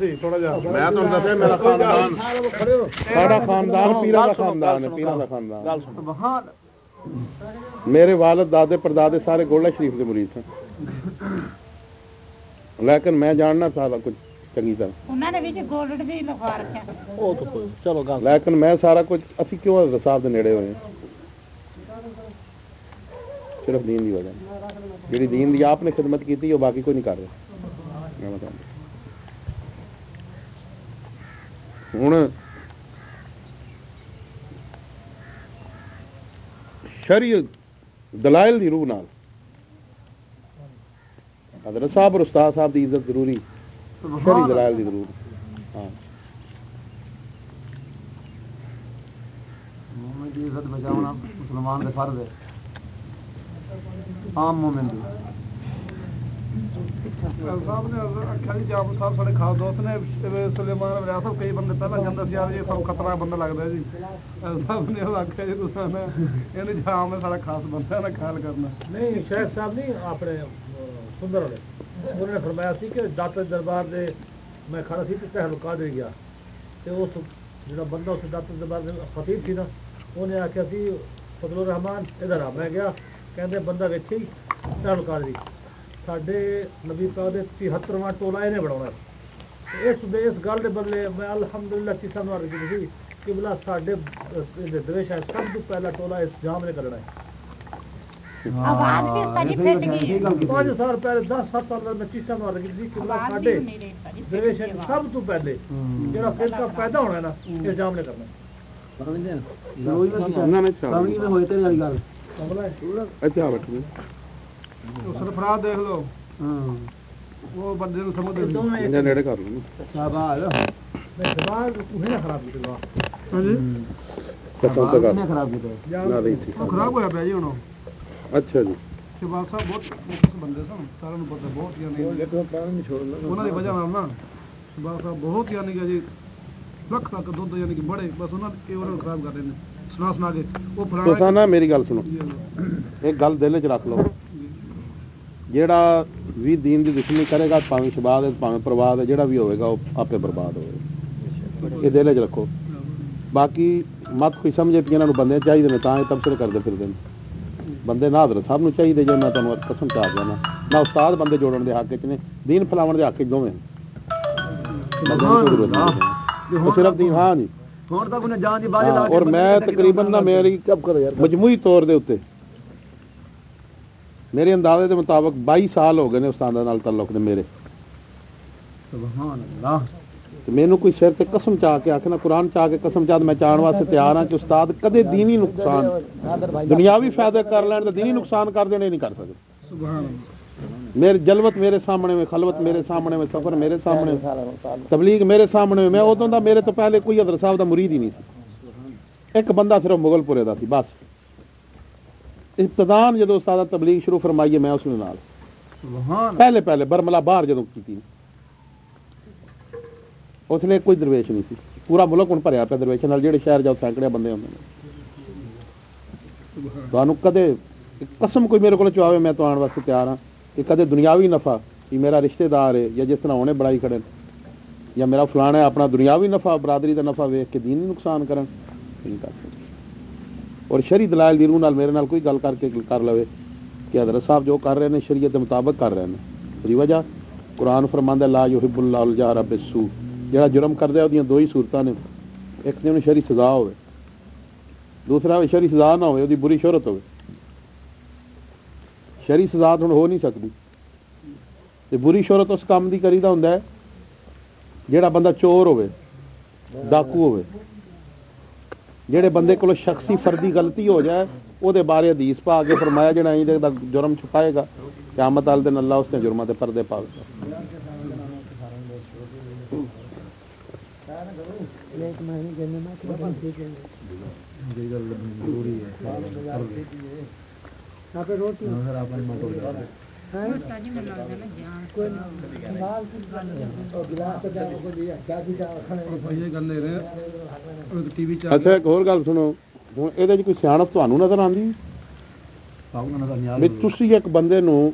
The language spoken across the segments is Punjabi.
ਥੋੜਾ ਜਿਹਾ। ਮੈਂ ਤੁਹਾਨੂੰ ਦੱਸਿਆ ਮੇਰਾ ਖਾਨਦਾਨ ਸਾਡਾ ਖਾਨਦਾਨ ਪੀਰਾਂ ਦਾ ਖਾਨਦਾਨ ਹੈ ਪੀਰਾਂ ਦਾ ਖਾਨਦਾਨ। ਗੱਲ ਸੁਣੋ ਸੁਭਾਨ ਮੇਰੇ ਵਾਲਦ ਦਾਦੇ ਪਰਦਾਦੇ ਸਾਰੇ ਗੋਲਾ ਸ਼ਰੀਫ ਦੇ ਮੁਰੀਦ ਸਨ। ਲੇਕਿਨ ਮੈਂ ਜਾਣਨਾ ਸਾਰਾ ਕੁਝ ਚੰਗੀ ਤਰ੍ਹਾਂ। ਉਹਨਾਂ ਦੇ ਵਿੱਚ ਗੋਲਡ ਵੀ ਲਗਾ ਰੱਖਿਆ। ਉਹ ਤਾਂ ਕੋਈ ਚਲੋ ਗੱਲ ਲੇਕਿਨ ਮੈਂ ਸਾਰਾ ਕੁਝ ਅਸੀਂ ਕਿਉਂ ਹਜ਼ਰਤ ਸਾਹਿਬ ਦੇ ਨੇੜੇ ਹੋਏ? ਹਾਂ? ਸਿਰਫ ਦੀਨ ਦੀ ਵਜ੍ਹਾ। ਜਿਹੜੀ ਦੀਨ ਦੀ ਆਪ ਨੇ ਖਿਦਮਤ ਕੀਤੀ ਉਹ ਬਾਕੀ ਕੋਈ ਨਹੀਂ ਕਰ ਰਿਹਾ। ਮੈਂ ਬਤਾਉਂਦਾ। ਹੁਣ ਸ਼ਰੀਅਤ ਦਲਾਇਲ ਦੀ ਰੂਹ ਨਾਲ। ਹਜ਼ਰਤ ਸਾਹਿਬ ਔਰ ਉਸਤਾਦ ਸਾਹਿਬ ਦੀ ਇੱਜ਼ਤ ਜ਼ਰੂਰੀ। ਸ਼ਰੀ ਦਲਾਇਲ ਦੀ ਜ਼ਰੂਰ ਹਾਂ। ਮੂਮਨ ਦੀ ਇੱਜ਼ਤ ਬਚਾਉਣਾ ਮੁਸਲਮਾਨ ਦੇ ਫਰਜ਼ ਹੈ। ਆਮ ਮੂਮਨ ਦੀ। ਸਾਹਿਬ ਨੇ ਅੱਖਾਂ ਦੀ ਜਾਪ ਸਾਹਿਬ ਸਾਡੇ ਖਾਸ ਦੋਸਤ ਨੇ ਸੁਲੇਮਾਨ ਵਰਿਆ ਸਾਹਿਬ ਕਈ ਬੰਦੇ ਪਹਿਲਾਂ ਕਹਿੰਦੇ ਸੀ ਯਾਰ ਇਹ ਸਭ ਖਤਰਾ ਬੰਦਾ ਲੱਗਦਾ ਜੀ। ਸਾਹਿਬ ਨੇ ਉਹ ਆਖਿਆ ਜੀ, ਤੁਸੀਂ ਨਾ ਇਹਨੂੰ ਜਾਮ ਹੈ ਸਾਡਾ ਖਾਸ ਬੰਦਾ ਨਾ ਖਿਆਲ ਕਰਨਾ। ਨਹੀਂ, ਸ਼ੇਖ ਸਾਹਿਬ ਨਹੀਂ, ਆਪਣੇ ਸੁੰਦਰ ਵਾਲੇ। ਉਹਨਾਂ ਨੇ ਫਰਮਾਇਆ ਸੀ ਕਿ ਦਾਤੇ ਦਰਬਾਰ ਦੇ, ਮੈਂ ਖੜਾ ਸੀ ਤੇ ਤਹਿਲਕਾ ਦੇ ਗਿਆ। ਤੇ ਉਸ ਜਿਹੜਾ ਬੰਦਾ ਉਸ ਦਾਤੇ ਦਰਬਾਰ ਦੇ ਖਤੀਬ ਸੀ ਨਾ, ਉਹਨੇ ਆਖਿਆ ਸੀ, ਫਜ਼ਲੁਰ ਰਹਿਮਾਨ ਇਧਰ ਆ ਮੈਂ ਗਿਆ। ਕਹਿੰਦੇ, ਬੰਦਾ ਵੇਖੀ ਤਹਿਲਕਾ ਦੀ। ਸਾਡੇ ਨਬੀ ਪਾਕ ਦੇ 73ਵਾਂ ਟੋਲਾ ਇਹਨੇ ਬਣਾਉਣਾ। ਇਸ ਦੇ ਇਸ ਗੱਲ ਦੇ ਬਦਲੇ ਮੈਂ ਅਲਹਮਦੁਲਿਲਾ ਕਿਸਾਨ ਨੂੰ ਅਰਜ਼ ਕੀਤੀ ਕਿ ਬਲਾ ਸਾਡੇ ਦਰਵੇਸ਼ ਹੈ ਸਭ ਤੋਂ ਪਹਿਲਾ ਟੋਲਾ ਇਸ ਜਾਮ ਨੇ ਕਰਨਾ ਹੈ। ਆਵਾਜ਼ ਵੀ ਸਾਡੀ ਫਟ ਗਈ। ਪੰਜ ਸਾਲ ਪਹਿਲੇ 10 7 ਸਾਲ ਪਹਿਲੇ ਮੈਂ ਚੀਸਾਂ ਮਾਰ ਗਈ ਸੀ ਕਿ ਸਾਡੇ ਆਵਾਜ਼। ਸਭ ਤੋਂ ਪਹਿਲੇ। ਜਿਹੜਾ ਫਿਰਕਾ ਪੈਦਾ ਹੋਣਾ ਹੈ। ਨਾ ਇਹ ਜਾਮ ਨੇ ਕਰਨਾ ਸਮਝ ਹੋਏ ਵਾਲੀ ਗੱਲ। ਬੈਠੋ। ਸਰਫਰਾਜ਼ ਦੇਖ ਲਓ। ਹਾਂ। ਉਹ ਬੰਦੇ ਨੂੰ ਸਮਝਦੇ ਨਹੀਂ। ਦੋਵੇਂ ਇਹਦੇ ਨੇੜੇ ਕਰ ਲਓ ਸ਼ਾਬਾਸ਼। ਮੈਂ ਦਿਮਾਗ ਤੂੰ ਹੀ ਨਾ ਖਰਾਬ ਕੀਤਾ। ਦਿਮਾਗ ਹਾਂਜੀ। ਕਤਲ ਤਾਂ ਕਰ। ਕਿੰਨੇ ਖਰਾਬ ਕੀਤਾ। ਨਾ ਦੇ ਇੱਥੇ ਉਹ ਖਰਾਬ ਹੋਇਆ ਪਿਆ ਜੀ ਹੁਣ। ਅੱਛਾ ਜੀ। ਸ਼ਿਵਾਲ ਸਾਹਿਬ ਬਹੁਤ ਫੋਕਸ ਬੰਦੇ ਸਨ। ਸਾਰਿਆਂ ਨੂੰ ਪਤਾ ਬਹੁਤ ਯਾਨੀ ਉਹਨਾਂ ਦੀ ਵਜ੍ਹਾ ਨਾਲ ਨਾ ਸਾਹਿਬ ਬਹੁਤ ਯਾਨੀ ਕਿ ਜੀ ਲੱਖ ਤੱਕ ਦੁੱਧ ਯਾਨੀ ਕਿ ਬੜੇ। ਬਸ ਉਹਨਾਂ ਨੂੰ ਖਰਾਬ ਕਰ ਰਹੇ ਨੇ? ਸੁਣਾ ਸੁਣਾ ਕੇ। ਉਹ ਤੁਸੀਂ ਫਲਾਣਾ ਨਾ ਮੇਰੀ ਗੱਲ ਸੁਣੋ। ਇੱਕ ਗੱਲ ਦਿਲ 'ਚ ਰੱਖ ਲਓ। ਜਿਹੜਾ ਵੀ ਦੀਨ ਦੀ ਦੁਸ਼ਮਣੀ ਕਰੇਗਾ ਭਾਵੇਂ ਸ਼ਬਾਦ ਹੈ ਭਾਵੇਂ ਪ੍ਰਵਾਦ ਹੈ ਜਿਹੜਾ ਵੀ ਹੋਵੇਗਾ ਉਹ ਆਪੇ ਬਰਬਾਦ ਹੋਵੇਗਾ। ਇਹ ਦਿਲ 'ਚ ਰੱਖੋ। ਬਾਕੀ ਮਤ ਕੋਈ ਸਮਝੇ ਕਿ ਇਹਨਾਂ ਨੂੰ ਬੰਦੇ ਚਾਹੀਦੇ ਨੇ ਤਾਂ ਇਹ ਤਬਸਰੇ ਕਰਦੇ ਫਿਰਦੇ ਨੇ। ਬੰਦੇ ਨਾ ਹਜ਼ਰਤ ਸਾਹਿਬ ਨੂੰ ਚਾਹੀਦੇ ਜੇ ਮੈਂ ਤੁਹਾਨੂੰ ਕਸਮ ਚਾਹ ਜਾਣਾ ਨਾ ਉਸਤਾਦ ਬੰਦੇ ਜੋੜਨ ਦੇ ਹੱਕ 'ਚ ਨੇ ਦੀਨ ਫੈਲਾਉਣ ਦੇ ਹੱਕ 'ਚ ਦੋਵੇਂ। ਕੋਈ ਸਿਰਫ ਦੀਨ ਹਾਂ ਜੀ। ਹੁਣ ਤੱਕ ਉਹਨੇ ਜਾਨ ਦੀ ਬਾਜੀ ਲਾ ਕੇ ਔਰ ਮੈਂ ਤਕਰੀਬਨ ਨਾ ਮੇਰੀ ਕਬ ਕਰੋ ਯਾਰ ਮਜਮੂਈ ਤੌਰ ਦੇ ਉੱਤੇ। ਮੇਰੇ ਅੰਦਾਜ਼ੇ ਦੇ ਮੁਤਾਬਕ 22 ਸਾਲ ਹੋ ਗਏ ਨੇ ਉਸਤਾਦਾਂ ਨਾਲ ਤਾਲੁਕ ਨੇ ਮੇਰੇ ਸੁਭਾਨ ਅੱਲਾਹ ਤੇ ਮੈਨੂੰ ਕੋਈ ਸਿਰ ਤੇ ਕਸਮ ਚਾ ਕੇ ਆਖਣਾ ਕੁਰਾਨ ਚਾ ਕੇ ਕਸਮ ਚਾ ਮੈਂ ਚਾਹਣ ਵਾਸਤੇ ਤਿਆਰ ਹਾਂ ਕਿ ਉਸਤਾਦ ਕਦੇ ਦੀਨੀ ਨੁਕਸਾਨ ਦੁਨਿਆਵੀ ਫਾਇਦਾ ਕਰ ਲੈਣ ਤੇ ਦੀਨੀ ਨੁਕਸਾਨ ਕਰ ਦੇਣੇ ਨਹੀਂ ਕਰ ਸਕਦੇ ਸੁਭਾਨ ਮੇਰੇ ਜਲਵਤ ਮੇਰੇ ਸਾਹਮਣੇ में ਖਲਵਤ ਮੇਰੇ ਸਾਹਮਣੇ में ਸਫਰ ਮੇਰੇ ਸਾਹਮਣੇ ਤਬਲੀਗ ਮੇਰੇ ਸਾਹਮਣੇ में, ਮੈਂ ਉਦੋਂ ਦਾ ਮੇਰੇ ਤੋਂ ਪਹਿਲੇ ਕੋਈ ਹਜ਼ਰਤ ਸਾਹਿਬ ਦਾ ਮੁਰੀਦ ਹੀ ਨਹੀਂ ਸੀ ਇੱਕ ਬੰਦਾ ਸਿਰਫ ਮੁਗਲਪੁਰੇ ਦਾ ਸੀ ਬਸ ਇਬਤਦਾਨ ਜਦੋਂ ਉਸਤਾਦ ਤਬਲੀਗ ਸ਼ੁਰੂ ਫਰਮਾਈਏ ਮੈਂ ਉਸ ਨਾਲ। ਸੁਭਾਨ ਪਹਿਲੇ ਪਹਿਲੇ ਬਰਮਲਾ ਬਾਹਰ ਜਦੋਂ ਕੀਤੀ। ਉਸਲੇ ਕੋਈ ਦਰਵੇਸ਼ ਨਹੀਂ ਸੀ। ਪੂਰਾ ਮੁਲਕ ਹੁਣ ਭਰਿਆ ਪਿਆ ਦਰਵੇਸ਼ਾਂ ਨਾਲ ਜਿਹੜੇ ਸ਼ਹਿਰ ਜਾਓ ਸੈਂਕੜੇ ਬੰਦੇ ਹੁੰਦੇ ਨੇ। ਤੁਹਾਨੂੰ ਕਦੇ ਕਸਮ ਕੋਈ ਮੇਰੇ ਕੋਲ ਚੁਆਵੇ ਮੈਂ ਤੋਂ ਆਉਣ ਵਾਸਤੇ ਤਿਆਰ ਹਾਂ ਕਿ ਕਦੇ ਦੁਨਿਆਵੀ ਨਫਾ ਕਿ ਮੇਰਾ ਰਿਸ਼ਤੇਦਾਰ ਹੈ ਜਾਂ ਜਿਸ ਤਰ੍ਹਾਂ ਉਹਨੇ ਬੜਾਈ ਖੜੇ ਨੇ, ਜਾਂ ਮੇਰਾ ਫਲਾਣਾ ਆਪਣਾ ਦੁਨਿਆਵੀ ਨਫਾ ਬਰਾਦਰੀ ਦਾ ਨਫਾ ਵੇਖ ਕੇ ਦੀਨੀ ਨੁਕਸਾਨ ਕਰਨ ਨਹੀਂ ਕਰ ਔਰ ਸ਼ਰੀ ਦਲਾਲ ਦੀ ਰੂਹ ਨਾਲ ਮੇਰੇ ਨਾਲ ਕੋਈ ਗੱਲ ਕਰਕੇ ਕਰ ਲਵੇ ਕਿ ਹਜ਼ਰਤ ਸਾਹਿਬ ਜੋ ਕਰ ਰਹੇ ਨੇ, ਸ਼ਰੀਅਤ ਦੇ ਮੁਤਾਬਕ ਕਰ ਰਹੇ ਨੇ। ਉਹਦੀ ਵਜ੍ਹਾ ਕੁਰਾਨ ਫਰਮਾਂਦਾ ਲਾ ਯੁਹਿਬੁੱਲਾਹੁਲ ਜਹਰਾ ਬਿਸੂ ਜਿਹੜਾ ਜੁਰਮ ਕਰਦਾ ਉਹਦੀਆਂ ਦੋ ਹੀ ਸੂਰਤਾਂ ਨੇ। ਇੱਕ ਤੇ ਉਹਨੂੰ ਸ਼ਰੀ ਸਜ਼ਾ ਹੋਵੇ, ਦੂਸਰਾ ਸ਼ਰੀ ਸਜ਼ਾ ਨਾ ਹੋਵੇ, ਉਹਦੀ ਬੁਰੀ ਸ਼ੋਹਰਤ ਹੋਵੇ। ਸ਼ਰੀ ਸਜ਼ਾ ਹੁਣ ਹੋ ਨਹੀਂ ਸਕਦੀ। ਤੇ ਬੁਰੀ ਸ਼ੋਹਰਤ ਉਸ ਕੰਮ ਦੀ ਕਰੀਦਾ ਹੁੰਦਾ ਹੈ, ਜਿਹੜਾ ਬੰਦਾ ਚੋਰ ਹੋਵੇ, ਡਾਕੂ ਹੋਵੇ ਜਿਹੜੇ ਬੰਦੇ ਕੋਲ ਸ਼ਖਸੀ ਫਰਦੀ ਗਲਤੀ ਹੋ ਜਾਏ, ਉਹਦੇ ਬਾਰੇ ਹਦੀਸ ਪਾ ਕੇ ਫਰਮਾਇਆ ਜਿਹੜਾ ਇਹਦੇ ਜੁਰਮ ਛੁਪਾਏਗਾ। ਕਿਆਮਤ ਵਾਲੇ ਦਿਨ ਅੱਲਾਹ ਉਸਨੇ ਜੁਰਮਾਂ ਤੇ ਪਰਦੇ ਪਾਵੇਗਾ ਜਿਹੜੀ ਗੱਲ ਜ਼ਰੂਰੀ ਹੈ ਆਪੇ ਰੋਟੀ। ਫਿਰ ਆਪਾਂ ਨੂੰ ਅੱਛਾ, ਇੱਕ ਹੋਰ ਗੱਲ ਸੁਣੋ। ਹੁਣ ਇਹਦੇ 'ਚ ਕੋਈ ਸਿਆਣਪ ਤੁਹਾਨੂੰ ਨਜ਼ਰ ਆਉਂਦੀ? ਵੀ ਤੁਸੀਂ ਇੱਕ ਬੰਦੇ ਨੂੰ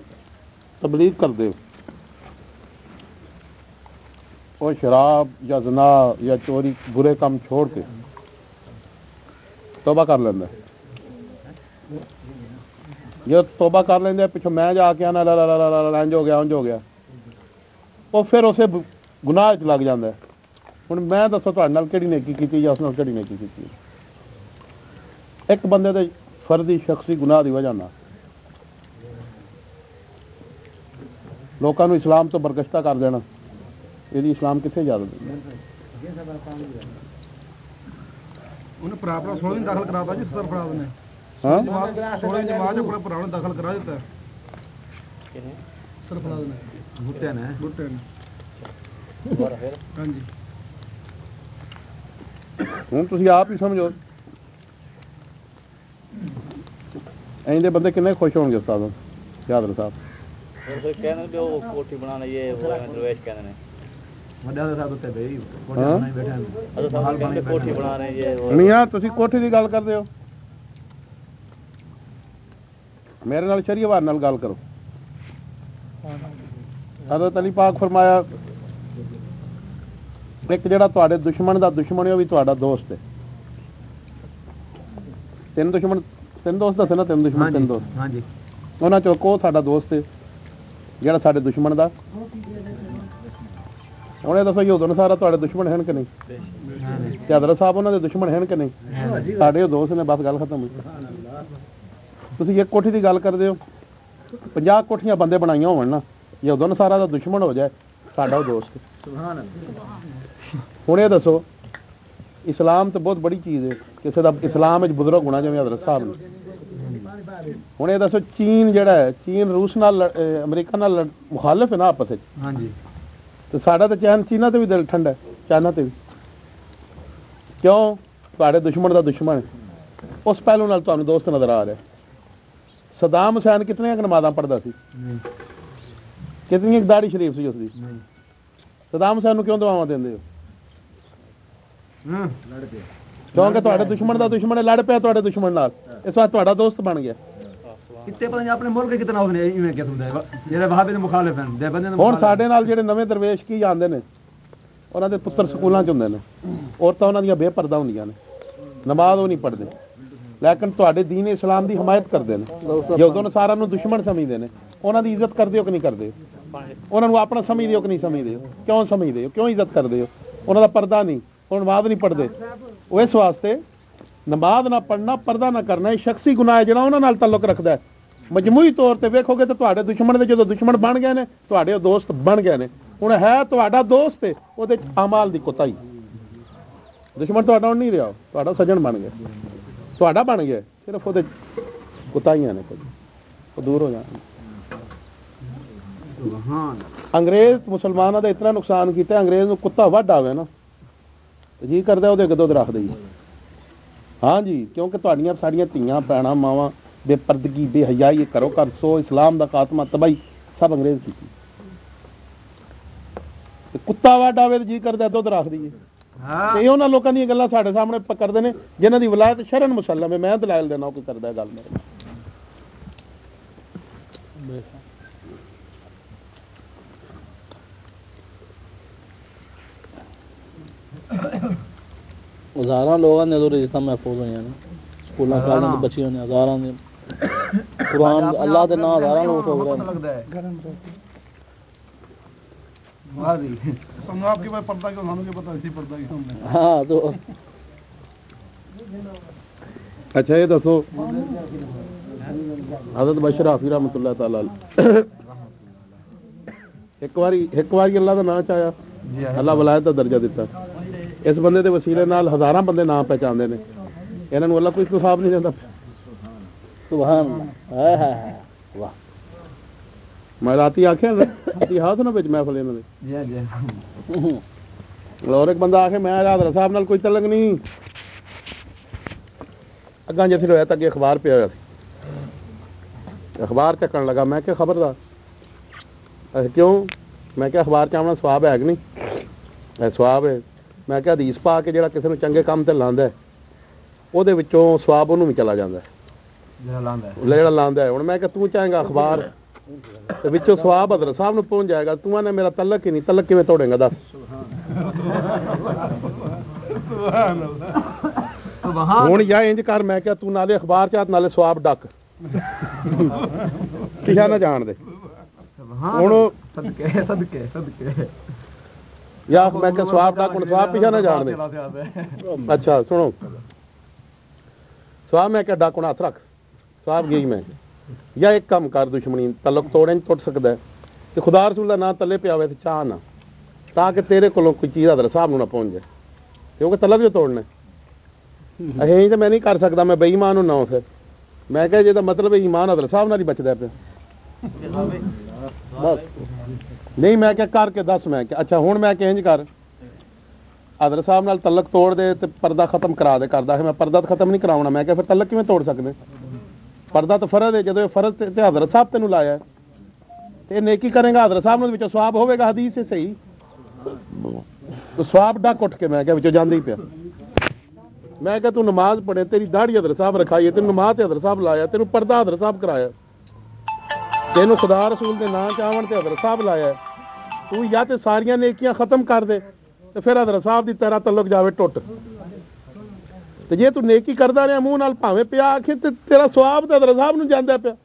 ਤਬਲੀਗ ਕਰਦੇ ਹੋ। ਉਹ ਸ਼ਰਾਬ ਜਾਂ ਜ਼ਨਾ ਜਾਂ ਚੋਰੀ, ਬੁਰੇ ਕੰਮ ਛੋੜ ਕੇ ਤੋਬਾ ਕਰ ਲੈਂਦਾ। ਜੇ ਤੋਬਾ ਕਰ ਲੈਂਦੇ ਆ, ਪਿੱਛੋਂ ਮੈਂ ਜਾ ਕੇ ਆਣਾ ਲਾ ਲਾ ਲਾ ਲਾ ਲਾ ਹੋ ਗਿਆ ਇੰਝ ਹੋ ਗਿਆ। ਉਹ ਫਿਰ ਉਸੇ ਗੁਨਾਹ 'ਚ ਲੱਗ ਜਾਂਦਾ ਹੁਣ ਮੈਂ ਦੱਸੋ ਤੁਹਾਡੇ ਨਾਲ ਕਿਹੜੀ ਨੇਕੀ ਕੀਤੀ ਜਾਂ ਉਸ ਨਾਲ ਕਿਹੜੀ ਨੇਕੀ ਕੀਤੀ ਇੱਕ ਬੰਦੇ ਦੇ ਫਰਦੀ ਸ਼ਖਸੀ ਗੁਨਾਹ ਦੀ ਵਜ੍ਹਾ ਨਾਲ। ਲੋਕਾਂ ਨੂੰ ਇਸਲਾਮ ਤੋਂ ਬਰਗਸ਼ਤਾ ਕਰ ਦੇਣਾ। ਇਹਦੀ ਇਸਲਾਮ ਕਿੱਥੇ ਇਜਾਜ਼ਤ ਦਿੰਦਾ ਉਹਨੇ ਪ੍ਰਾਪਰਾ 16 ਦਾਖਲ ਕਰਾਤਾ ਜੀ ਸਰਫਰਾਜ਼ ਨੇ ਹਾਂ? ਜਮਾਤ 16 ਜਮਾਤ ਆਪਣੇ ਭਰਾ ਨੂੰ ਦਾਖਲ ਕਰਾ ਦਿੱਤਾ। ਨੇ। ਨੇ ਨੇ। ਦੁਬਾਰਾ ਫਿਰ? ਹਾਂਜੀ। ਹੁਣ ਤੁਸੀਂ ਆਪ ਹੀ ਸਮਝੋ। ਐਂਦੇ ਬੰਦੇ ਕਿੰਨੇ ਖੁਸ਼ ਹੋਣਗੇ ਉਸਤਾਦ ਯਾਦਰ ਸਾਹਿਬ ਫਿਰ ਫਿਰ ਕਹਿੰਦੇ ਵੀ ਉਹ ਕੋਠੀ ਬਣਾਉਣਾ ਇਹ ਦਰਵੇਸ਼ ਕਹਿੰਦੇ ਨੇ ਵੱਡਾ ਦਾ ਸਾਹਿਬ ਉੱਤੇ ਬਈ ਕੋਟੇ ਹਾਂ? ਬਣਾਈ ਬੈਠੇ ਨੇ। ਅਦੋਂ ਸਾਹਿਬ ਕਹਿੰਦੇ ਕੋਠੀ ਬਣਾ ਰਹੇ ਇਹ ਉਹ ਮੀਆਂ ਤੁਸੀਂ ਕੋਠੀ ਦੀ ਗੱਲ ਕਰਦੇ ਹੋ? ਮੇਰੇ ਨਾਲ ਸ਼ਰੀਅਵਾਰ ਨਾਲ ਗੱਲ ਕਰੋ। ਹਜ਼ਰਤ ਅਲੀ ਪਾਕ ਫਰਮਾਇਆ ਇੱਕ ਜਿਹੜਾ ਤੁਹਾਡੇ ਦੁਸ਼ਮਣ ਦਾ ਦੁਸ਼ਮਣ ਹੈ ਉਹ ਵੀ ਤੁਹਾਡਾ ਦੋਸਤ ਹੈ। ਤਿੰਨ ਦੁਸ਼ਮਣ ਤਿੰਨ ਦੋਸਤ ਦੱਸੇ ਨਾ ਤਿੰਨ ਦੁਸ਼ਮਣ ਤਿੰਨ ਦੋਸਤ। ਹਾਂਜੀ। ਉਹਨਾਂ ਚੋਂ ਕੋ ਸਾਡਾ ਦੋਸਤ ਹੈ ਜਿਹੜਾ ਸਾਡੇ ਦੁਸ਼ਮਣ ਦਾ? ਉਹਨੇ ਦੱਸੋ ਯਹੂਦ ਨਸਾਰਾ ਤੁਹਾਡੇ ਦੁਸ਼ਮਣ ਹਨ ਕਿ ਨਹੀਂ? ਤੇ ਹਜ਼ਰਤ ਸਾਹਿਬ ਉਹਨਾਂ ਦੇ ਦੁਸ਼ਮਣ ਹਨ ਕਿ ਨਹੀਂ? ਸਾਡੇ ਉਹ ਦੋਸਤ ਨੇ ਬਸ ਗੱਲ ਖਤਮ ਹੋਈ। ਤੁਸੀਂ ਇੱਕ ਕੋਠੀ ਦੀ ਗੱਲ ਕਰਦੇ ਹੋ। 50 ਕੋਠੀਆਂ ਬੰਦੇ ਬਣਾਈਆਂ ਹੋਣ ਨਾ ਯਹੂਦ ਨਸਾਰਾ ਦਾ ਦੁਸ਼ਮਣ ਹੋ ਜਾਏ ਸਾਡਾ ਉਹ ਦੋਸਤ। ਸੁਭਾਨ ਹੁਣ ਇਹ ਦੱਸੋ ਇਸਲਾਮ ਤਾਂ ਬਹੁਤ ਬੜੀ ਚੀਜ਼ ਹੈ। ਕਿਸੇ ਦਾ ਇਸਲਾਮ ਵਿੱਚ ਬਜ਼ੁਰਗ ਹੋਣਾ ਜਿਵੇਂ ਹਜ਼ਰਤ ਸਾਹਿਬ ਨੇ। ਹੁਣ ਇਹ ਦੱਸੋ ਚੀਨ ਜਿਹੜਾ ਹੈ ਚੀਨ ਰੂਸ ਨਾਲ ਅਮਰੀਕਾ ਨਾਲ ਮੁਖਾਲਫ ਹੈ ਨਾ ਆਪਸ ਵਿੱਚ? ਹਾਂਜੀ। ਤੇ ਸਾਡਾ ਤਾਂ ਚੈਨ ਚੀਨਾ ਤੇ ਵੀ ਦਿਲ ਠੰਡਾ ਹੈ ਚਾਈਨਾ ਤੇ ਵੀ। ਕਿਉਂ? ਤੁਹਾਡੇ ਦੁਸ਼ਮਣ ਦਾ ਦੁਸ਼ਮਣ ਉਸ ਪਹਿਲੂ ਨਾਲ ਤੁਹਾਨੂੰ ਦੋਸਤ ਨਜ਼ਰ ਆ ਰਿਹਾ ਸਦਾਮ ਹੁਸੈਨ ਕਿਤਨੀਆਂ ਕੁ ਨਮਾਜ਼ਾਂ ਪੜ੍ਹਦਾ ਸੀ? ਕਿਤਨੀ ਦਾੜੀ ਸ਼ਰੀਫ ਸੀ ਉਸ ਦੀ ਨਹੀਂ। ਸਦਾਮ ਹੁਸੈਨ ਨੂੰ ਕਿਉਂ ਦੁਆਵਾਂ ਦਿੰਦੇ ਹੋ? ਹਾਂ ਲੜ ਕਿਉਂਕਿ ਤੁਹਾਡੇ ਦੁਸ਼ਮਣ ਦਾ ਦੁਸ਼ਮਣ ਲੜ ਪਿਆ ਤੁਹਾਡੇ ਦੁਸ਼ਮਣ ਨਾਲ। ਇਸ ਵਾਰ ਤੁਹਾਡਾ ਦੋਸਤ ਬਣ ਗਿਆ। ਕਿਤੇ ਪਤਾ ਨਹੀਂ ਆਪਣੇ ਮੁਲਕ ਦੇ ਕਿਤਨਾ ਹੋਣੇ ਇਵੇਂ ਕਿਸ ਹੁੰਦੇ ਜਿਹੜੇ ਵਹਾਬੀ ਦੇ ਮੁਖਾਲਿਫ ਹਨ ਦੇ ਬੰਦੇ ਦੇ ਹੁਣ ਸਾਡੇ ਨਾਲ ਜਿਹੜੇ ਨਵੇਂ ਦਰਵੇਸ਼ ਕੀ ਜਾਂਦੇ ਨੇ ਉਹਨਾਂ ਦੇ ਪੁੱਤਰ ਸਕੂਲਾਂ 'ਚ ਹੁੰਦੇ ਨੇ। ਔਰਤਾਂ ਉਹਨਾਂ ਦੀਆਂ ਬੇਪਰਦਾ ਹੁੰਦੀਆਂ ਨੇ। ਨਮਾਜ਼ ਉਹ ਨਹੀਂ ਪੜ੍ਹਦੇ। ਲੇਕਿਨ ਤੁਹਾਡੇ ਦੀਨ ਇਸਲਾਮ ਦੀ ਹਮਾਇਤ ਕਰਦੇ ਨੇ। ਯਹੂਦੋਂ ਨਸਾਰਾ ਨੂੰ ਦੁਸ਼ਮਣ ਸਮਝਦੇ ਨੇ। ਉਹਨਾਂ ਦੀ ਇੱਜ਼ਤ ਕਰਦੇ ਹੋ ਕਿ ਨਹੀਂ ਕਰਦੇ? ਉਹਨਾਂ ਨੂੰ ਆਪਣਾ ਸਮਝਦੇ ਹੋ ਕਿ ਨਹੀਂ ਸਮਝਦੇ? ਹੋ ਕਿਉਂ ਸਮਝਦੇ ਹੋ? ਕਿਉਂ ਇੱਜ਼ਤ ਕਰਦੇ ਹੋ? ਉਹਨਾਂ ਦਾ ਪਰਦਾ ਨਹੀਂ। ਉਹ ਨਮਾਜ਼ ਨਹੀਂ ਪੜ੍ਹਦੇ। ਉਹ ਇਸ ਵਾਸਤੇ ਨਮਾਜ਼ ਨਾ ਪੜ੍ਹਨਾ ਪਰਦਾ ਨਾ ਕਰਨਾ ਇਹ ਸ਼ਖਸੀ ਗੁਨਾਹ ਹੈ ਜਿਹੜਾ ਉਹਨਾਂ ਨਾਲ ਤਾਲੁਕ ਰੱਖਦਾ ਹੈ। ਮਜਮੂਈ ਤੌਰ ਤੇ ਵੇਖੋਗੇ ਤਾਂ ਤੁਹਾਡੇ ਦੁਸ਼ਮਣ ਦੇ ਜਦੋਂ ਦੁਸ਼ਮਣ ਬਣ ਗਏ ਨੇ ਤੁਹਾਡੇ ਦੋਸਤ ਬਣ ਗਏ ਨੇ। ਹੁਣ ਹੈ ਤੁਹਾਡਾ ਦੋਸਤ ਹੈ ਉਹਦੇ ਅਮਾਲ ਦੀ ਕੁਤਾਈ। ਦੁਸ਼ਮਣ ਤੁਹਾਡਾ ਹੁਣ ਨਹੀਂ ਰਿਹਾ। ਤੁਹਾਡਾ ਸੱਜਣ ਬਣ ਗਿਆ। ਤੁਹਾਡਾ ਬਣ ਗਿਆ, ਸਿਰਫ ਉਹਦੇ 'ਚ ਕੁਤਾਈਆਂ ਨੇ ਕੁਝ ਉਹ ਦੂਰ ਹੋ ਜਾਣ। ਅੰਗਰੇਜ਼ ਮੁਸਲਮਾਨਾਂ ਦਾ ਇਤਨਾ ਨੁਕਸਾਨ ਕੀਤਾ, ਅੰਗਰੇਜ਼ ਨੂੰ ਕੁੱਤਾ ਵੱਢ ਆਵੇ ਨਾ। ਤੇ ਜੀ ਕਰਦਾ ਉਹਦੇ ਅੱਗੇ ਦੁੱਧ ਰੱਖ ਦੇਈ। ਹਾਂਜੀ ਕਿਉਂਕਿ ਤੁਹਾਡੀਆਂ ਸਾਡੀਆਂ ਧੀਆਂ, ਭੈਣਾਂ, ਮਾਵਾਂ ਬੇਪਰਦਗੀ, ਬੇਹਯਾਈ ਕਰੋ ਕਰ ਸੋ, ਇਸਲਾਮ ਦਾ ਖਾਤਮਾ ਤਬਾਈ ਸਭ ਅੰਗਰੇਜ਼ ਕੀਤੀ। ਕੁੱਤਾ ਵੱਢ ਆਵੇ ਤੇ ਜੀ ਕਰਦਾ ਦੁੱਧ ਰੱਖ ਦਈਏ। ਹਾਂ। ਤੇ ਇਹ ਉਹਨਾਂ ਲੋਕਾਂ ਦੀਆਂ ਗੱਲਾਂ ਸਾਡੇ ਸਾਹਮਣੇ ਕਰਦੇ ਨੇ ਜਿਨ੍ਹਾਂ ਦੀ ਵਿਲਾਇਤ ਸ਼ਰਨ ਮੁਸਲਮ ਹੈ। ਮੈਂ ਦਲਾਇਲ ਦੇਣਾ ਉਹ ਕੋਈ ਕਰਦਾ ਗੱਲ ਮੇਰੇ। ਹਜ਼ਾਰਾਂ ਲੋਕਾਂ ਦੇ ਉਰੇ ਰਿਸ਼ਤਾ ਮਹਿਫੂਜ਼ ਹੋਈਆਂ ਨੇ ਸਕੂਲਾਂ ਕਾਲਜਾਂ ਦੇ ਬੱਚੀਆਂ ਨੇ ਹਜ਼ਾਰਾਂ ਦੇ ਕੁਰਾਨ ਅੱਲਾਹ ਦੇ ਨਾਂ ਹਜ਼ਾਰਾਂ ਲੋਕ ਹੋ ਰਹੇ ਨੇ ਲੱਗਦਾ ਹੈ ਵਾਹ ਜੀ ਤੁਹਾਨੂੰ ਆਪ ਕੀ ਪਤਾ ਪਰਦਾ आपके पास पर्दा क्यों हमें पता इसी पर्दा ਇੱਕ ਵਾਰੀ ਇੱਕ ਵਾਰੀ ਅੱਲਾ ਦਾ ਨਾਮ ਚਾਇਆ। ਅੱਲਾ ਬਲਾਇਤ ਦਾ ਦਰਜਾ ਦਿੱਤਾ। ਇਸ ਬੰਦੇ ਦੇ ਵਸੀਲੇ ਨਾਲ ਹਜ਼ਾਰਾਂ ਬੰਦੇ ਨਾਮ ਪਹਿਚਾਨਦੇ ਨੇ। ਇਹਨਾਂ ਨੂੰ ਅੱਲਾ ਕੋਈ ਇਸਤਫਾਬ ਨਹੀਂ ਦਿੰਦਾ। ਸੁਭਾਨ ਅੱਲਾਹ। ਵਾਹ। ਮੈਂ ਰਾਤੀ ਆਖਿਆ ਰਾਤੀ ਹਾਥ ਨਾ ਵਿੱਚ ਮਹਿਫਲ ਇਹਨਾਂ ਦੇ। ਜੀ ਜੀ। ਔਰ ਇੱਕ ਬੰਦਾ ਆਖੇ ਮੈਂ ਹਜ਼ਰਤ ਸਾਹਿਬ ਨਾਲ ਕੋਈ ਤਲਕ ਨਹੀਂ। ਅੱਗਾ ਜਿੱਥੇ ਹੋਇਆ ਤਾਂ ਅੱਗੇ ਅਖਬਾਰ ਪਿਆ ਹੋਇਆ ਸੀ। ਅਖਬਾਰ ਚੱਕਣ ਲੱਗਾ ਮੈਂ ਕਿਹਾ ਖਬਰਦਾਰ ਅਹ ਕਿਉਂ? ਮੈਂ ਕਿਹਾ ਅਖਬਾਰ ਚ ਆਉਣਾ ਸਵਾਬ ਹੈ ਕਿ ਨਹੀਂ? ਇਹ ਸਵਾਬ ਹੈ। ਮੈਂ ਕਿਹਾ ਹਦੀਸ ਪਾ ਕੇ ਜਿਹੜਾ ਕਿਸੇ ਨੂੰ ਚੰਗੇ ਕੰਮ ਤੇ ਲਾਉਂਦਾ ਹੈ, ਉਹਦੇ ਵਿੱਚੋਂ ਸਵਾਬ ਉਹਨੂੰ ਵੀ ਚਲਾ ਜਾਂਦਾ ਹੈ। ਜਿਹੜਾ ਲਾਂਦਾ ਹੈ। ਜਿਹੜਾ ਲਾਉਂਦਾ ਹੈ। ਹੁਣ ਮੈਂ ਕਿਹਾ ਤੂੰ ਚਾਹੇਗਾ ਅਖਬਾਰ ਤੇ ਵਿੱਚੋਂ ਸਵਾਬ ਹਜ਼ਰਤ ਸਾਹਿਬ ਨੂੰ ਪਹੁੰਚ ਜਾਏਗਾ ਤੂੰ ਆਨੇ ਮੇਰਾ ਤਲਕ ਹੀ ਨਹੀਂ ਤਲਕ ਕਿਵੇਂ ਤੋੜੇਗਾ ਦੱਸ। ਸੁਭਾਨ ਅੱਲਾਹ ਹੁਣ ਜਾਂ ਇੰਜ ਕਰ ਮੈਂ ਕਿਹਾ ਤੂੰ ਨਾਲੇ ਅਖਬਾਰ ਚਾਤ ਨਾਲੇ ਸਵਾਬ ਡੱਕ। ਕਿਹਾ ਨਾ ਜਾਣ ਦੇ। ਹੁਣ ਸਦਕੇ ਸਦਕੇ ਸਦਕੇ। ਜਾਂ ਮੈਂ ਕਿਹਾ ਸਵਾਬ ਡੱਕ ਹੁਣ ਸਵਾਬ ਪਿਛਾ ਨਾ ਜਾਣ ਦੇ। ਅੱਛਾ ਸੁਣੋ। ਸਵਾਬ ਮੈਂ ਕਿਹਾ ਡੱਕ ਹੁਣ ਹੱਥ ਰੱਖ। ਸਵਾਬ ਗਈ ਮੈਂ। ਜਾਂ ਇੱਕ ਕੰਮ ਕਰ ਦੁਸ਼ਮਣੀ ਤਲਕ ਤੋੜਨ ਨਹੀਂ ਟੁੱਟ ਸਕਦਾ। ਹੈ। ਤੇ ਖੁਦਾ ਰਸੂਲ ਦਾ ਨਾਂ ਤਲੇ ਪਿਆ ਹੋਵੇ ਤੇ ਚਾਹ ਨਾ, ਤਾਂ ਕਿ ਤੇਰੇ ਕੋਲੋਂ ਕੋਈ ਚੀਜ਼ ਹਦਰ ਸਾਹਿਬ ਨੂੰ ਨਾ ਪਹੁੰਚ ਜਾਏ। ਕਿਉਂਕਿ ਤਲਕ ਜੋ ਤੋੜਨਾ ਹੈ। ਤਾਂ ਮੈਂ ਨਹੀਂ ਕਰ ਸਕਦਾ, ਮੈਂ ਬੇਈਮਾਨ ਹੁੰਨਾ ਫਿਰ। ਮੈਂ ਕਿਹਾ ਜੇ ਦਾ ਮਤਲਬ ਹੈ ਈਮਾਨ ਹਦਰ ਸਾਹਿਬ ਨਾਲ ਹੀ ਬਚਦਾ ਪਿਆ। ਨਹੀਂ, ਮੈਂ ਕਿਹਾ ਕਰਕੇ ਦੱਸ, ਮੈਂ ਕਿਹਾ, ਅੱਛਾ, ਹੁਣ ਮੈਂ ਕਿਹਾ ਇੰਜ ਕਰ। ਹਦਰ ਸਾਹਿਬ ਨਾਲ ਤਲਕ ਤੋੜ ਦੇ ਤੇ ਪਰਦਾ ਖਤਮ ਕਰਾ ਦੇ, ਕਰਦਾ ਹੈ ਮੈਂ ਪਰਦਾ ਤਾਂ ਖਤਮ ਨਹੀਂ ਕਰਾਉਣਾ। ਮੈਂ ਕਿਹਾ ਫਿਰ ਤਲਕ ਕਿਵੇਂ ਤੋੜ ਸਕਦੇ? ਪਰਦਾ ਤਾਂ ਫਰਜ਼ ਹੈ, ਜਦੋਂ ਇਹ ਫਰਜ਼ ਤੇ ਤੇ ਹਜ਼ਰਤ ਸਾਹਿਬ ਤੈਨੂੰ ਲਾਇਆ ਤੇ ਇਹ ਨੇਕੀ ਕਰੇਗਾ, ਹਜ਼ਰਤ ਸਾਹਿਬ ਨੂੰ ਵਿੱਚੋਂ ਸਵਾਬ ਹੋਵੇਗਾ, ਹਦੀਸ ਹੈ ਸਹੀ। ਸਵਾਬ ਡੱਕ ਉੱਠ ਕੇ ਮੈਂ ਕਿਹਾ ਵਿੱਚੋਂ ਜਾਂਦੇ ਪਿਆ। ਮੈਂ ਕਿਹਾ ਤੂੰ ਨਮਾਜ਼ ਪੜ੍ਹੇ, ਤੇਰੀ ਦਾੜੀ ਹਜ਼ਰਤ ਸਾਹਿਬ ਰਖਾਈ ਹੈ, ਤੈਨੂੰ ਨਮਾਜ਼ ਤੇ ਹਜ਼ਰਤ ਸਾਹਿਬ ਲਾਇਆ, ਤੈਨੂੰ ਪਰਦਾ ਹਜ਼ਰਤ ਸਾਹਿਬ ਕਰਾਇਆ। ਤੈਨੂੰ ਖੁਦਾ ਰਸੂਲ ਦੇ ਨਾਂ ਚਾਵਣ ਤੇ ਹਜ਼ਰਤ ਸਾਹਿਬ ਲਾਇਆ ਤੂੰ ਜਾਂ ਤੇ ਸਾਰੀਆਂ ਨੇਕੀਆਂ ਖਤਮ ਕਰ ਦੇ, ਤੇ ਫਿਰ ਹਜ਼ਰਤ ਸਾਹਿਬ ਦੀ ਤੇਰਾ ਤਲਕ ਜਾਵੇ ਟੁੱਟ। ਤੇ ਜੇ ਤੂੰ ਨੇਕੀ ਕਰਦਾ ਰਿਹਾ ਮੂੰਹ ਨਾਲ ਭਾਵੇਂ ਪਿਆ ਆਖੇ ਤੇ ਤੇਰਾ ਸਵਾਬ ਤਾਂ ਹਜ਼ਰਤ ਸਾਹਿਬ ਨੂੰ ਜਾਂਦਾ ਪਿਆ।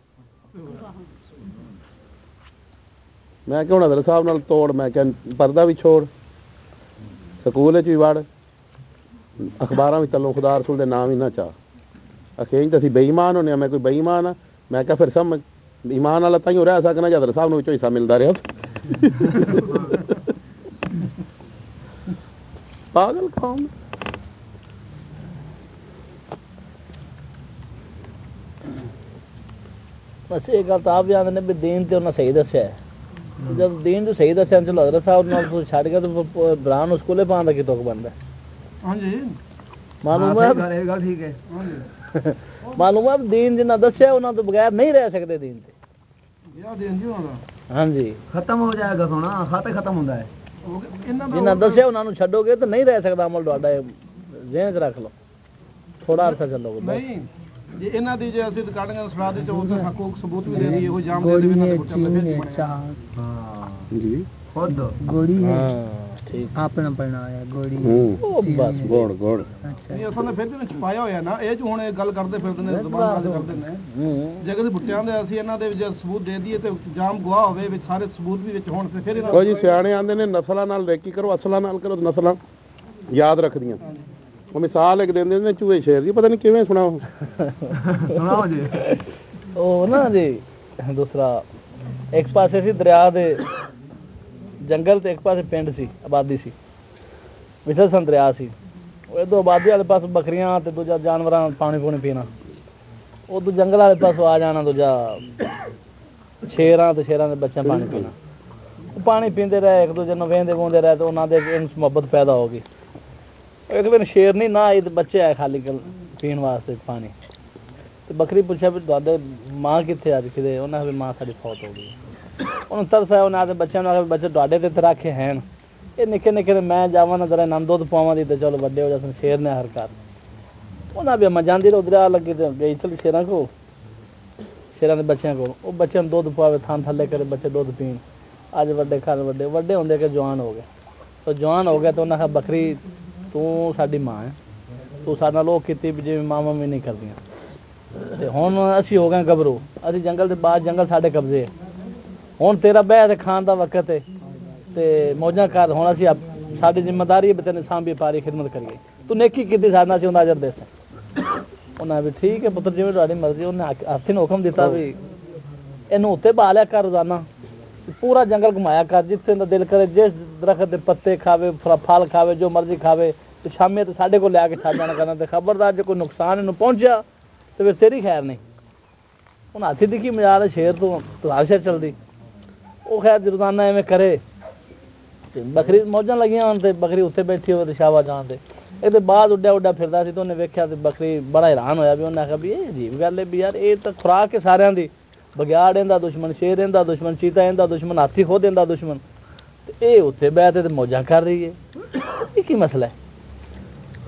ਮੈਂ ਕਿਹਾ ਹੁਣ ਹਜ਼ਰਤ ਸਾਹਿਬ ਨਾਲ ਤੋੜ ਮੈਂ ਕਿਹਾ ਪਰਦਾ ਵੀ ਛੋੜ ਸਕੂਲ ਵਿੱਚ ਵੀ ਵੜ ਅਖਬਾਰਾਂ ਵਿੱਚ ਚੱਲੋ ਖੁਦਾ ਰਸੂਲ ਦੇ ਨਾਮ ਹੀ ਨਾ ਚਾਹ। ਅਖੇਂ ਤਾਂ ਅਸੀਂ ਬੇਈਮਾਨ ਹੋਨੇ ਆ ਮੈਂ ਕੋਈ ਬੇਈਮਾਨ ਆ ਮੈਂ ਕਿਹਾ ਫਿਰ ਸਮਝ ਈਮਾਨ ਵਾਲਾ ਤਾਂ ਹੀ ਹੋ ਰਿਹਾ ਸਕਣਾ ਜਦ ਹਜ਼ਰਤ ਸਾਹਿਬ ਨੂੰ ਵਿੱਚੋਂ ਹਿੱਸਾ ਮਿਲਦਾ ਰਿਹਾ। ਪਾਗਲ ਕੌਮ। ਬਸ ਇਹ ਗੱਲ ਤਾਂ ਆਪ ਜਾਣਦੇ ਨੇ ਵੀ ਦੀਨ ਤੇ ਉਹਨਾਂ ਸਹੀ ਦੱਸਿਆ ਜਦ ਦੀਨ ਤੇ ਸਹੀ ਦੱਸਿਆ ਚਲੋ ਹਜ਼ਰਤ ਸਾਹਿਬ ਨਾਲ ਤੁਸੀਂ ਛੱਡ ਕੇ ਤਾਂ ਬਰਾਂ ਨੂੰ ਸਕੂਲੇ ਪਾਉਣ ਦਾ ਕੀ ਤੁਕ ਬਣਦਾ? ਹਾਂਜੀ। ਮਾਲੂਮ ਹਾਂ, ਇਹ ਗੱਲ ਠੀਕ ਹੈ। ਹਾਂਜੀ। ਮਾਲੂਮ ਹੈ ਦੀਨ ਜਿੰਨਾ ਦੱਸਿਆ ਉਹਨਾਂ ਤੋਂ ਬਗੈਰ ਨਹੀਂ ਰਹਿ ਸਕਦੇ ਦੀਨ ਤੇ। ਯਾ ਦੇਣ ਜੀ ਉਹਨਾਂ ਦਾ ਹਾਂਜੀ। ਖਤਮ ਹੋ ਜਾਏਗਾ ਸੋਣਾ ਖਾਤੇ ਖਤਮ ਹੁੰਦਾ ਹੈ। ਹੋ ਗਿਆ ਇਹਨਾਂ ਦਾ ਜਿੰਨਾ ਦੱਸਿਆ ਉਹਨਾਂ ਨੂੰ ਛੱਡੋਗੇ ਤਾਂ ਨਹੀਂ ਰਹਿ ਸਕਦਾ ਅਮਲ ਤੁਹਾਡਾ ਇਹ ਜ਼ਿਹਨ 'ਚ ਰੱਖ ਲਓ। ਥੋੜਾ ਅਰਸਾ ਚੱਲੋਗੇ ਬਸ। ਨਹੀਂ ਜੇ ਇਹਨਾਂ ਦੀ ਜੇ ਅਸੀਂ ਰਿਕਾਰਡਿੰਗਾਂ ਸੁਣਾ ਦੇ ਤੇ ਉਸ ਹਕੂਕ ਸਬੂਤ ਵੀ ਦੇ ਦਈਏ ਉਹ ਜਾਮ ਦੇ ਦੇਵੇ ਨਾ ਤੇ ਹਾਂ ਜੀ ਖੁਦ। ਗੋੜੀ ਹੈ। ਹਾਂ ਠੀਕ। ਆਪਣਾ ਬਣਾਇਆ ਗੋੜੀ ਉਹ ਬਸ ਗੋੜ ਗੋੜ। ਅੱਛਾ। ਨਹੀਂ ਅਸਾਂ ਨੇ ਫਿਰ ਵੀ ਛੁਪਾਇਆ ਹੋਇਆ ਨਾ ਇਹ ਜੋ ਹੁਣ ਇਹ ਗੱਲ ਕਰਦੇ ਫਿਰਦੇ ਨੇ ਜ਼ੁਬਾਨ ਨਾਲ ਕਰਦੇ ਨੇ। ਹੂੰ। ਜੇ ਕਦੇ ਬੁੱਟਿਆਂ ਦੇ ਅਸੀਂ ਇਹਨਾਂ ਦੇ ਵਿੱਚ ਸਬੂਤ ਦੇ ਦਈਏ ਤੇ ਜਾਮ ਗਵਾਹ ਹੋਵੇ ਵਿੱਚ ਸਾਰੇ ਸਬੂਤ ਵੀ ਵਿੱਚ ਹੋਣ ਤੇ ਫਿਰ ਇਹਨਾਂ ਕੋਈ ਜੀ ਸਿਆਣੇ ਆਂਦੇ ਨੇ ਨਸਲਾਂ ਨਾਲ ਰੇਕੀ ਕਰੋ ਅਸਲਾਂ ਨਾਲ ਕਰੋ ਨਸਲਾਂ ਯਾਦ ਰੱਖਦੀਆਂ। ਉਹ ਮਿਸਾਲ ਇੱਕ ਦਿੰਦੇ ਨੇ ਚੂਹੇ ਸ਼ੇਰ ਦੀ ਪਤਾ ਨਹੀਂ ਕਿਵੇਂ ਸੁਣਾ ਉਹ ਸੁਣਾਓ ਜੀ। ਉਹ ਨਾ ਜੀ ਦੂਸਰਾ ਇੱਕ ਪਾਸੇ ਸੀ ਦਰਿਆ ਦੇ ਜੰਗਲ ਤੇ ਇੱਕ ਪਾਸੇ ਪਿੰਡ ਸੀ ਆਬਾਦੀ ਸੀ। ਵਿਸਲਸਨ ਦਰਿਆ ਸੀ। ਉਹ ਇਦੋਂ ਆਬਾਦੀ ਵਾਲੇ ਪਾਸੇ ਬੱਕਰੀਆਂ ਤੇ ਦੂਜਾ ਜਾਨਵਰਾਂ ਪਾਣੀ ਪੂਣੀ ਪੀਣਾ। ਉਹ ਤੋਂ ਜੰਗਲ ਵਾਲੇ ਪਾਸੋਂ ਆ ਜਾਣਾ ਦੂਜਾ ਸ਼ੇਰਾਂ ਤੇ ਸ਼ੇਰਾਂ ਦੇ ਬੱਚਿਆਂ ਪਾਣੀ ਪੀਣਾ। ਉਹ ਪਾਣੀ ਪੀਂਦੇ ਰਹੇ ਇੱਕ ਦੂਜੇ ਨੂੰ ਵੇਂਦੇ ਵੂੰਦੇ ਰਹੇ ਤੇ ਉਹਨਾਂ ਦੇ ਵਿੱਚ ਮੁਹੱਬਤ ਪੈਦਾ ਹੋ ਗਈ। ਇੱਕ ਦਿਨ ਸ਼ੇਰ ਨਹੀਂ, ਨਾ ਆਈ ਤੇ ਬੱਚੇ ਆਏ ਖਾਲੀ ਪੀਣ ਵਾਸਤੇ ਪਾਣੀ। ਤੇ ਬੱਕਰੀ ਪੁੱਛਿਆ ਵੀ ਤੁਹਾਡੇ ਮਾਂ ਕਿੱਥੇ ਅੱਜ ਕਿਤੇ? ਉਹਨਾਂ ਵੀ ਮਾਂ ਸਾਡੀ ਫੌਤ ਹੋ ਗਈ। ਉਹਨੂੰ ਤਰਸ ਆਇਆ ਉਹਨਾਂ ਦੇ ਬੱਚਿਆਂ ਨੂੰ ਬੱਚੇ ਤੁਹਾਡੇ ਤੇ ਇੱਥੇ ਹਨ ਇਹ ਨਿੱਕੇ ਨਿੱਕੇ ਮੈਂ ਜਾਵਾਂ ਨਾ ਜਰਾ ਨੰਦ ਦੁੱਧ ਪਾਵਾਂ ਦੀ ਤੇ ਚਲੋ ਵੱਡੇ ਹੋ ਜਾਣ ਸ਼ੇਰ ਨੇ ਹਰ ਕਰ ਉਹਨਾਂ ਵੀ ਮੈਂ ਜਾਂਦੀ ਰੋ ਦਰਿਆ ਲੱਗੀ ਤੇ ਗਈ ਚਲ ਸ਼ੇਰਾਂ ਕੋ ਸ਼ੇਰਾਂ ਦੇ ਬੱਚਿਆਂ ਕੋਲ। ਉਹ ਬੱਚਿਆਂ ਨੂੰ ਦੁੱਧ ਪਾਵੇ ਥਾਂ ਥੱਲੇ ਕਰੇ ਬੱਚੇ ਦੁੱਧ ਪੀਣ। ਅੱਜ ਵੱਡੇ ਘਰ ਵੱਡੇ ਵੱਡੇ ਹੁੰਦੇ ਕਿ ਜਵਾਨ ਹੋ ਗਏ। ਤਾਂ ਜਵਾਨ ਹੋ ਗਿਆ ਤਾਂ ਉਹਨਾਂ ਕਿਹਾ ਬੱਕਰੀ ਤੂੰ ਸਾਡੀ ਮਾਂ ਹੈ। ਤੂੰ ਸਾਡੇ ਨਾਲ ਉਹ ਕੀਤੀ ਵੀ ਜਿਵੇਂ ਮਾਂ ਮੰਮੀ ਨਹੀਂ ਕਰਦੀਆਂ। ਤੇ ਹੁਣ ਅਸੀਂ ਹੋ ਗਏ ਗੱਭਰੂ। ਅਸੀਂ ਜੰਗਲ ਦੇ ਬਾਅਦ ਜੰਗਲ ਸਾਡੇ ਕਬਜ਼ੇ ਹੈ। ਹੁਣ ਤੇਰਾ ਬਹਿ ਤੇ ਖਾਣ ਦਾ ਵਕਤ ਹੈ। ਤੇ ਮੌਜਾਂ ਕਰ ਹੁਣ ਅਸੀਂ ਸਾਡੀ ਜ਼ਿੰਮੇਵਾਰੀ ਹੈ ਵੀ ਤੈਨੂੰ ਸਾਂਭੀ ਪਾਰੀ ਖਿਦਮਤ ਕਰੀਏ। ਤੂੰ ਨੇਕੀ ਕੀਤੀ ਸਾਡੇ ਨਾਲ ਉਹਦਾ ਅਜਰ ਦੇ ਉਹਨਾਂ ਵੀ ਠੀਕ ਹੈ ਪੁੱਤਰ ਜਿਵੇਂ ਤੁਹਾਡੀ ਮਰਜ਼ੀ ਉਹਨੇ ਹਾਥੀ ਨੂੰ ਹੁਕਮ ਦਿੱਤਾ ਵੀ ਇਹਨੂੰ ਉੱਤੇ ਬਹਾ ਲਿਆ ਕਰ ਰੋਜ਼ਾਨਾ। ਪੂਰਾ ਜੰਗਲ ਘੁਮਾਇਆ ਕਰ, ਜਿੱਥੇ ਦਾ ਦਿਲ ਕਰੇ ਜਿਸ ਦਰਖਤ ਦੇ ਪੱਤੇ ਖਾਵੇ, ਫਲ- ਖਾਵੇ, ਜੋ ਮਰਜ਼ੀ ਖਾਵੇ, ਤੇ ਸ਼ਾਮੇ ਤੇ ਸਾਡੇ ਕੋਲ ਲਿਆ ਕੇ ਛੱਡ ਜਾਣਾ ਕਰਨਾ ਤੇ ਖਬਰਦਾਰ ਜੇ ਕੋਈ ਨੁਕਸਾਨ ਇਹਨੂੰ ਪਹੁੰਚਿਆ, ਤੇ ਫਿਰ ਤੇਰੀ ਖੈਰ ਨਹੀਂ। ਹੁਣ ਹਾਥੀ ਦੀ ਕੀ ਮਜਾਲ ਸ਼ੇਰ ਤੋਂ ਤਲਾਸ਼ਾ ਚੱਲਦੀ। ਉਹ ਖੈਰ ਰੋਜ਼ਾਨਾ ਐਵੇਂ ਕਰੇ, ਤੇ ਬੱਕਰੀ ਮੌਜਾਂ ਲੱਗੀਆਂ ਹੋਣ ਤੇ ਬੱਕਰੀ ਉੱਥੇ ਬੈਠੀ ਹੋਵੇ ਤੇ ਸ਼ਾਵਾ ਜਾਣ ਤੇ। ਇਹਦੇ ਬਾਅਦ ਉੱਡਿਆ ਉੱਡਿਆ ਫਿਰਦਾ ਸੀ ਤੇ ਉਹਨੇ ਵੇਖਿਆ ਤੇ ਬੱਕਰੀ ਬੜਾ ਹੈਰਾਨ ਹੋਇਆ ਵੀ ਉਹਨੇ ਆਖਿਆ ਵੀ ਇਹ ਅਜੀਬ ਗੱਲ ਹੈ ਵੀ ਯਾਰ ਇਹ ਤਾਂ ਖੁਰਾਕ ਹੈ ਸਾਰਿਆਂ ਦੀ। ਬਗਿਆੜ ਇਹਦਾ ਦੁਸ਼ਮਣ, ਸ਼ੇਰ ਇਹਦਾ ਦੁਸ਼ਮਣ, ਚੀਤਾ ਇਹਦਾ ਦੁਸ਼ਮਣ, ਹਾਥੀ ਖੁਦ ਇਹਦਾ ਦੁਸ਼ਮਣ। ਤੇ ਇਹ ਉੱਥੇ ਬਹਿ ਤੇ ਮੌਜਾਂ ਕਰ ਰਹੀ ਹੈ। ਇਹ ਕੀ ਮਸਲਾ ਹੈ?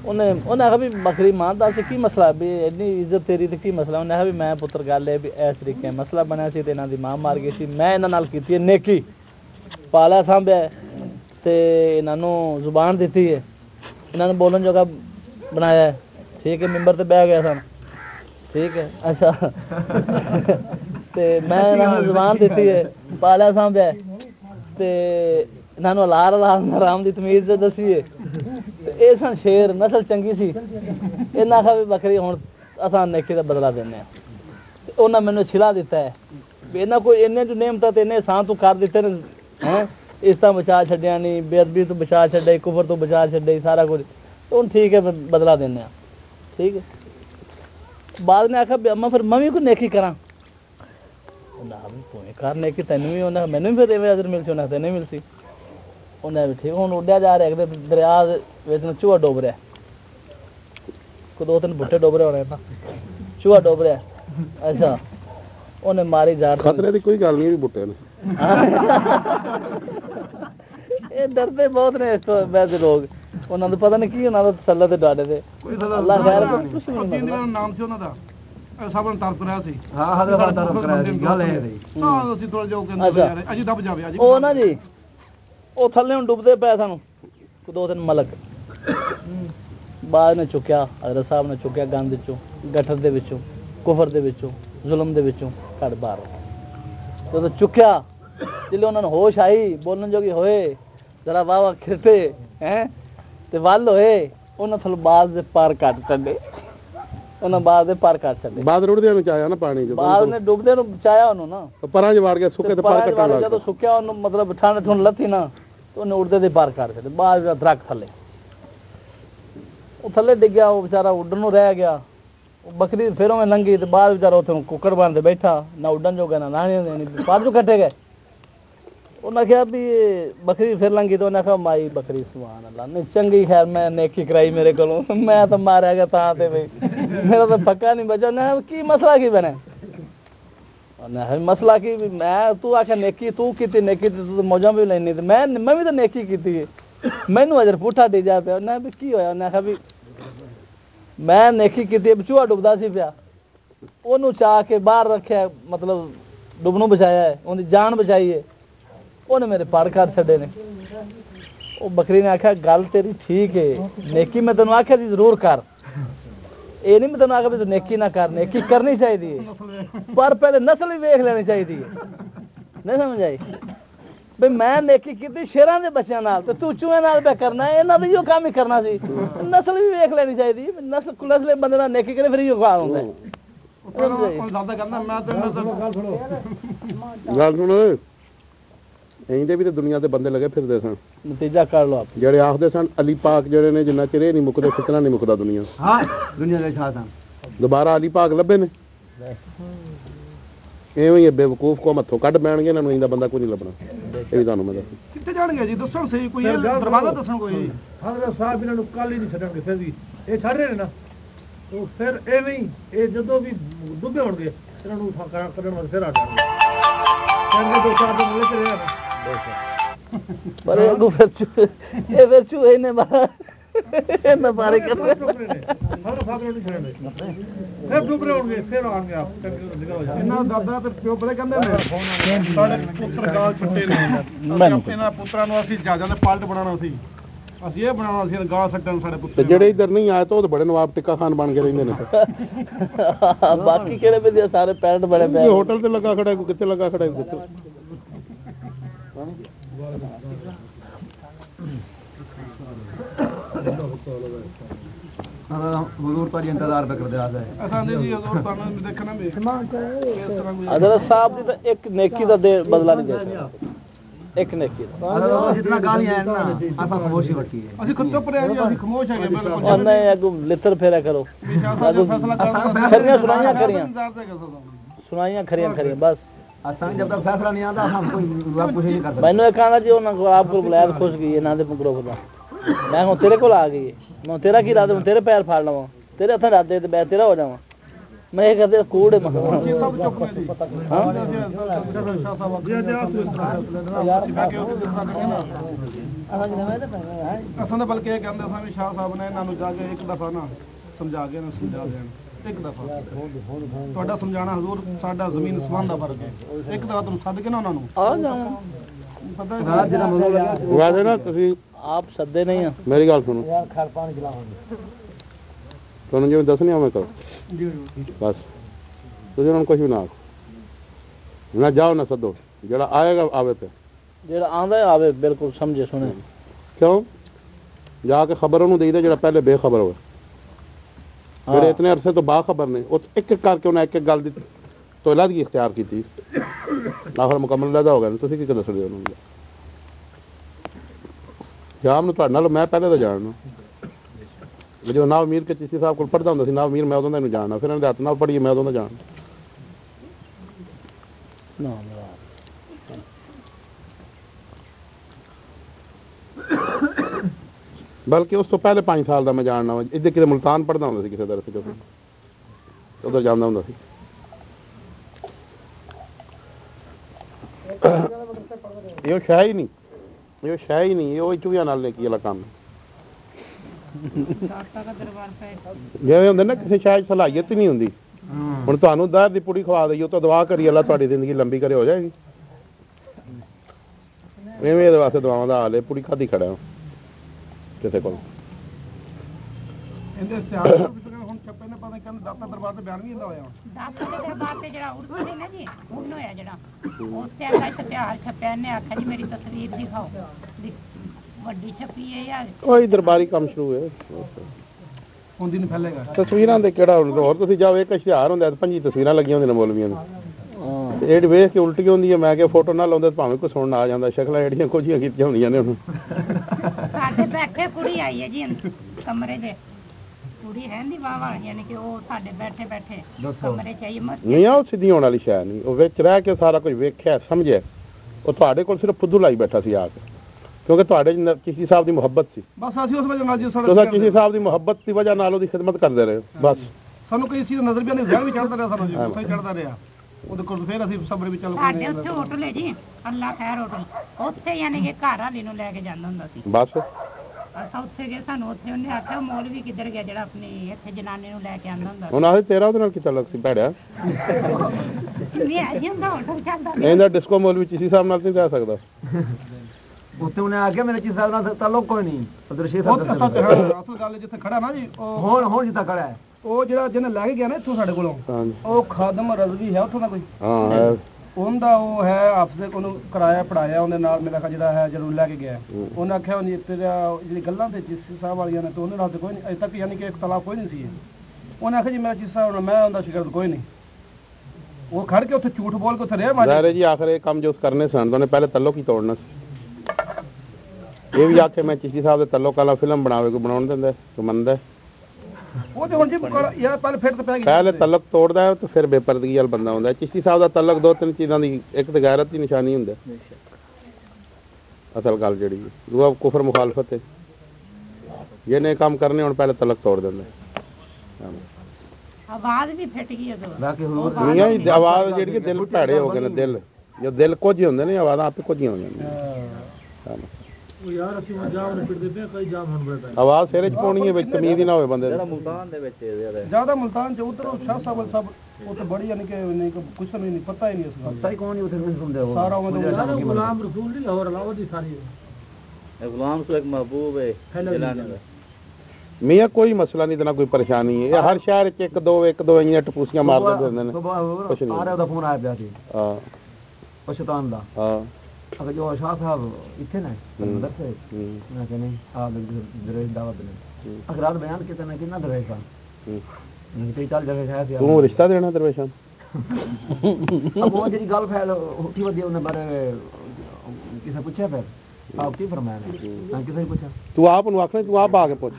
ਉਹਨੇ ਉਹਨੇ ਆਖਿਆ ਵੀ ਬੱਕਰੀ ਮਾਂ ਦੱਸ ਕੀ ਮਸਲਾ ਵੀ ਇੰਨੀ ਇੱਜ਼ਤ ਤੇਰੀ ਤੇ ਕੀ ਮਸਲਾ ਉਹਨੇ ਆਖਿਆ ਵੀ ਮੈਂ ਪੁੱਤਰ ਗੱਲ ਹੈ ਵੀ ਇਸ ਤਰੀਕੇ ਮਸਲਾ ਬਣਿਆ ਸੀ ਤੇ ਇਹਨਾਂ ਦੀ ਮਾਂ ਮਾਰ ਗਈ ਸੀ। ਮੈਂ ਇਹਨਾਂ ਨਾਲ ਕੀਤੀ ਹੈ ਨੇਕੀ। ਪਾਲਾ ਸਾਂਭਿਆ ਤੇ ਇਹਨਾਂ ਨੂੰ ਜ਼ੁਬਾਨ ਦਿੱਤੀ ਹੈ। ਇਹਨਾਂ ਨੂੰ ਬੋਲਣ ਜੋਗਾ ਬਣਾਇਆ ਹੈ। ਠੀਕ ਹੈ, ਮਿੰਬਰ ਤੇ ਬਹਿ ਗਿਆ ਸਨ। ਠੀਕ ਹੈ, ਅੱਛਾ। ਤੇ ਮੈਂ ਇਹਨਾਂ ਨੂੰ ਜ਼ੁਬਾਨ ਦਿੱਤੀ ਹੈ ਪਾਲਿਆ ਸਾਂਭਿਆ। ਤੇ ਇਹਨਾਂ ਨੂੰ ਲਾਰ ਲਾਰ ਆਰਾਮ ਦੀ ਤਮੀਜ਼ ਤੇ ਦੱਸੀ ਹੈ। ਇਹ ਸਨ ਸ਼ੇਰ ਨਸਲ ਚੰਗੀ ਸੀ। ਇਹਨਾਂ ਆਖਿਆ ਵੀ ਬੱਕਰੀ ਹੁਣ ਅਸਾਂ ਨੇਕੀ ਦਾ ਬਦਲਾ ਦਿੰਦੇ ਆ ਤੇ ਉਹਨਾਂ ਮੈਨੂੰ ਛਿਲਾ ਦਿੱਤਾ ਹੈ ਵੀ ਇਹਨਾਂ ਕੋਈ ਇੰਨੇ ਜੋ ਨਿਯਮਤਾਂ ਤੇ ਇੰਨੇ ਸਾਂ ਤੂੰ ਕਰ ਦਿੱਤੇ ਨੇ ਹੈ? ਇਸ ਤਾਂ ਬਚਾ ਛੱਡਿਆ ਨਹੀਂ ਬੇਅਦਬੀ ਤੋਂ ਬਚਾ ਛੱਡਿਆ ਕੁਫਰ ਤੋਂ ਬਚਾ ਛੱਡਿਆ ਸਾਰਾ ਕੁਝ। ਹੁਣ ਠੀਕ ਹੈ ਬਦਲਾ ਦਿੰਦੇ ਆ ਠੀਕ ਹੈ। ਬਾਅਦ ਨੇ ਆਖਿਆ ਅੰਮਾ ਫਿਰ ਮੈਂ ਵੀ ਕੋਈ ਨੇਕੀ ਕਰਾਂ। ਉਹਨਾਂ ਵੀ ਤੂੰ ਕਰ ਨੇਕੀ ਤੈਨੂੰ ਵੀ ਉਹਨਾਂ ਮੈਨੂੰ ਵੀ ਫਿਰ ਐਵੇਂ ਅਜਰ ਮਿਲ ਸੀ ਉਹਨਾਂ ਤੈਨੂੰ ਵੀ ਮਿਲ ਸੀ। ਉਹਨੇ ਵੀ ਠੀਕ ਹੁਣ ਉੱਡਿਆ ਜਾ ਰਿਹਾ ਕਿਤੇ ਦਰਿਆ ਦੇ ਵਿੱਚ ਨੂੰ ਚੂਹਾ ਡੁੱਬ ਰਿਹਾ। ਕੋ ਦੋ ਤਿੰਨ ਬੁੱਟੇ ਡੁੱਬ ਰਹੇ ਹੋਣੇ ਨਾ ਚੂਹਾ ਡੁੱਬ ਰਿਹਾ। ਅੱਛਾ ਉਹਨੇ ਮਾਰੀ ਜਾ ਖਤਰੇ ਦੀ ਕੋਈ ਗੱਲ ਨਹੀਂ ਵੀ ਬੁੱਟੇ ਨੇ ਇਹ ਡਰਦੇ ਬਹੁਤ ਨੇ ਇਸ ਤੋਂ ਵੈਸੇ ਲੋਕ। ਉਹਨਾਂ ਨੂੰ ਪਤਾ ਨਹੀਂ ਕੀ ਉਹਨਾਂ ਦਾ ਤਸੱਲਾ ਤੇ ਡਾਡੇ ਤੇ। ਅੱਲਾਹ ਖੈਰ ਵੀ ਨਹੀਂ ਨਾਮ ਸੀ ਉਹਨਾਂ ਦਾ। ਸਭ ਨੂੰ ਰਿਹਾ ਸੀ। ਹਾਂ ਹਦਰ ਵਾਰ ਤਰਫ ਕਰਾਇਆ ਸੀ ਗੱਲ ਇਹ ਰਹੀ ਹਾਂ ਅਸੀਂ ਥੋੜਾ ਉਹ ਕਹਿੰਦੇ। ਯਾਰ ਅਜੀ ਦੱਬ ਜਾਵੇ ਅਜੀ ਉਹ ਨਾ ਜੀ ਉਹ ਥੱਲੇ ਹੁਣ ਡੁੱਬਦੇ ਪਏ ਸਾਨੂੰ। ਕੋ ਦੋ ਤਿੰਨ ਮਲਕ। ਬਾਅਦ ਨੇ ਚੁੱਕਿਆ ਹਜ਼ਰਤ ਸਾਹਿਬ ਨੇ ਚੁੱਕਿਆ ਗੰਦ ਵਿੱਚੋਂ ਗਟਰ ਦੇ ਵਿੱਚੋਂ ਕੁਫਰ ਦੇ ਵਿੱਚੋਂ ਜ਼ੁਲਮ ਦੇ ਵਿੱਚੋਂ ਕੱਢ ਬਾਹਰ। ਜਦੋਂ ਚੁੱਕਿਆ ਜਿਲੇ ਉਹਨਾਂ ਨੂੰ ਹੋਸ਼ ਆਈ ਬੋਲਣ ਜੋਗੇ ਹੋਏ ਜਰਾ ਵਾਹ ਖਿਰਤੇ ਹੈ ਤੇ ਵੱਲ ਹੋਏ ਉਹਨਾਂ ਥਲ ਬਾਜ਼ ਦੇ ਪਾਰ ਕੱਢ ਛੱਡੇ ਉਹਨਾਂ ਬਾਜ਼ ਦੇ ਪਾਰ ਕੱਢ ਛੱਡੇ। ਬਾਦ ਰੁੜਦਿਆਂ ਨੂੰ ਚਾਇਆ ਨਾ ਪਾਣੀ ਬਾਜ਼ ਨੇ ਡੁੱਬਦੇ ਨੂੰ ਬਚਾਇਆ ਉਹਨੂੰ ਨਾ। ਪਰਾਂ ਚ ਵਾੜ ਗਿਆ ਸੁੱਕੇ ਤੇ ਪਰ ਕੱਟਣ ਲੱਗ ਜਦੋਂ ਸੁੱਕਿਆ ਉਹਨੂੰ ਮਤਲਬ ਠੰਡ ਠੁੰਡ ਲੱਥੀ ਨਾ ਤੇ ਉਹਨੇ ਉੜਦੇ ਦੇ ਪਾਰ ਕਰ ਦਿੱਤੇ ਬਾਅਦ ਦਾ ਦਰਖਤ ਥੱਲੇ। ਉਹ ਥੱਲੇ ਡਿੱਗਿਆ ਉਹ ਵਿਚਾਰਾ ਉੱਡਣ ਨੂੰ ਰਹਿ ਗਿਆ। ਉਹ ਬੱਕਰੀ ਫਿਰ ਉਹਨੇ ਲੰਗੀ ਤੇ ਬਾਅਦ ਵਿਚਾਰਾ ਉੱਥੇ ਕੁੱਕੜ ਬਣ ਕੇ ਬੈਠਾ। ਨਾ ਉੱਡਣ ਜੋਗਾ ਨਾ ਨਾਹਣੇ ਦੇਣੀ ਜੋ ਕੱਟੇ ਗਏ। ਉਹਨਾਂ ਕਿਹਾ ਵੀ ਬੱਕਰੀ ਫਿਰ ਲੰਗੀ ਤੇ ਉਹਨੇ ਕਿਹਾ ਮਾਈ ਬੱਕਰੀ ਸੁਭਾਨ ਅੱਲਾ ਨਹੀਂ ਚੰਗੀ ਖੈਰ ਮੈਂ ਨੇਕੀ ਕਰਾਈ ਮੇਰੇ ਕੋਲੋਂ। ਮੈਂ ਤਾਂ ਮਾਰਿਆ ਗਿਆ ਤਾਂ ਤੇ ਬਈ। ਮੇਰਾ ਤਾਂ ਪੱਕਾ ਨਹੀਂ ਬਚਾ ਨਾ ਕੀ ਮਸਲਾ ਕੀ ਬਣੇ ਉਹਨੇ ਮਸਲਾ ਕੀ ਵੀ ਮੈਂ ਤੂੰ ਆਖਿਆ ਨੇਕੀ ਤੂੰ ਕੀਤੀ ਨੇਕੀ ਤੇ ਤੂੰ ਮੌਜਾਂ ਵੀ ਲੈਣੀ ਤੇ ਮੈਂ ਮੈਂ ਵੀ ਤਾਂ ਨੇਕੀ ਕੀਤੀ ਹੈ ਮੈਨੂੰ ਅਜਰ ਪੁੱਠਾ ਦੇ ਜਾ ਪਿਆ। ਉਹਨੇ ਵੀ ਕੀ ਹੋਇਆ? ਉਹਨੇ ਆਖਿਆ ਵੀ ਮੈਂ ਨੇਕੀ ਕੀਤੀ ਹੈ, ਡੁੱਬਦਾ ਸੀ ਪਿਆ। ਉਹਨੂੰ ਚਾ ਕੇ ਬਾਹਰ ਰੱਖਿਆ ਮਤਲਬ ਡੁੱਬ ਬਚਾਇਆ ਹੈ ਉਹਦੀ ਜਾਨ ਬਚਾਈ ਹੈ ਉਹਨੇ ਮੇਰੇ ਪਾਰ ਕਰ ਛੱਡੇ ਨੇ। ਉਹ ਬੱਕਰੀ ਨੇ ਆਖਿਆ ਗੱਲ ਤੇਰੀ ਠੀਕ ਹੈ ਨੇਕੀ ਮੈਂ ਤੈਨੂੰ ਆਖਿਆ ਸੀ ਜ਼ਰੂਰ ਕਰ। ਇਹ ਨਹੀਂ ਮੈਂ ਤੈਨੂੰ ਆਖਿਆ ਵੀ ਤੂੰ ਨੇਕੀ ਨਾ ਕਰ ਨੇਕੀ ਕਰਨੀ ਚਾਹੀਦੀ ਹੈ ਪਰ ਪਹਿਲੇ ਨਸਲ ਵੀ ਵੇਖ ਲੈਣੀ ਚਾਹੀਦੀ ਹੈ ਨਹੀਂ ਸਮਝ ਆਈ? ਵੀ ਮੈਂ ਨੇਕੀ ਕੀਤੀ ਸ਼ੇਰਾਂ ਦੇ ਬੱਚਿਆਂ ਨਾਲ ਤੇ ਤੂੰ ਚੂਹੇ ਨਾਲ ਪਿਆ ਕਰਨਾ ਇਹਨਾਂ ਦਾ ਉਹ ਕੰਮ ਹੀ ਕਰਨਾ ਸੀ। ਨਸਲ ਵੀ ਵੇਖ ਲੈਣੀ ਚਾਹੀਦੀ ਹੈ ਨਸਲ ਨਸਲੇ ਬੰਦੇ ਨਾਲ ਨੇਕੀ ਕਰੇ ਫਿਰ ਹੀ ਉਹ ਖਾ ਹੁੰਦਾ ਹੈ। ਉਹ ਦਾਦਾ ਕਹਿੰਦਾ ਮੈਂ ਤੇ ਮੈਂ ਤਾਂ ਗੱਲ ਸੁਣੋ ਗੱਲ ਸੁਣ। ਇਹਦੇ ਵੀ ਤੇ ਦੁਨੀਆ ਦੇ ਬੰਦੇ ਲੱਗੇ ਫਿਰਦੇ ਸਨ। ਨਤੀਜਾ ਕਰ ਲਓ ਆਪ। ਜਿਹੜੇ ਆਖਦੇ ਸਨ ਅਲੀ ਪਾਕ ਜਿਹੜੇ ਨੇ ਜਿੰਨਾ ਚਿਰ ਇਹ ਨਹੀਂ ਮੁੱਕਦੇ ਫਿਤਨਾ ਨਹੀਂ ਮੁੱਕਦਾ ਦੁਨੀਆ? ਹਾਂ ਦੁਨੀਆ ਦੇ ਸ਼ਾਹ ਸਨ ਦੁਬਾਰਾ ਅਲੀ ਪਾਕ ਲੱਭੇ ਨੇ। ਐਵੇਂ ਹੀ ਇਹ ਬੇਵਕੂਫ ਕੋ ਮੱਥੋਂ ਕੱਢ ਬੈਣਗੇ ਇਹਨਾਂ ਨੂੰ ਇਹਦਾ ਬੰਦਾ ਕੋਈ ਨਹੀਂ ਲੱਭਣਾ। ਇਹ ਵੀ ਤੁਹਾਨੂੰ ਮੈਂ ਦੱਸ। ਕਿੱਥੇ ਜਾਣਗੇ ਜੀ? ਦੱਸਣ ਸਹੀ ਕੋਈ ਇਹ ਦਰਵਾਜ਼ਾ ਦੱਸਣ ਕੋਈ ਹਜ਼ਰਤ ਸਾਹਿਬ ਇਹਨਾਂ ਨੂੰ ਕੱਲ ਹੀ ਨਹੀਂ ਛੱਡਣਗੇ ਫਿਰ ਵੀ। ਇਹ ਛੱਡ ਰਹੇ ਨੇ ਨਾ। ਉਹ ਫਿਰ ਐਵੇਂ ਹੀ ਇਹ ਜਦੋਂ ਵੀ ਡੁੱਬੇ ਹੋਣਗੇ ਇਹਨਾਂ ਨੂੰ ਉਠਾ ਕਰ- ਕੱਢਣ ਵਾਸਤੇ ਫਿਰ ਆ ਜਾਣਗੇ। ਕਹਿੰਦੇ ਦੋ ਚਾਰ ਦਿਨ ਲੈ ਚਲੇ ਜਾਣਾ। ਨਹੀਂ ਫਿਰ ਡੁੱਬਰੇ ਹੋਣਗੇ ਫਿਰ ਆਪ ਇਹਨਾਂ ਦਾ ਦਾਦਾ ਤੇ ਪਿਓ ਬੜੇ ਕਹਿੰਦੇ ਨੇ ਸਾਡੇ ਪੁੱਤਰ ਗਾਲ ਛੁੱਟੇ ਨੇ। ਮੈਨੂੰ ਅਸੀਂ ਇਹਨਾਂ ਪੁੱਤਰਾਂ ਨੂੰ ਅਸੀਂ ਜਹਾਜ਼ਾਂ ਦੇ ਪਲਟ ਬਣਾਉਣਾ ਸੀ ਅਸੀਂ ਇਹ ਬਣਾਉਣਾ ਸੀ ਗਾਲ ਛੱਡਣ ਸਾਡੇ ਤੇ ਪੁੱਤਰ ਜਿਹੜੇ ਇੱਧਰ ਨਹੀਂ ਆਏ ਤਾਂ ਉਹ ਤਾਂ ਬੜੇ ਨਵਾਬ ਟਿੱਕਾ ਖਾਨ ਬਣ ਕੇ ਰਹਿੰਦੇ ਨੇ। ਬਾਕੀ ਕਿਹੜੇ ਵੀ ਸਾਰੇ ਪੈਰਟ ਬੜੇ ਪਏ ਹੋਟਲ ਤੇ ਲੱਗਾ ਖੜਾ ਕੋਈ ਕਿੱਥੇ ਲੱਗਾ ਖੜਾ? ਕੋਈ ਕਿੱਥੇ ਹਾਂ ਹਜ਼ੂਰ ਪਰ ਇੰਤਜ਼ਾਰ ਪੇ ਕਰਦੇ ਆਦਾ ਹੈ। ਅਸਾਂ ਦੇ ਜੀ ਉਦੋਂ ਤੁਹਾਨੂੰ ਦੇਖਣਾ ਹਜ਼ਰਤ ਸਾਹਿਬ ਦੀ ਤਾਂ ਇੱਕ ਨੇਕੀ ਦਾ ਦੇ ਬਦਲਾ ਨਹੀਂ ਦੇ ਸਕਦਾ। ਇੱਕ ਨੇਕੀ ਦਾ। ਜਿੰਨਾ ਗਾਲੀਆਂ ਨਾ ਆਪਾਂ ਖਮੋਸ਼ੀ ਵਰਤੀ ਹੈ। ਅਸੀਂ ਖੁਦ ਚੁੱਪ ਰਹੇ ਜੀ ਅਸੀਂ ਖਮੋਸ਼ ਹੈਗੇ ਬਿਲਕੁਲ। ਉਹ ਨਹੀਂ ਅੱਗੋਂ ਲਿੱਤਰ ਫੇਰਿਆ ਕਰੋ। ਖਰੀਆਂ ਕਰੀਆਂ ਸੁਣਾਈਆਂ ਖਰੀਆਂ ਖਰੀਆਂ ਬਸ। ਅਸਾਂ ਜਦ ਤੱਕ ਫੈਸਲਾ ਨਹੀਂ ਆਉਂਦਾ ਹਮ ਕੋਈ ਰੱਬ ਕੁਝ ਨਹੀਂ ਕਰਦਾ ਮੈਨੂੰ ਇਹ ਕਹਣਾ ਜੀ ਉਹਨਾਂ ਕੋਲ ਆਪ ਕੋਲ ਬੁਲਾਇਆ ਖੁਸ਼ ਗਈ ਇਹਨਾਂ ਦੇ ਗਰੁੱਪ ਦਾ ਮੈਂ ਹੁਣ ਤੇਰੇ ਕੋਲ ਆ ਗਈ। ਮੈਂ ਤੇਰਾ ਕੀ ਹੁਣ ਤੇਰੇ ਪੈਰ ਫਾੜ ਲਵਾਂ। ਤੇਰੇ ਹੱਥਾਂ ਰਾਦੇ ਤੇ ਮੈਂ ਤੇਰਾ ਹੋ ਜਾਵਾਂ। ਮੈਂ ਇਹ ਕਰਦੇ ਕੂੜ ਮਾ ਇਹ ਸਭ ਚੁੱਪ ਨੇ ਜੀ। ਹਾਂ? ਸ਼ਾਹ ਸਾਹਿਬ ਜੀ। ਜੀ ਆਪ ਇਸ ਤਰ੍ਹਾਂ ਯਾਰ ਮੈਂ ਕਿਹਾ ਉਹ ਜਿਸ ਤਰ੍ਹਾਂ ਕਹਿੰਦੇ ਨਾ ਅਸਾਂ ਤਾਂ ਬਲਕਿ ਇਹ ਕਹਿੰਦੇ ਸਾਂ ਵੀ ਸ਼ਾਹ ਸਾਹਿਬ ਨੇ ਇਹਨਾਂ ਨੂੰ ਜਾ ਕੇ ਇੱਕ ਦਫਾ ਨਾ ਸਮਝਾ ਕੇ ਨਾ ਸਮਝਾ ਦੇਣ। ਇੱਕ ਦਫਾ। ਤੁਹਾਡਾ ਸਮਝਾਣਾ ਹਜ਼ੂਰ ਸਾਡਾ ਜ਼ਮੀਨ ਸਮਾਨ ਦਾ ਫ਼ਰਕ ਹੈ। ਇੱਕ ਦਫਾ ਤੁਹਾਨੂੰ ਸੱਦ ਕੇ ਨਾ ਉਹਨਾਂ ਨੂੰ। ਆ ਲੱਗਿਆ ਵੈਸੇ ਨਾ ਤੁਸੀਂ ਆਪ ਸੱਦੇ ਨਹੀਂ ਆ। ਮੇਰੀ ਗੱਲ ਸੁਣੋ। ਯਾਰ ਖਰ ਪਾਣੀ ਚਲਾਵਾਂਗੇ। ਤੁਹਾਨੂੰ ਜਿਵੇਂ ਦੱਸਣੀ ਉਵੇਂ ਕਰੋ। ਜੀ ਬਸ। ਤੁਸੀਂ ਉਹਨਾਂ ਨੂੰ ਕੁਝ ਵੀ ਨਾ ਆਖੋ। ਨਾ ਜਾਓ ਨਾ ਸੱਦੋ। ਜਿਹੜਾ ਆਏਗਾ ਆਵੇ ਤੇ। ਜਿਹੜਾ ਆਂਦਾ ਹੈ ਆਵੇ ਬਿਲਕੁਲ ਸਮਝੇ ਸੁਣੇ। ਕਿਉਂ? ਜਾ ਕੇ ਖਬਰ ਉਹਨੂੰ ਦੇਈਦਾ ਜਿਹੜਾ ਪਹਿਲੇ ਬੇਖਬਰ ਹੋਵੇ। ਇਤਨੇ ਅਰਸੇ ਤੋਂ ਬਾਖਬਰ ਨੇ। ਉਹ 'ਚ ਇੱਕ ਇੱਕ ਕਰਕੇ ਉਹਨਾਂ ਇੱਕ ਇੱਕ ਗੱਲ ਦੀ ਤੋਲਾਦਗੀ ਇਖਤਿਆਰ ਕੀਤੀ। ਆਖਰ ਮੁਕੰਮਲ ਲੈਦਾ ਹੋ ਗਿਆ ਨਾ, ਤੁਸੀਂ ਕੀ ਸਕਦੇ ਹੋ ਉਹਨਾਂ? ਨੂੰ ਸ਼ਾਮ ਨੂੰ ਤੁਹਾਡੇ ਨਾਲ ਮੈਂ ਪਹਿਲੇ ਤਾਂ ਜਾਣਨਾ ਜਦੋਂ ਨਾਵ ਮੀਰ ਕੇ ਚੀਸੀ ਸਾਹਿਬ ਕੋਲ ਪੜਦਾ ਹੁੰਦਾ ਸੀ ਨਾਵ ਮੀਰ ਮੈਂ ਉਦੋਂ ਦਾ ਇਹਨੂੰ ਜਾਣਨਾ ਫਿਰ ਇਹਨਾਂ ਦੇ ਹੱਥ ਨਾਲ ਪੜੀਏ ਮੈਂ ਉਦੋਂ ਦਾ ਜਾਣਦਾ। ਨਾ। ਬਲਕਿ ਉਸ ਤੋਂ ਪਹਿਲੇ 5 ਸਾਲ ਦਾ ਮੈਂ ਜਾਣਨਾ ਵਾ ਇੱਥੇ ਕਿਤੇ ਮੁਲਤਾਨ ਪੜਦਾ ਹੁੰਦਾ ਸੀ ਕਿਸੇ ਦਰਸ ਚ ਉਧਰ ਜਾਂਦਾ ਹੁੰਦਾ ਸੀ। ਇਹ ਉਹ ਸ਼ੈ ਹੀ ਨਹੀਂ ਇਹ ਉਹ ਸ਼ੈ ਹੀ ਨਹੀਂ ਇਹ ਉਹ ਚੂਹਿਆਂ ਨਾਲ ਨੇਕੀ ਵਾਲਾ ਕੰਮ। ਜਿਵੇਂ ਹੁੰਦੇ ਨਾ ਕਿਸੇ ਸ਼ਾਇਦ ਸਲਾਹੀਅਤ ਹੀ ਨਹੀਂ ਹੁੰਦੀ। ਹੁਣ ਤੁਹਾਨੂੰ ਦਾਰ ਦੀ ਪੁੜੀ ਖਵਾ ਦਈਓ ਤਾਂ ਦੁਆ ਕਰੀ ਅੱਲਾ ਤੁਹਾਡੀ ਜ਼ਿੰਦਗੀ ਲੰਬੀ ਕਰੇ ਹੋ ਜਾਏਗੀ। ਐਵੇਂ ਇਹਦੇ ਵਾਸਤੇ ਦੁਆਵਾਂ ਦਾ ਹਾਲ ਹੈ ਪੁੜੀ ਖਾਦੀ ਖੜਾ ਹਾਂ। ਕਿਸੇ ਕੋਲ। ਇਹਦੇ ਇਸ਼ਤਿਹਾਰ ਦੇ ਵਿੱਚ ਤਾਂ ਹੁਣ ਛੱਪੇ ਨੇ ਪਤਾ ਕਹਿੰਦੇ ਦਾਤਾ ਦਰਬਾਰ ਤੇ ਬਿਆਨ ਵੀ ਇਹਦਾ ਹੋਇਆ ਹੁਣ। ਦਾਤਾ ਦੇ ਦਰਬਾਰ ਤੇ ਜਿਹੜਾ ਉਰਸ ਸੀ ਨਾ ਜੀ ਹੁਣ ਹੋਇਆ ਜਿਹੜਾ। ਉਸ ਟਾਈਮ ਦਾ ਇਸ਼ਤਿਹਾਰ ਛਪਿਆ ਇਹਨੇ ਆਖਿਆ ਜੀ ਮੇਰੀ ਤਸਵੀਰ ਦਿਖਾਓ। ਵੀ ਵੱਡੀ ਛਪੀ ਹੈ ਯਾਰ। ਕੋਈ ਦਰਬਾਰੀ ਕੰਮ ਸ਼ੁਰੂ ਹੈ ਹੁਣ ਦਿਨ ਫੈਲੇਗਾ ਤਸਵੀਰਾਂ ਦੇ ਕਿਹੜਾ ਹੋਰ ਤੁਸੀਂ ਜਾਓ ਇੱਕ ਇਸ਼ਤਿਹਾਰ ਹੁੰਦਾ ਤੇ ਪੰਜੀ ਤਸਵੀਰਾਂ ਲੱਗੀਆਂ ਹੁੰਦੀਆਂ ਨੇ ਮੌਲਵੀਆਂ ਨੂੰ। ਹਾਂ। ਤੇ ਇਹ ਵੇਖ ਕੇ ਉਲਟੀ ਹੁੰਦੀ ਹੈ ਮੈਂ ਕਿਹਾ ਫੋਟੋ ਨਾ ਲਾਉਂਦੇ ਤਾਂ ਭਾਵੇਂ ਕੋਈ ਸੁਣਨ ਆ ਜਾਂਦਾ ਸ਼ਕਲਾਂ ਜਿਹੜੀਆਂ ਕੁਝੀਆਂ ਕੀਤੀਆਂ ਹੁੰਦੀਆਂ ਨੇ ਉਹਨੂੰ ਬੈਠੇ ਕੁੜੀ ਆਈ ਹੈ ਜੀ ਅੰਦਰ ਕਮਰੇ ਦੇ। ਕੁੜੀ ਰਹਿੰਦੀ ਵਾਵਾ ਯਾਨੀ ਕਿ ਉਹ ਸਾਡੇ ਬੈਠੇ ਬੈਠੇ ਕਮਰੇ ਚ ਆਈ ਮਰ ਨਹੀਂ ਆ ਉਹ ਸਿੱਧੀ ਹੋਣ ਵਾਲੀ ਸ਼ੈ ਨਹੀਂ। ਉਹ ਵਿੱਚ ਰਹਿ ਕੇ ਸਾਰਾ ਕੁਝ ਵੇਖਿਆ ਸਮਝਿਆ। ਉਹ ਤੁਹਾਡੇ ਕੋਲ ਸਿਰਫ ਫੁੱਦੂ ਲਾਈ ਬੈਠਾ ਸੀ ਆ ਕੇ। ਕਿਉਂਕਿ ਤੁਹਾਡੇ ਚ ਕਿਸੇ ਸਾਹਿਬ ਦੀ ਮੁਹੱਬਤ ਸੀ। ਬਸ ਅਸੀਂ ਉਸ ਵਜ੍ਹਾ ਨਾਲ ਜੀ ਤੁਸੀਂ ਸਾਡੇ ਕਿਸੇ ਸਾਹਿਬ ਦੀ ਮੁਹੱਬਤ ਦੀ ਵਜ੍ਹਾ ਨਾਲ ਉਹਦੀ ਖਿਦਮਤ ਕਰਦੇ ਰਹੇ। ਬਸ। ਸਾਨੂੰ ਕੋਈ ਚੀਜ਼ ਨਜ਼ਰ ਵੀ ਨਹੀਂ ਜ਼ਹਿਰ ਵੀ ਚੜਦਾ ਰਿਹਾ ਸਾਨੂੰ ਜੀ ਉੱਥੇ ਚੜਦਾ ਰਿਹਾ। ਉਹਦੇ ਕੋਲ ਫਿਰ ਅਸੀਂ ਸਬਰ ਵੀ ਚੱਲ ਸਾਡੇ ਉੱਥੇ ਹੋਟਲ ਹੈ ਜੀ ਅੱਲਾ ਖੈਰ ਹੋਟਲ। ਉੱਥੇ ਯਾਨੀ ਕਿ ਘਰ ਵਾਲੀ ਨੂੰ ਲੈ ਕੇ ਜਾਂਦਾ ਹੁੰਦਾ ਸੀ। ਬਸ। ਅਸਾਂ ਉੱਥੇ ਗਏ ਸਾਨੂੰ ਉੱਥੇ ਉਹਨੇ ਆਖਿਆ ਮੌਲਵੀ ਕਿੱਧਰ ਗਿਆ ਜਿਹੜਾ ਆਪਣੀ ਇੱਥੇ ਜਨਾਨੀ ਨੂੰ ਲੈ ਕੇ ਆਉਂਦਾ ਹੁੰਦਾ। ਹੁਣ ਆਹ ਤੇਰਾ ਉਹਦੇ ਨਾਲ ਕੀ ਤਾਲੁਕ ਸੀ ਭੈੜਿਆ ਸੀ ਨਹੀਂ ਹੈ ਜੀ ਹੁੰਦਾ ਹੋਟਲ ਚੱਲਦਾ ਸੀ। ਇਹਦਾ ਡਿਸਕੋ ਮੋਲ ਵੀ ਕਿਸੇ ਸਾਹਿਬ ਨਾਲ ਨਹੀਂ ਰਹਿ ਸਕਦਾ। ਉੱਥੇ ਉਹਨੇ ਆ ਕੇ ਮੇਰੇ ਚੀਜ਼ ਸਾਹਿਬ ਨਾਲ ਤਾਲੁਕ ਕੋਈ ਨਹੀਂ। ਉਹ ਸਾਹਿਬ ਹੈ ਅਸਲ ਗੱਲ ਜਿੱਥੇ ਖੜਾ ਨਾ ਜੀ ਉਹ ਹੁਣ ਹੁਣ ਜਿੱਦਾਂ ਖੜਾ ਹੈ। ਉਹ ਜਿਹੜਾ ਜਿਹਨੇ ਲੈ ਕੇ ਗਿਆ ਨਾ ਇੱਥੋਂ ਸਾਡੇ ਕੋਲੋਂ ਹਾਂਜੀ। ਉਹ ਖਾਦਮ ਰਜ਼ਵੀ ਹੈ ਉੱਥੋਂ ਦਾ ਕੋਈ? ਹਾਂ ਹੈ। ਉਹਦਾ ਉਹ ਹੈ ਆਪਸੇ ਉਹਨੂੰ ਕਰਾਇਆ ਪੜਾਇਆ ਉਹਦੇ ਨਾਲ ਮੇਰਾ ਖਾ ਜਿਹੜਾ ਹੈ ਜਦੋਂ ਲੈ ਕੇ ਗਿਆ। ਉਹਨੇ ਆਖਿਆ ਉਹ ਤੇਰਾ ਜਿਹੜੀ ਗੱਲਾਂ ਤੇ ਜਿਸ ਸਾਹਿਬ ਵਾਲੀਆਂ ਨੇ ਤੇ ਉਹਦੇ ਨਾਲ ਤੇ ਕੋਈ ਨਹੀਂ ਅਜੇ ਤੱਕ ਯਾਨੀ ਕਿ ਇਖਤਲਾਫ ਕੋਈ ਨਹੀਂ ਸੀ ਉਹਨੇ ਆਖਿਆ ਜੀ ਮੇਰਾ ਜਿਸ ਸਾਹਿਬ ਨਾਲ ਮੈਂ ਉਹਦਾ ਸ਼ਿਕਾਇਤ ਕੋਈ ਨਹੀਂ ਉਹ ਖੜ ਕੇ ਉੱਥੇ ਝੂਠ ਬੋਲ ਕੇ ਉੱਥੇ ਰਿਹਾ ਮਾਜੇ ਜ਼ਾਹਿਰ ਹੈ ਜੀ ਆਖਰ ਇਹ ਕੰਮ ਜੋ ਉਸ ਕਰਨੇ ਸਨ ਤਾਂ ਉਹਨੇ ਪਹਿਲੇ ਤੱਲੋਕ ਹੀ ਤੋੜਨਾ ਸੀ ਇਹ ਵੀ ਆਖੇ ਮੈਂ ਚਿਸ਼ਤੀ ਸਾਹਿਬ ਦੇ ਤੱਲੋਕ ਵਾਲਾ ਫਿਲਮ ਬਣਾਵੇ ਕੋਈ ਬਣਾਉਣ ਦਿੰਦਾ? ਕੋਈ ਮੰਨਦਾ? ਉਹ ਤੇ ਹੁਣ ਜੀ ਯਾਰ ਪਹਿਲੇ ਫਿਰ ਤੇ ਪੈ ਗਈ ਪਹਿਲੇ ਤਲਕ ਤੋੜਦਾ ਹੈ ਤੇ ਫਿਰ ਬੇਪਰਦਗੀ ਵਾਲ ਬੰਦਾ ਹੁੰਦਾ ਹੈ। ਚਿਸ਼ਤੀ ਸਾਹਿਬ ਦਾ ਤਲਕ ਦੋ ਤਿੰਨ ਚੀਜ਼ਾਂ ਦੀ ਇੱਕ ਤੇ ਗੈਰਤ ਦੀ ਨਿਸ਼ਾਨੀ ਹੁੰਦਾ ਹੈ। ਅਸਲ ਗੱਲ ਜਿਹੜੀ ਹੈ। ਦੂਆ ਕੁਫਰ ਮੁਖਾਲਫਤ ਹੈ। ਜਿਹਨੇ ਕੰਮ ਕਰਨੇ ਹੁਣ ਪਹਿਲੇ ਤਲਕ ਤੋੜ ਦਿੰਦਾ ਹੈ। ਆਵਾਜ਼ ਵੀ ਫਿੱਟ ਗਈ ਉਦੋਂ। ਬਾਕੀ ਹੋਰ ਮੀਆਂ ਦੀ ਆਵਾਜ਼ ਜਿਹੜੀ ਹੈ ਦਿਲ ਭੈੜੇ ਹੋ ਗਏ ਨੇ ਦਿਲ। ਜੋ ਦਿਲ ਕੁਝ ਹੀ ਹੁੰਦੇ ਨੇ ਆਵਾਜ਼ਾਂ ਆਪੇ ਕੁਝ ਹੀ ਹੋ। ਜਾਂਦੀਆਂ ਹਾਂ। ਉਹ ਯਾਰ ਅਸੀਂ ਹੁਣ ਜਾਮ ਨੇ ਪਿੱਟਦੇ ਪਏ ਕਈ ਜਾਮ ਹੁਣ ਬੈਠਾ ਆਵਾਜ਼ ਸਿਰੇ ਚ ਪਾਉਣੀ ਹੈ ਵਿੱਚ ਤਮੀਜ਼ ਹੀ ਨਾ ਹੋਵੇ ਬੰਦੇ ਦੀ। ਮੁਲਤਾਨ ਦੇ ਵਿੱਚ ਇਹਦੇ ਜ਼ਿਆਦਾ ਮੁਲਤਾਨ ਚ ਉਧਰ ਸ਼ਾਹ ਸਾਹਿਬ ਸਭ ਉੱਥੇ ਬੜੀ ਯਾਨੀ ਕਿ ਨਹੀਂ ਕੁਛ ਨਹੀਂ ਨਹੀਂ ਪਤਾ ਹੀ ਨਹੀਂ ਇਸ ਗੱਲ ਪਤਾ ਹੀ ਕੌਣ ਨਹੀਂ ਉੱਥੇ ਨਹੀਂ ਸੁਣਦੇ ਉਹ। ਸਾਰਾ ਦਾ ਯਾਰ ਗੁਲਾਮ ਰਸੂਲ ਨਹੀਂ ਲਾਹੌਰ ਲਾਹੌਰ ਦੀ ਸਾਰੀ। ਗੁਲਾਮ ਤੋਂ ਇੱਕ ਮਹਬੂਬ ਹੈ ਜਲਾਨੀ ਦਾ। ਮੀਆਂ ਕੋਈ ਮਸਲਾ ਨਹੀਂ ਤੇ ਨਾ ਕੋਈ ਪਰੇਸ਼ਾਨੀ ਹੈ ਇਹ ਹਰ ਸ਼ਹਿਰ ਚ ਇੱਕ ਦੋ ਇੱਕ ਦੋ ਇੰਨੀਆਂ ਟਪੂਸੀਆਂ ਮਾਰ ਦਿੰਦੇ ਹੁੰਦੇ ਨੇ। ਕੁਛ ਨਹੀਂ। ਆ ਰਿਹਾ ਉਹਦਾ ਫੋਨ ਆਇਆ ਪਿਆ ਸੀ। ਹਾਂ। ਪਛਤਾਨ ਦਾ। ਹਾਂ। ਅਗਰ ਜੋ ਸ਼ਾਹ ਸਾਹਿਬ ਇੱਥੇ ਨੇ ਹੂੰ। ਦੱਸੇ। ਹੂੰ, ਮੈਂ ਕਹਿੰਦਾ ਆ ਦਰਵੇਸ਼ ਦਾਵਤ ਨੇ। ਹੂੰ, ਅਗਰ ਰਾਤ ਬਿਆਨ ਕੀਤਾ ਨਾ ਕਿੰਨਾ ਦਰਵੇਸ਼ ਆ? ਹੂੰ। ਨਹੀਂ ਤੇ ਚੱਲ ਜਾਵੇ ਸ਼ਾਇਦ ਤੂੰ ਰਿਸ਼ਤਾ ਦੇਣਾ ਦਰਵੇਸ਼ਾਂ ਅਬ ਉਹ ਜਿਹੜੀ ਗੱਲ ਫੈਲ ਉੱਠੀ ਵਧੀ ਉਹਨੇ ਬਾਰੇ ਕਿਸੇ ਪੁੱਛਿਆ ਫਿਰ? ਆਪ ਕੀ ਫਰਮਾਇਆ ਨੇ? ਕਿਸੇ ਨੇ ਪੁੱਛਿਆ। ਤੂੰ ਆਪ ਨੂੰ ਆਖਣਾ ਤੂੰ ਆਪ ਆ ਕੇ ਪੁੱਛ।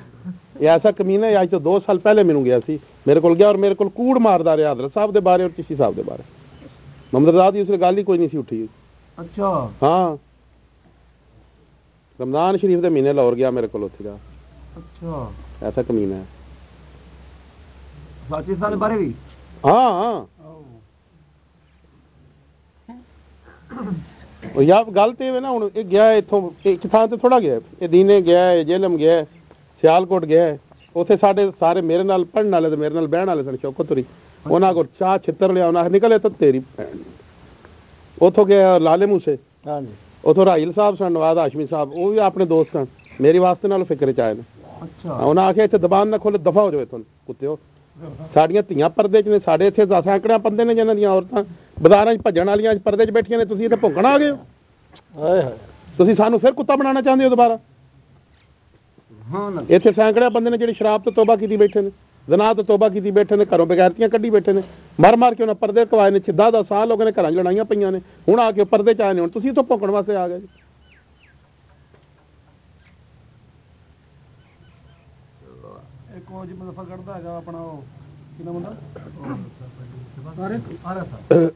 ਇਹ ਐਸਾ ਕਮੀਨਾ ਹੈ ਅੱਜ ਤੋਂ 2 ਸਾਲ ਪਹਿਲੇ ਮੈਨੂੰ ਗਿਆ ਸੀ ਮੇਰੇ ਕੋਲ ਗਿਆ ਔਰ ਮੇਰੇ ਕੋਲ ਕੂੜ ਮਾਰਦਾ ਰਿਹਾ ਹਜ਼ਰਤ ਸਾਹਿਬ ਦੇ ਬਾਰੇ ਔਰ ਕਿਸੇ ਸਾਹਿਬ ਦੇ ਬਾਰੇ। ਮੁਹੰਮਦ ਰਜ਼ਾ ਦੀ ਉਸਨੇ ਗੱਲ ਹੀ ਕੋਈ ਨਹੀਂ ਸੀ ਉੱਠੀ। ਅੱਛਾ। ਹਾਂ। ਰਮਜ਼ਾਨ ਸ਼ਰੀਫ ਦੇ ਮਹੀਨੇ ਲਾਹੌਰ ਗਿਆ ਮੇਰੇ ਕੋਲ ਉੱਥੇ ਜਾ। ਅੱਛਾ। ਐਸਾ ਕਮੀਨਾ ਹੈ। ਸਾਚੀ ਸਾਲ ਬਾਰੇ ਵੀ? ਹਾਂ ਹਾਂ। ਉਹ ਯਾਰ ਗੱਲ ਤੇ ਵੇ ਨਾ ਹੁਣ ਇਹ ਗਿਆ ਇੱਥੋਂ ਇੱਕ ਥਾਂ ਤੇ ਥੋੜਾ ਗਿਆ। ਇਹ ਦੀਨੇ ਗਿਆ ਹੈ ਜੇਲਮ ਗਿਆ ਹੈ, ਸਿਆਲਕੋਟ ਗਿਆ ਹੈ। ਉੱਥੇ ਸਾਡੇ ਸਾਰੇ ਮੇਰੇ ਨਾਲ ਪੜਨ ਵਾਲੇ ਤੇ ਮੇਰੇ ਨਾਲ ਬਹਿਣ ਵਾਲੇ ਸਨ ਸ਼ੌਕਤਰੀ ਉਹਨਾਂ ਕੋਲ ਚਾਹ ਛਿੱਤਰ ਲਿਆ ਉਹਨਾਂ ਨਿਕਲੇ ਤਾਂ ਤੇਰੀ ਭੈਣ। ਉੱਥੋਂ ਗਿਆ ਲਾਲੇ ਮੂਸੇ। ਹਾਂਜੀ। ਉਥੋਂ ਰਾਜਲ ਸਾਹਿਬ ਸਨ ਨਵਾਜ਼ ਹਾਸ਼ਮੀ ਸਾਹਿਬ ਉਹ ਵੀ ਆਪਣੇ ਦੋਸਤ ਸਨ। ਮੇਰੀ ਵਾਸਤੇ ਨਾਲ ਫਿਕਰ ਚ ਆਏ ਨੇ। ਅੱਛਾ। ਉਹਨਾਂ ਆਖਿਆ ਇੱਥੇ ਦਬਾਨ ਨਾ ਖੋਲੇ ਦਫਾ ਹੋ ਜਾਓ ਇੱਥੋਂ। ਕੁੱਤਿਓ ਸਾਡੀਆਂ ਧੀਆਂ ਪਰਦੇ 'ਚ ਨੇ ਸਾਡੇ ਇੱਥੇ ਦਸ ਸੈਂਕੜਿਆਂ ਬੰਦੇ ਨੇ ਜਿਨ੍ਹਾਂ ਦੀਆਂ ਔਰਤਾਂ। ਬਾਜ਼ਾਰਾਂ 'ਚ ਭੱਜਣ ਵਾਲੀਆਂ ਪਰਦੇ 'ਚ ਬੈਠੀਆਂ ਨੇ ਤੁਸੀਂ ਇੱਥੇ ਭੁੰਕਣ ਆ ਗਏ ਹੋ। ਹਾਏ ਹਾਏ। ਤੁਸੀਂ ਸਾਨੂੰ ਫਿਰ ਕੁੱਤਾ ਬਣਾਉਣਾ ਚਾਹੁੰਦੇ ਹੋ ਦੁਬਾਰਾ? ਹਾਂ ਨਾ। ਇੱਥੇ ਸੈਂਕੜਿਆਂ ਬੰਦੇ ਨੇ ਜਿਹੜੇ ਸ਼ਰਾਬ ਤੋਂ ਤੋਬਾ ਕੀਤੀ ਬੈਠੇ ਨੇ। ਜ਼ਨਾ ਤੋਂ ਤੋਬਾ ਕੀਤੀ ਬੈਠੇ ਨੇ ਘਰੋਂ ਬਗੈਰਤੀਆਂ ਕੱਢੀ ਬੈਠੇ ਨੇ। ਮਰ ਮਰ ਕੇ ਉਹਨਾਂ ਪਰਦੇ ਕਵਾਏ ਨੇ ਛਿੱਦਾ ਦਾ ਸਾਲ ਲੋਕਾਂ ਨੇ ਘਰਾਂ 'ਚ ਲੜਾਈਆਂ ਪਈਆਂ ਨੇ। ਹੁਣ ਆ ਕੇ ਉਹ ਪਰਦੇ 'ਚ ਆਏ ਨੇ ਹੁਣ ਤੁਸੀਂ ਇੱਥੋਂ ਭੁੰਕਣ ਵਾਸਤੇ ਆ ਗਏ ਜੀ। ਇੱਕ ਉਹ ਜੀ ਮਜ਼ਫਰ ਕੱਢਦਾ ਹੈਗਾ ਆਪਣਾ ਉਹ ਕਿਹਨਾਂ ਬੰਦਾ ਅਰੇ ਅਰੇ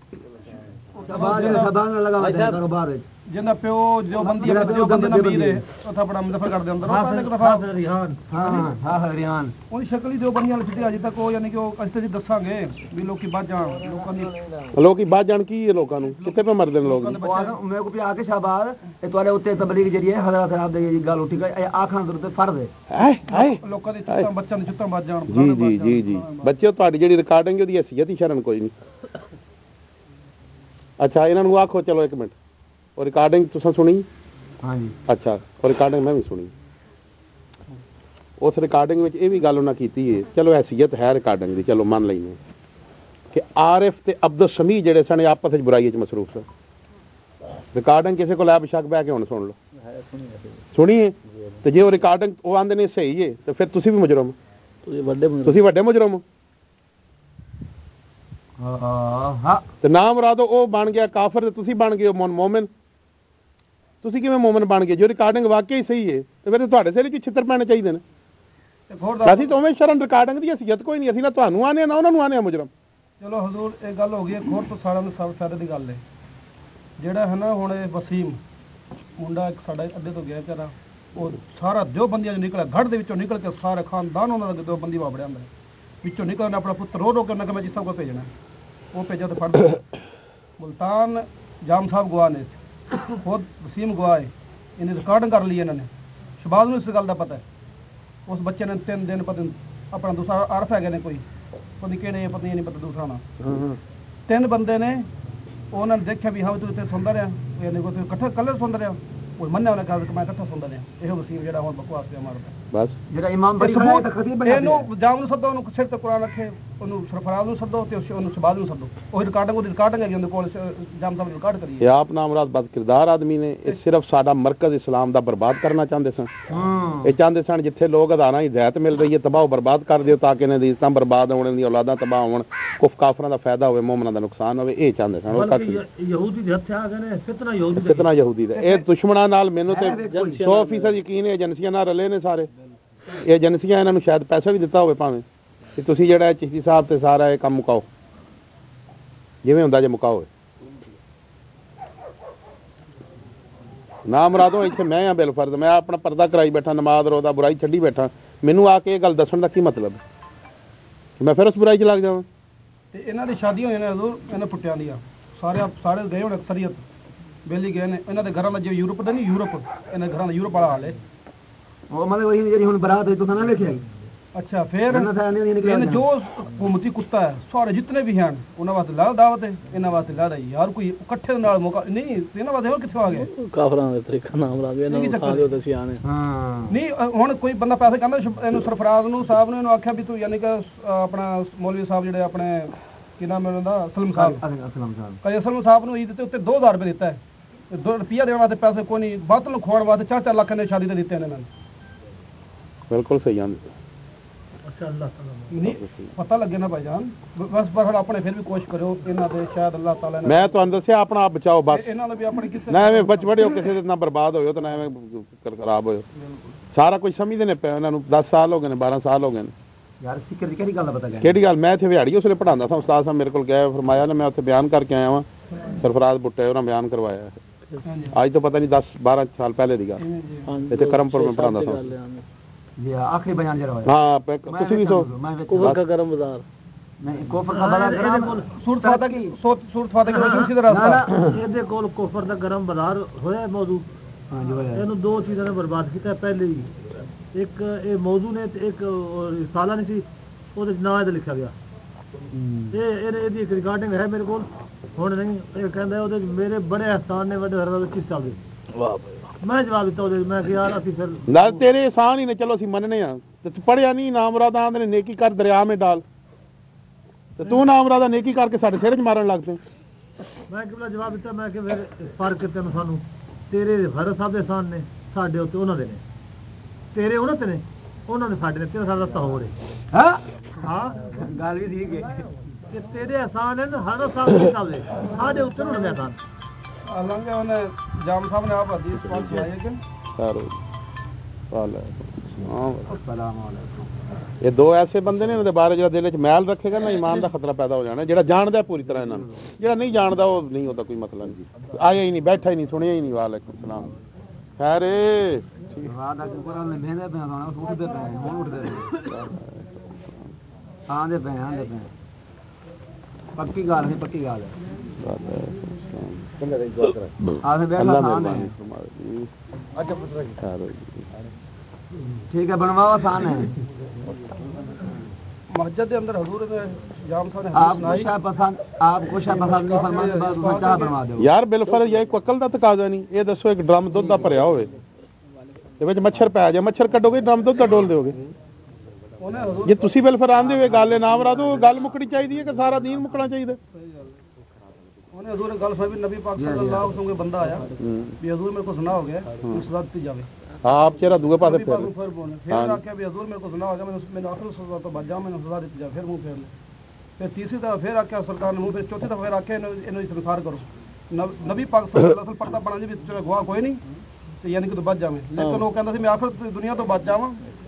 ਸ਼ਬਾਨ ਸ਼ਬਾਨ ਨਾਲ ਲਗਾ ਦੇ ਕਾਰੋਬਾਰ ਵਿੱਚ। ਜਿਹਦਾ ਪਿਓ ਜੋ ਬੰਦੀ ਜਿਹੜਾ ਜੋ ਪਿਓ ਬੰਦੇ ਬੰਦੇ ਨਬੀਰ ਹੈ ਬੰਦੇ। ਉੱਥੇ ਆਪਣਾ ਮਜ਼ਫਰ ਕੱਢਦੇ ਅੰਦਰ। ਉਹ ਹਾਂ ਪਹਿਲੇ ਇੱਕ ਫਿਰ ਦਫਾ ਫਿਰ ਰਿਹਾਨ ਹਾਂ ਹਾਂ ਹਾਂ ਹਾਂ ਰਿਆਨ ਉਹਦੀ ਸ਼ਕਲ ਹੀ ਜੋ ਬੰਦੀਆਂ ਵਾਲੀ ਛੁੱਟੀ ਅਜੇ ਤੱਕ ਉਹ ਯਾਨੀ ਕਿ ਉਹ ਅਸੀਂ ਤੇ ਜੀ ਦੱਸਾਂਗੇ ਵੀ ਲੋਕੀ ਵੱਧ ਜਾਣ ਲੋਕਾਂ ਦੀ ਲੋਕੀ ਬਾਅਦ ਜਾਣ ਕੀ ਹੈ ਲੋਕਾਂ ਨੂੰ? ਕਿੱਥੇ ਪੇ ਮਰਦੇ ਨੇ ਲੋਕ ਜੀ? ਉਹ ਆਖਣ ਮੇਰੇ ਕੋ ਪਿਆ ਕੇ ਸ਼ਾਬਾਦ ਇਹ ਤੁਹਾਡੇ ਉੱਤੇ ਤਬਲੀਗ ਜਿਹੜੀ ਹੈ ਹਜ਼ਰਤ ਸਾਹਿਬ ਦੇ ਗੱਲ ਉੱਠੀ ਗਈ ਇਹ ਆਖਾਂ ਦੇ ਉੱਤੇ ਫਰਜ਼ ਹੈ ਹਾਏ ਹਾਏ ਲੋਕਾਂ ਦੀ ਚੁੱਤਾਂ ਬੱਚਿਆਂ ਦੀ ਚੁੱਤਾਂ ਵੱਧ ਜਾਣ ਜੀ ਜੀ ਜੀ ਜੀ। ਬੱਚਿਓ ਤੁਹਾਡੀ ਜਿਹੜੀ ਰਿਕਾਰਡਿੰਗ ਉਹਦੀ ਹਸੀਅਤ ਹੀ ਸ਼ਰਨ ਕੋਈ ਨਹੀਂ। ਅੱਛਾ ਇਹਨਾਂ ਨੂੰ ਆਖੋ ਚਲੋ ਇੱਕ ਮਿੰਟ। ਉਹ ਰਿਕਾਰਡਿੰਗ ਤੁਸੀਂ ਸੁਣੀ? ਹਾਂਜੀ। ਅੱਛਾ ਉਹ ਰਿਕਾਰਡਿੰਗ ਮੈਂ ਵੀ ਸੁਣੀ। ਉਸ ਰਿਕਾਰਡਿੰਗ ਵਿੱਚ ਇਹ ਵੀ ਗੱਲ ਉਹਨਾਂ ਕੀਤੀ ਹੈ ਚਲੋ ਹਸੀਅਤ ਹੈ ਰਿਕਾਰਡਿੰਗ ਦੀ ਚਲੋ ਮੰਨ ਹਾਂ ਕਿ ਆਰਿਫ ਤੇ ਅਬਦੁਲ ਸਮੀ ਜਿਹੜੇ ਸਨ ਆਪਸ ਵਿੱਚ ਬੁਰਾਈ ਵਿੱਚ ਮਸਰੂਫ ਸਨ। ਰਿਕਾਰਡਿੰਗ ਕਿਸੇ ਕੋਲ ਹੈ ਬਸ਼ੱਕ ਬਹਿ ਕੇ ਹੁਣ ਸੁਣ ਲਓ। ਸੁਣੀਏ ਤੇ ਜੇ ਉਹ ਰਿਕਾਰਡਿੰਗ ਉਹ ਆਂਦੇ ਨੇ ਸਹੀ ਹੈ ਤੇ ਫਿਰ ਤੁਸੀਂ ਵੀ ਮੁਜਰਮ। ਤੁਸੀਂ ਵੱਡੇ ਮੁੰਡੇ ਤੁਸੀਂ ਵੱਡੇ ਮੁਜਰਮ ਹੋ। ਹਾਂ। ਹਾਂ ਤੇ ਨਾ ਮੁਰਾਦੋ ਉਹ ਬਣ ਗਿਆ ਕਾਫਰ ਤੇ ਤੁਸੀਂ ਬਣ ਗਏ ਹੋ ਮੌਮਨ। ਤੁਸੀਂ ਕਿਵੇਂ ਮੌਮਨ ਬਣ ਗਏ? ਜੋ ਰਿਕਾਰਡਿੰਗ ਵਾਕਈ ਸਹੀ ਹੈ ਤੇ ਫਿਰ ਤੁਹਾਡੇ ਸਿਰ 'ਚ ਛਿੱਤਰ ਪੈਣੇ ਚਾਹੀਦੇ ਨੇ। ਅਸੀਂ ਤਾਂ ਉਵੇਂ ਸ਼ਰਨ ਰਿਕਾਰਡਿੰਗ ਦੀ ਹਸੀਅਤ ਕੋਈ ਨਹੀਂ ਅਸੀਂ ਨਾ ਤੁਹਾਨੂੰ ਆਨੇ ਨਾ ਉਹਨਾਂ ਨੂੰ ਆਨੇ ਮੁਜਰਮ। ਚਲੋ ਹਜ਼ੂਰ ਇਹ ਗੱਲ ਹੋ ਗਈ ਹੋਰ ਤੋਂ ਸਾਰਿਆਂ ਨੂੰ ਸਭ ਫਾਇਦੇ ਦੀ ਗੱਲ ਹੈ ਜਿਹੜਾ ਹੈ ਨਾ ਹੁਣ ਇਹ ਵਸੀਮ ਮੁੰਡਾ ਇੱਕ ਸਾਡਾ ਅੱਡੇ ਤੋਂ ਗਿਆ ਵਿਚਾਰਾ ਉਹ ਸਾਰਾ ਦਿਓ ਬੰਦੀਆਂ ਚੋਂ ਨਿਕਲਿਆ ਘੜ ਦੇ ਵਿੱਚੋਂ ਨਿਕਲ ਕੇ ਸਾਰੇ ਖਾਨਦਾਨ ਉਹਨਾਂ ਦਾ ਬੰਦੀ ਵਾਪੜਿਆ ਹੁੰਦਾ ਵਿੱਚੋਂ ਨਿਕਲਣਾ ਆਪਣਾ ਪੁੱਤਰ ਰੋ ਰੋ ਕੇ ਉਹਨਾਂ ਕਿ ਮੈਂ ਜੀ ਸਭ ਕੋ ਭੇਜਣਾ ਉਹ ਭੇਜਿਆ ਤੇ ਫੜ। ਮੁਲਤਾਨ ਜਾਮ ਸਾਹਿਬ ਗਵਾਹ ਨੇ ਖੁਦ ਵਸੀਮ ਗਵਾਹ ਹੈ। ਇਹਨੇ ਰਿਕਾਰਡਿੰਗ ਕਰ ਲਈ ਇਹਨਾਂ ਨੇ। ਸ਼ਬਾਜ਼ ਨੂੰ ਇਸ ਗੱਲ ਦਾ ਪਤਾ ਹੈ। ਉਸ ਬੱਚੇ ਨੇ ਤਿੰਨ ਦਿਨ ਪਤਾ ਆਪਣਾ ਦੂਸਰਾ ਅਰਫ ਹੈਗੇ ਨੇ ਕੋਈ। ਪਤਾ ਕਿਹੜੇ ਪਤਾ ਨਹੀਂ ਪਤਾ ਦੂਸਰਾ ਨਾ। ਤਿੰਨ ਬੰਦੇ ਨੇ ਉਹਨਾਂ ਨੇ ਦੇਖਿਆ ਵੀ ਹਾਂ ਤੂੰ ਇੱਥੇ ਸੁਣਦਾ ਰਿਹਾ ਇਹਨੇ ਕੋਈ ਇਕੱਠਾ ਕਲਰ ਸੁਣਦਾ ਰਿਹਾ ਉਹ ਮੰਨਿਆ ਉਹਨੇ ਕਿਹਾ ਕਿ ਮੈਂ ਇਕੱਠਾ ਸੁਣਦਾ ਰਿਹਾ ਇਹ ਵਸੀਮ ਜਿਹੜਾ ਹੁਣ ਬਕਵਾਸ ਪਿਆ ਮਾਰਦਾ। ਬਸ। ਜਿਹੜਾ ਇਮਾਮ ਬੜੀ ਸਬੂਤ ਖਤੀਬ ਬਣਿਆ ਇਹਨੂੰ ਜਾਮ ਨੂੰ ਸੱਦੋ ਉਹਨੂੰ ਸਿਰ ਤੇ ਕੁਰਾਨ ਰੱਖੇ ਉਹਨੂੰ ਸਰਫਰਾਜ਼ ਨੂੰ ਸੱਦੋ ਤੇ ਉਸ- ਉਹਨੂੰ ਸ਼ਬਾਜ਼ ਨੂੰ ਸੱਦੋ। ਉਹ ਰਿਕਾਰਡਿੰਗ ਉਹਦੀ ਰਿਕਾਰਡਿੰਗ ਹੈਗੀ ਉਹਦੇ ਕੋਲ ਜਾਮ ਸਾਹਿਬ ਨੇ ਰਿਕਾਰਡ ਕਰੀ ਇਹ ਆਪ ਨਾਮ ਰਾਤ ਬਦ ਕਿਰਦਾਰ ਆਦਮੀ ਨੇ। ਇਹ ਸਿਰਫ ਸਾਡਾ ਮਰਕਜ਼ ਇਸਲਾਮ ਦਾ ਬਰਬਾਦ ਕਰਨਾ ਚਾਹੁੰਦੇ ਸਨ। ਹਾਂ। ਇਹ ਚਾਹੁੰਦੇ ਸਨ ਜਿੱਥੇ ਲੋਕ ਅਦਾਰਾਂ ਦੀ ਹਦਾਇਤ ਮਿਲ ਰਹੀ ਹੈ ਤਬਾਹ ਬਰਬਾਦ ਕਰ ਦਿਓ ਤਾਂ ਕਿ ਇਹਨਾਂ ਦੀ ਇਜ਼ਤਾਂ ਬਰਬਾਦ ਹੋਣ ਦੀਆਂ ਔਲਾਦਾਂ ਤਬਾਹ ਹੋਣ ਕੁਫ ਕਾਫਰਾਂ ਦਾ ਫਾਇਦਾ ਹੋਵੇ ਮੂਮਨਾਂ ਦਾ ਨੁਕਸਾਨ ਹੋਵੇ ਇਹ ਚਾਹੁੰਦੇ ਸਨ। ਉਹ ਕੱਖ। ਯਹੂਦੀ ਦੇ ਹੱਥ ਆ ਗਏ ਨੇ ਫਿਤਨਾ ਯਹੂਦੀ ਦਾ ਕਿਤਨਾ ਯਹੂਦੀ ਦਾ। ਇਹ ਦੁਸ਼ਮਣਾਂ ਨਾਲ ਮੈਨੂੰ ਤੇ ਹੈ ਬਿਲਕੁਲ। 100% ਯਕੀਨ ਹੈ ਏਜੰਸੀਆਂ ਨਾਲ ਰਲੇ ਨੇ ਸਾਰੇ। ਏਜੰਸੀਆਂ ਇਹਨਾਂ ਨੂੰ ਸ਼ਾਇਦ ਪੈਸਾ ਵੀ ਦਿੱਤਾ ਹੋਵੇ ਭਾਵੇਂ, ਕਿ ਤੁਸੀਂ ਜਿਹੜਾ ਚਿਸ਼ਤੀ ਸਾਹਿਬ ਤੇ ਸਾਰਾ ਇਹ ਕੰਮ ਮੁਕਾਓ। ਜਿਵੇਂ ਹੁੰਦਾ ਜੇ ਮੁਕਾਓ ਨਾ ਮਰਾਦੋ ਇੱਥੇ ਮੈਂ ਆ ਬਿਲਫਰਜ਼, ਮੈਂ ਆਪਣਾ ਪਰਦਾ ਕਰਾਈ ਬੈਠਾ, ਨਮਾਜ਼ ਰੋਦਾ ਬੁਰਾਈ ਛੱਡੀ ਬੈਠਾ। ਮੈਨੂੰ ਆ ਕੇ ਇਹ ਗੱਲ ਦੱਸਣ ਦਾ ਕੀ ਮਤਲਬ? ਮੈਂ ਫਿਰ ਉਸ ਬੁਰਾਈ 'ਚ ਲੱਗ ਜਾਵਾਂ। ਤੇ ਇਹਨਾਂ ਦੀ ਸ਼ਾਦੀ ਹੋਈ ਨੇ ਹਜ਼ੂਰ, ਇਹਨਾਂ ਪੁੱਟਿਆਂ ਦੀਆਂ ਸਾਰੇ ਸਾਰੇ ਗਏ ਹੁਣ ਅਕਸਰੀਅਤ। ਬੇਲੀ ਗਏ ਨੇ। ਇਹਨਾਂ ਦੇ ਘਰਾਂ ਦਾ ਯੂਰਪ ਦਾ ਨਹੀਂ, ਯੂਰਪ। ਇਹਨਾਂ ਘਰਾਂ ਦਾ ਯੂਰਪ ਵਾਲਾ ਹਾਲ ਹੈ। ਉਹ ਮਤਲਬ ਉਹੀ ਜਿਹੜੀ ਹੁਣ ਬਰਾਤ ਹੋਈ ਤੁਸੀਂ ਨਾ ਵੇਖਿਆ ਅੱਛਾ ਫਿਰ ਇਹਨਾਂ ਦਾ ਜੋ ਹੁਕੂਮਤੀ ਕੁੱਤਾ ਹੈ ਸਾਰੇ ਜਿੰਨੇ ਵੀ ਹਨ ਉਹਨਾਂ ਵਾਸਤੇ ਲਾ ਦਾਵਤ ਹੈ ਇਹਨਾਂ ਵਾਸਤੇ ਲਾ ਰਹੀ ਯਾਰ ਕੋਈ ਇਕੱਠੇ ਦੇ ਨਾਲ ਮੌਕਾ ਨਹੀਂ ਇਹਨਾਂ ਵਾਸਤੇ ਹੋਰ ਕਿੱਥੋਂ ਆ ਗਏ? ਕਾਫਰਾਂ ਦੇ ਤਰੀਕਾ ਨਾਮ ਲਾ ਕੇ ਇਹਨਾਂ ਇਹ ਨੂੰ ਖਾ ਦਿਓ ਤੇ ਸਿਆਣੇ। ਹਾਂ। ਨਹੀਂ ਹੁਣ ਕੋਈ ਬੰਦਾ ਪੈਸੇ ਕਹਿੰਦਾ ਇਹਨੂੰ ਸਰਫਰਾਜ਼ ਨੂੰ ਸਾਹਿਬ ਨੂੰ ਇਹਨੂੰ ਆਖਿਆ ਵੀ ਤੂੰ ਯਾਨੀ ਕਿ ਆਪਣਾ ਮੌਲਵੀ ਸਾਹਿਬ ਜਿਹੜੇ ਆਪਣੇ ਕੀ ਨਾਮ ਹੈ ਉਹਨਾਂ ਦਾ ਸਲਮ ਸਾਹਿਬ। ਅਸਲਮ ਸਾਹਿਬ। ਕਈ ਅਸਲਮ ਸਾਹਿਬ ਨੂੰ ਈਦ ਦੇ ਉੱਤੇ 2000 ਰੁਪਏ ਦਿੱਤਾ ਹੈ। 2 ਰੁਪਿਆ ਦੇਣ ਵਾਸਤੇ ਪੈਸੇ ਕੋਈ ਨਹੀਂ ਬਾਤਲ ਨੂੰ ਖੋਣ ਵਾਸਤੇ 4-4 ਲੱਖ ਨੇ ਸ਼ਾਦੀ ਤੇ ਦਿੱਤੇ ਨੇ ਇਹਨਾਂ ਨੇ। ਬਿਲਕੁਲ ਸਹੀ ਆਂ ਅੱਛਾ ਅੱਲਾਹ ਤਾਲਾ ਨਹੀਂ ਪਤਾ ਲੱਗੇ ਨਾ ਭਾਈਜਾਨ ਬਸ ਪਰ ਆਪਣੇ ਫਿਰ ਵੀ ਕੋਸ਼ਿਸ਼ ਕਰਿਓ ਇਹਨਾਂ ਦੇ ਸ਼ਾਇਦ ਅੱਲਾਹ ਤਾਲਾ ਨੇ ਮੈਂ ਤੁਹਾਨੂੰ ਦੱਸਿਆ ਆਪਣਾ ਆਪ ਬਚਾਓ ਬਸ। ਇਹ- ਇਹਨਾਂ ਨੂੰ ਵੀ ਆਪਣੀ ਕਿਸੇ ਨਾ ਐਵੇਂ ਬਚ ਵੜਿਓ ਕਿਸੇ ਦੇ ਨਾਲ ਬਰਬਾਦ ਹੋਇਓ ਤੇ ਨਾ ਐਵੇਂ ਖਰਾਬ ਹੋਇਓ ਸਾਰਾ ਕੁਝ ਸਮਝਦੇ ਨੇ ਪਿਆ ਇਹਨਾਂ ਨੂੰ 10 ਸਾਲ ਹੋ ਗਏ ਨੇ 12 ਸਾਲ ਹੋ ਗਏ ਨੇ। ਯਾਰ ਫਿਕਰ ਦੀ ਕਿਹੜੀ ਗੱਲ ਦਾ ਪਤਾ ਗਿਆ ਕਿਹੜੀ ਗੱਲ? ਮੈਂ ਇੱਥੇ ਵਿਹਾੜੀ ਉਸਲੇ ਪੜਾਉਂਦਾ ਸਾਂ ਉਸਤਾਦ ਸਾਹਿਬ ਮੇਰੇ ਕੋਲ ਗਿਆ ਫਰਮਾਇਆ ਨੇ ਮੈਂ ਉੱਥੇ ਬਿਆਨ ਕਰਕੇ ਆਇਆ ਵਾਂ। ਸਰਫਰਾਜ਼ ਬੁੱਟੇ ਉਹਨਾਂ ਬਿਆਨ ਕਰਵਾਇਆ। ਅੱਜ ਤੋਂ ਪਤਾ ਨਹੀਂ 10 12 ਸਾਲ ਪਹਿਲੇ ਦੀ ਗੱਲ। ਇੱਥੇ ਕਰਮਪੁਰ ਮੈਂ ਛੇ ਸਾਲ ਪੜ੍ਹਾਉਂਦਾ ਦੀ ਸਾਂ। ਜੀ ਆਖਰੀ ਬਿਆਨ ਜਿਹੜਾ ਹੋਇਆ। ਹਾਂ ਪ- ਮੈਂ ਤੁਸੀਂ ਵੀ ਸੋ ਵੇਖਾਂ ਮੈਂ ਵੇਖਾਂ। ਕੁਫਰ ਦਾ ਗਰਮ ਬਾਜ਼ਾਰ। ਨਹੀਂ ਕੋਫਰ ਦਾ ਬੜਾ ਗਰਮ ਸੂਰਤ ਫਾਤਿਹ ਕੀ? ਸੂਰਤ ਸੂਰਤ ਫਾਤਿਹ ਕੀ ਰਸੂਲ ਸਿੱਧਾ ਨਾ ਰਸਤਾ। ਨਾ ਇਹਦੇ ਕੋਲ ਕੁਫਰ ਦਾ ਗਰਮ ਬਾਜ਼ਾਰ ਹੋਇਆ ਮੌਜੂਦ ਹਾਂ ਜੀ ਹੋਇਆ। ਇਹਨੂੰ ਦੋ ਚੀਜ਼ਾਂ ਨੇ ਬਰਬਾਦ ਕੀਤਾ ਪਹਿਲੇ ਹੀ ਇੱਕ ਇਹ ਮੌਜੂ ਨੇ ਤੇ ਇੱਕ ਰਿਸਾਲਾ ਨਹੀਂ ਸੀ ਉਹਦੇ 'ਚ ਨਾਂ ਇਹਦਾ ਲਿਖਿਆ ਗਿਆ। ਇਹ ਇਹਨੇ ਇਹਦੀ ਇੱਕ ਰਿਕਾਰਡਿੰਗ ਹੈ ਮੇਰੇ ਕੋਲ। ਹੁਣ ਨਹੀਂ ਇਹ ਕਹਿੰਦਾ ਉਹਦੇ ਮੇਰੇ ਬੜੇ ਅਹਿਸਾਨ ਨੇ ਵੱਡੇ ਹਰਦਾ ਵਿੱਚ ਚੱਲਦੇ ਵਾਹ ਭਾਈ। ਵਾਹ। ਮੈਂ ਜਵਾਬ ਦਿੱਤਾ ਉਹਦੇ ਮੈਂ ਕਿਹਾ ਯਾਰ ਅਸੀਂ ਫਿਰ ਨਾਲ ਤੇਰੇ ਆਸਾਨ ਹੀ ਨੇ ਚਲੋ ਅਸੀਂ ਮੰਨਨੇ ਆ। ਤੇ ਤੂੰ ਪੜਿਆ ਨਹੀਂ ਨਾਮ ਮੁਰਾਦਾ ਆਂਦੇ ਨੇ ਨੇਕੀ ਕਰ ਦਰਿਆ ਮੇ ਡਾਲ। ਤੇ ਤੂੰ ਨਾਮ ਮੁਰਾਦਾ ਨੇਕੀ ਕਰਕੇ ਸਾਡੇ ਸਿਰ 'ਚ ਮਾਰਨ ਲੱਗ ਪਏ ਮੈਂ ਕਿਹਾ ਜਵਾਬ ਦਿੱਤਾ ਮੈਂ ਕਿ ਫਿਰ ਫ਼ਰਕ ਤੈਨੂੰ ਸਾਨੂੰ ਤੇਰੇ ਹਰ ਸਾਹਿਬ ਦੇ ਸਾਨ ਨੇ ਸਾਡੇ ਉੱਤੇ ਉਹਨਾਂ ਦੇ ਨੇ। ਤੇਰੇ ਉਹਨਾਂ ਤੇ ਨੇ ਉਹਨਾਂ ਦੇ ਸਾਡੇ ਨੇ ਤੇਰਾ ਸਾਡਾ ਰਸਤਾ ਹੋਰ ਹੈ ਹਾਂ? ਹਾਂ? ਗੱਲ ਵੀ ਠੀਕ ਹੈ ਕਿ ਤੇਰੇ ਆਸਾਨ ਹਨ ਹਰ ਸਾਹਿਬ ਦੇ ਸਾਹਿਬ ਦੇ ਸਾਡੇ ਉੱਤੇ ਉਹਨਾਂ ਦੇ ਆਸਾਨ ਹੈ ਹੈ ਹਾਂ ਇਹ ਦੋ ਐਸੇ ਬੰਦੇ ਨੇ ਇਹਨਾਂ ਦੇ ਬਾਰੇ ਜਿਹੜਾ ਦਿਲ 'ਚ ਮੈਲ ਰੱਖੇਗਾ ਨਾ ਇਮਾਨ ਦਾ ਖਤਰਾ ਪੈਦਾ ਹੋ ਜਾਣਾ। ਜਿਹੜਾ ਜਾਣਦਾ ਪੂਰੀ ਤਰ੍ਹਾਂ ਇਹਨਾਂ ਨੂੰ। ਜਿਹੜਾ ਨਹੀਂ ਜਾਣਦਾ ਉਹ ਨਹੀਂ ਉਹਦਾ ਕੋਈ ਮਤਲਬ ਨਹੀਂ। ਆਇਆ ਹੀ ਨਹੀਂ ਬੈਠਾ ਹੀ ਨਹੀਂ ਸੁਣਿਆ ਹੀ ਨਹੀਂ। ਵਾਲੇਕੁਮ ਸਲਾਮ। ਖੈਰੇ। ਵਾਹ ਦਾ ਪਏ ਪਏ ਪੱਕੀ ਗੱਲ ਹੈ ਪੱਕੀ ਗੱਲ ਹੈ। څنګه دې دعا کړه ਯਾਰ ਬਿਲਫਰ ਦਾ ਤਕਾਜ਼ਾ ਨਹੀਂ। ਇਹ ਦੱਸੋ ਇੱਕ ਡਰਮ ਦੁੱਧ ਦਾ ਭਰਿਆ ਹੋਵੇ। ਤੇ ਵਿੱਚ ਮੱਛਰ ਪੈ ਜਾ ਮੱਛਰ ਕੱਢੋਗੇ ਡਰਮ ਦੁੱਧ ਦਾ ਡੋਲ ਦਿਓਗੇ। ਜੇ ਤੁਸੀਂ ਬਿਲਫਰ ਆਂਦੇ ਹੋਏ ਗੱਲ ਨਾਮ ਰਾ ਦੋ ਗੱਲ ਮੁੱਕਣੀ ਚਾਹੀਦੀ ਹੈ ਕਿ ਸਾਰਾ دین ਮੁੱਕਣਾ ਚਾਹੀਦਾ? ਉਹਨੇ ਹਜ਼ੂਰ ਗੱਲ ਵੀ ਨਬੀ ਪਾਕ ਸੱਲੱਲਾਹੁ ਕੋਈ ਬੰਦਾ ਆਇਆ। ਵੀ ਹਜ਼ੂਰ ਮੇਰੇ ਕੋ ਸੁਣਾ ਹੋ ਗਿਆ ਉਸ ਸਜ਼ਾ ਦਿੱਤੀ ਜਾਵੇ। ਆਪ ਚਿਹਰਾ ਦੂਏ ਪਾਸੇ ਫਿਰ। ਫਿਰ ਆਖਿਆ ਵੀ ਹਜ਼ੂਰ ਮੇਰੇ ਕੋ ਸੁਣਾ ਹੋ ਗਿਆ ਮੈਨੂੰ ਮੈਨੂੰ ਆਖਰ ਸਜ਼ਾ ਤੋਂ ਬਚ ਜਾ ਮੈਨੂੰ ਸਜ਼ਾ ਦਿੱਤੀ ਜਾਵੇ ਫਿਰ ਮੂੰਹ ਫੇਰ ਫਿਰ ਤੀਸਰੀ ਦਫਾ ਫਿਰ ਆਖਿਆ ਸਰਕਾਰ ਨੇ ਮੂੰਹ ਫਿਰ ਚੌਥੀ ਦਫਾ ਫਿਰ ਆਖਿਆ ਇਹਨੂੰ ਸੰਸਾਰ ਕਰੋ। ਨਬ- ਪਾਕ ਸੱਲੱਲਾਹੁ ਵਸੱਲਮ ਪਰਦਾ ਪੜਨ ਦੇ ਵਿੱਚ ਕੋਈ ਨਹੀਂ ਤੇ ਯਾਨੀ ਕਿ ਤੂੰ ਬਚ ਜਾਵੇਂ। ਲੇਕਿਨ ਉਹ ਕਹਿੰਦਾ ਸੀ ਮੈਂ ਆਖਰ ਦੁਨੀਆ ਤੋਂ ਬਚ ਜਾਵਾਂ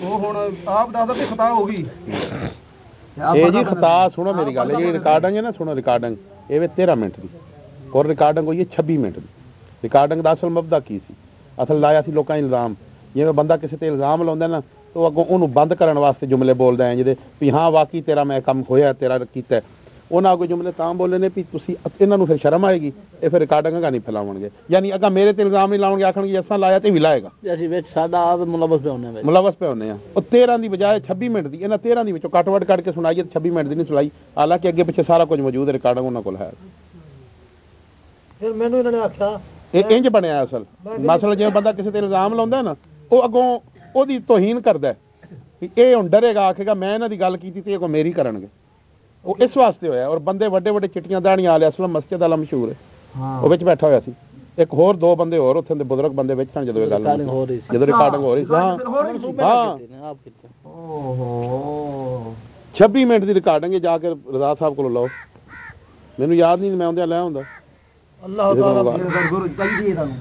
ਉਹ ਹੁਣ ਆਪ ਦੱਸਦਾ ਵੀ ਖਤਾ ਹੋ ਗਈ। ਇਹ ਜੀ ਖਤਾ ਸੁਣੋ ਮੇਰੀ ਗੱਲ ਜਿਹੜੀ ਰਿਕਾਰਡਿੰਗ ਹੈ। ਨਾ ਸੁਣੋ ਰਿਕਾਰਡਿੰਗ ਇਹ ਵੇ 13 ਮਿੰਟ ਦੀ। ਔਰ ਰਿਕਾਰਡਿੰਗ ਹੋਈ ਹੈ 26 ਮਿੰਟ ਦੀ। ਰਿਕਾਰਡਿੰਗ ਦਾ ਅਸਲ ਮਬਦਾ ਕੀ ਸੀ? ਅਸਲ ਲਾਇਆ ਸੀ ਲੋਕਾਂ ਇਲਜ਼ਾਮ। ਜਿਵੇਂ ਬੰਦਾ ਕਿਸੇ ਤੇ ਇਲਜ਼ਾਮ ਲਾਉਂਦਾ ਨਾ ਤਾਂ ਉਹ ਅੱਗੋਂ ਉਹਨੂੰ ਬੰਦ ਕਰਨ ਵਾਸਤੇ ਜੁਮਲੇ ਬੋਲਦਾ ਹੈ ਜਿਹਦੇ ਵੀ ਹਾਂ ਵਾਕਈ ਤੇਰਾ ਮੈਂ ਕੰਮ ਹੋਇਆ ਤੇਰਾ ਕੀਤਾ। ਉਹਨਾਂ ਅੱਗੋਂ ਜੁਮਲੇ ਤਾਂ ਬੋਲੇ ਨੇ ਵੀ ਤੁਸੀਂ ਇਹਨਾਂ ਨੂੰ ਫਿਰ ਸ਼ਰਮ ਆਏਗੀ ਇਹ ਫਿਰ ਰਿਕਾਰਡਿੰਗ ਨਹੀਂ ਫੈਲਾਉਣਗੇ। ਯਾਨੀ ਅਗਾ ਮੇਰੇ ਤੇ ਇਲਜ਼ਾਮ ਨਹੀਂ ਲਾਉਣਗੇ ਆਖਣਗੇ ਅਸਾਂ ਲਾਇਆ ਤੇ ਵੀ ਲਾਏਗਾ। ਜੇ ਅਸੀਂ ਵਿੱਚ ਸਾਡਾ ਆਪ ਮੁਲਵਸ ਪੇ ਹੁੰਨੇ ਵਿੱਚ। ਮੁਲਵਸ ਪਏ ਹੁੰਦੇ ਆ। ਉਹ 13 ਦੀ ਬਜਾਏ 26 ਮਿੰਟ ਦੀ ਇਹਨਾਂ 13 ਦੀ ਵਿੱਚੋਂ ਕੱਟ ਵੱਟ ਕੱਢ ਕੇ ਸੁਣਾਈਏ ਤੇ 26 ਮਿੰਟ ਦੀ ਨਹੀਂ ਸੁਣਾਈ। ਹਾਲਾਂਕਿ ਅੱਗੇ ਪਿੱਛੇ ਸਾਰਾ ਕੁਝ ਮੌਜੂਦ ਹੈ ਰਿਕਾਰਡਿੰਗ ਉਹਨਾਂ ਕੋਲ ਹੈ। ਫਿਰ ਮੈਨੂੰ ਇਹਨਾਂ ਨੇ ਆਖਿਆ ਇਹ ਇੰਜ ਬਣਿਆ ਅਸਲ। ਮਸਲਾ ਜਿਵੇਂ ਬੰਦਾ ਕਿਸੇ ਤੇ ਇਲਜ਼ਾਮ ਲਾਉਂਦਾ ਨਾ ਉਹ ਅੱਗੋਂ ਉਹਦੀ ਤੋਹੀਨ ਕਰਦਾ ਇਹ ਹੁਣ ਡਰੇਗਾ ਆਖੇਗਾ ਮੈਂ ਇਹਨਾਂ ਦੀ ਗੱਲ ਕੀਤੀ ਤੇ ਇਹ ਕੋ ਮੇਰੀ ਕਰਨਗੇ। ਉਹ ਇਸ ਵਾਸਤੇ ਹੋਇਆ ਔਰ ਬੰਦੇ ਵੱਡੇ ਵੱਡੇ ਚਿੱਟੀਆਂ ਦਾੜੀਆਂ ਵਾਲੇ ਅਸਲਮ ਮਸਜਿਦ ਵਾਲਾ ਮਸ਼ਹੂਰ ਹੈ। ਉਹ ਵਿੱਚ ਬੈਠਾ ਹੋਇਆ ਸੀ। ਇੱਕ ਹੋਰ ਦੋ ਬੰਦੇ ਹੋਰ ਉੱਥੇ ਦੇ ਬਜ਼ੁਰਗ ਬੰਦੇ ਵਿੱਚ ਸਨ ਜਦੋਂ ਇਹ ਗੱਲ ਜਦੋਂ ਰਿਕਾਰਡਿੰਗ ਹੋ ਰਹੀ ਸੀ। ਹਾਂ। ਹਾਂ। ਓਹੋ। 26 ਮਿੰਟ ਦੀ ਰਿਕਾਰਡਿੰਗ ਜਾ ਕੇ ਰਜ਼ਾ ਸਾਹਿਬ ਕੋਲ ਲਾਓ। ਮੈਨੂੰ ਯਾਦ ਨਹੀਂ ਮੈਂ ਆਉਂਦਿਆਂ ਲੈ ਆਉਂਦਾ। ਅੱਲਾਹ ਤਾਲਾ ਮੇਰੇ ਗੁਰੂ ਚਾਹੀਦੀ ਤੁਹਾਨੂੰ।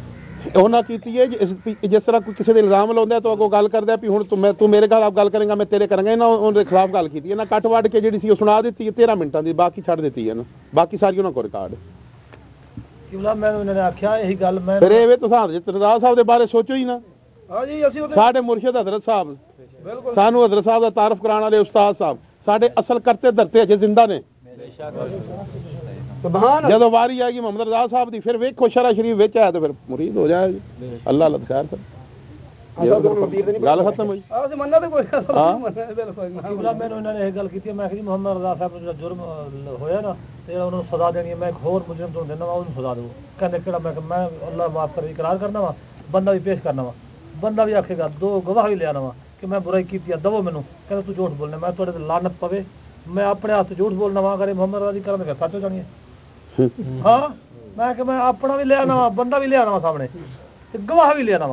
था ਉਹਨਾਂ ਕੀਤੀ ਹੈ ਜਿਸ ਤਰ੍ਹਾਂ ਕੋਈ ਕਿਸੇ ਦੇ ਇਲਜ਼ਾਮ ਲਾਉਂਦਾ ਤਾਂ ਅੱਗੋਂ ਗੱਲ ਕਰਦਾ ਵੀ ਹੁਣ ਤੂੰ ਮੈਂ ਤੂੰ ਮੇਰੇ ਖਿਲਾਫ ਗੱਲ ਕਰੇਗਾ ਮੈਂ ਤੇਰੇ ਕਰਾਂਗਾ ਇਹਨਾਂ ਉਹਦੇ ਖਿਲਾਫ ਗੱਲ ਕੀਤੀ ਇਹਨਾਂ ਕੱਟ ਵੱਢ ਕੇ ਜਿਹੜੀ ਸੀ ਉਹ ਸੁਣਾ ਦਿੱਤੀ ਹੈ 13 ਮਿੰਟਾਂ ਦੀ ਬਾਕੀ ਛੱਡ ਦਿੱਤੀ ਹੈ ਨਾ ਬਾਕੀ ਸਾਰੀ ਉਹਨਾਂ ਕੋਲ ਰਿਕਾਰਡ ਕਿਬਲਾ ਮੈਨੂੰ ਇਹਨਾਂ ਨੇ ਆਖਿਆ ਇਹੀ ਗੱਲ ਮੈਂ ਫਿਰ ਇਹ ਵੇ ਤੁਸੀਂ ਹਜ਼ਰਤ ਰਜ਼ਾ ਸਾਹਿਬ ਦੇ ਬਾਰੇ ਸੋਚੋ ਹੀ ਨਾ। ਹਾਂ ਜੀ ਅਸੀਂ ਉਹਦੇ ਸਾਡੇ ਮੁਰਸ਼ਿਦ ਹਜ਼ਰਤ ਸਾਹਿਬ ਬਿਲਕੁਲ। ਸਾਨੂੰ ਹਜ਼ਰਤ ਸਾਹਿਬ ਦਾ ਤਾਰਫ ਕਰਾਉਣ ਵਾਲੇ ਉਸਤਾਦ ਸਾਹਿਬ ਸਾਡੇ ਅਸਲ ਕਰਤੇ ਧਰਤੇ ਅਜੇ ਜ਼ਿੰਦਾ ਨੇ। ਜਦੋਂ ਵਾਰੀ ਆਏਗੀ ਮੁਹੰਮਦ ਰਜ਼ਾ ਸਾਹਿਬ ਦੀ ਫਿਰ ਵੇਖੋ ਸ਼ਰਾ ਸ਼ਰੀਫ ਵਿੱਚ ਆਇਆ ਤੇ ਫਿਰ ਮੁਰੀਦ ਹੋ ਜਾਏਗਾ ਅੱਲਾ ਲਬਖਾਰ ਸਰ। ਗੱਲ ਖਤਮ ਹੋਈ। ਆ ਤੇ ਮੰਨਣਾ ਤੇ ਕੋਈ ਬਿਲਕੁਲ ਮੈਨੂੰ ਇਹਨਾਂ ਨੇ ਇਹ ਗੱਲ ਕੀਤੀ ਮੈਂ ਕਿ ਮੁਹੰਮਦ ਰਜ਼ਾ ਸਾਹਿਬ ਨੂੰ ਜੁਰਮ ਹੋਇਆ ਨਾ ਤੇ ਉਹਨਾਂ ਨੂੰ ਸਜ਼ਾ ਦੇਣੀ ਮੈਂ ਇੱਕ ਹੋਰ ਮੁਜਰਮ ਤੋਂ ਦੇਣਾ ਉਹਨੂੰ ਸਜ਼ਾ ਦੇਵੋ ਕਹਿੰਦੇ ਕਿਹੜਾ ਮੈਂ ਮੈਂ ਅੱਲਾ ਮਾਫ ਕਰ ਇਕਰਾਰ ਕਰਨਾ ਵਾ ਬੰਦਾ ਵੀ ਪੇਸ਼ ਕਰਨਾ ਵਾ। ਬੰਦਾ ਵੀ ਆਖੇਗਾ ਦੋ ਗਵਾਹ ਵੀ ਲਿਆਣਾ ਵਾ ਕਿ ਮੈਂ ਬੁਰਾਈ ਕੀਤੀ ਆ ਦਵੋ ਮੈਨੂੰ। ਕਹਿੰਦਾ ਤੂੰ ਝੂਠ ਬੋਲਣਾ ਮੈਂ ਤੁਹਾਡੇ ਤੇ ਲਾਨਤ ਪਵੇ ਮੈਂ ਆਪਣੇ ਹੱਥ ਝੂਠ ਬੋਲਣਾ ਵਾ ਕਰੇ ਮੁਹੰਮਦ ਰਜ਼ਾ ਦੀ ਕਰਨ ਦੇ ਸੱਚ ਹੋ ਜਾਣੀ ਹੈ। ਹਾਂ ਮੈਂ ਕਿ ਮੈਂ ਆਪਣਾ ਵੀ ਲਿਆ ਨਾ ਬੰਦਾ ਵੀ ਲਿਆ ਨਾ ਸਾਹਮਣੇ ਤੇ ਗਵਾਹ ਵੀ ਲਿਆ ਨਾ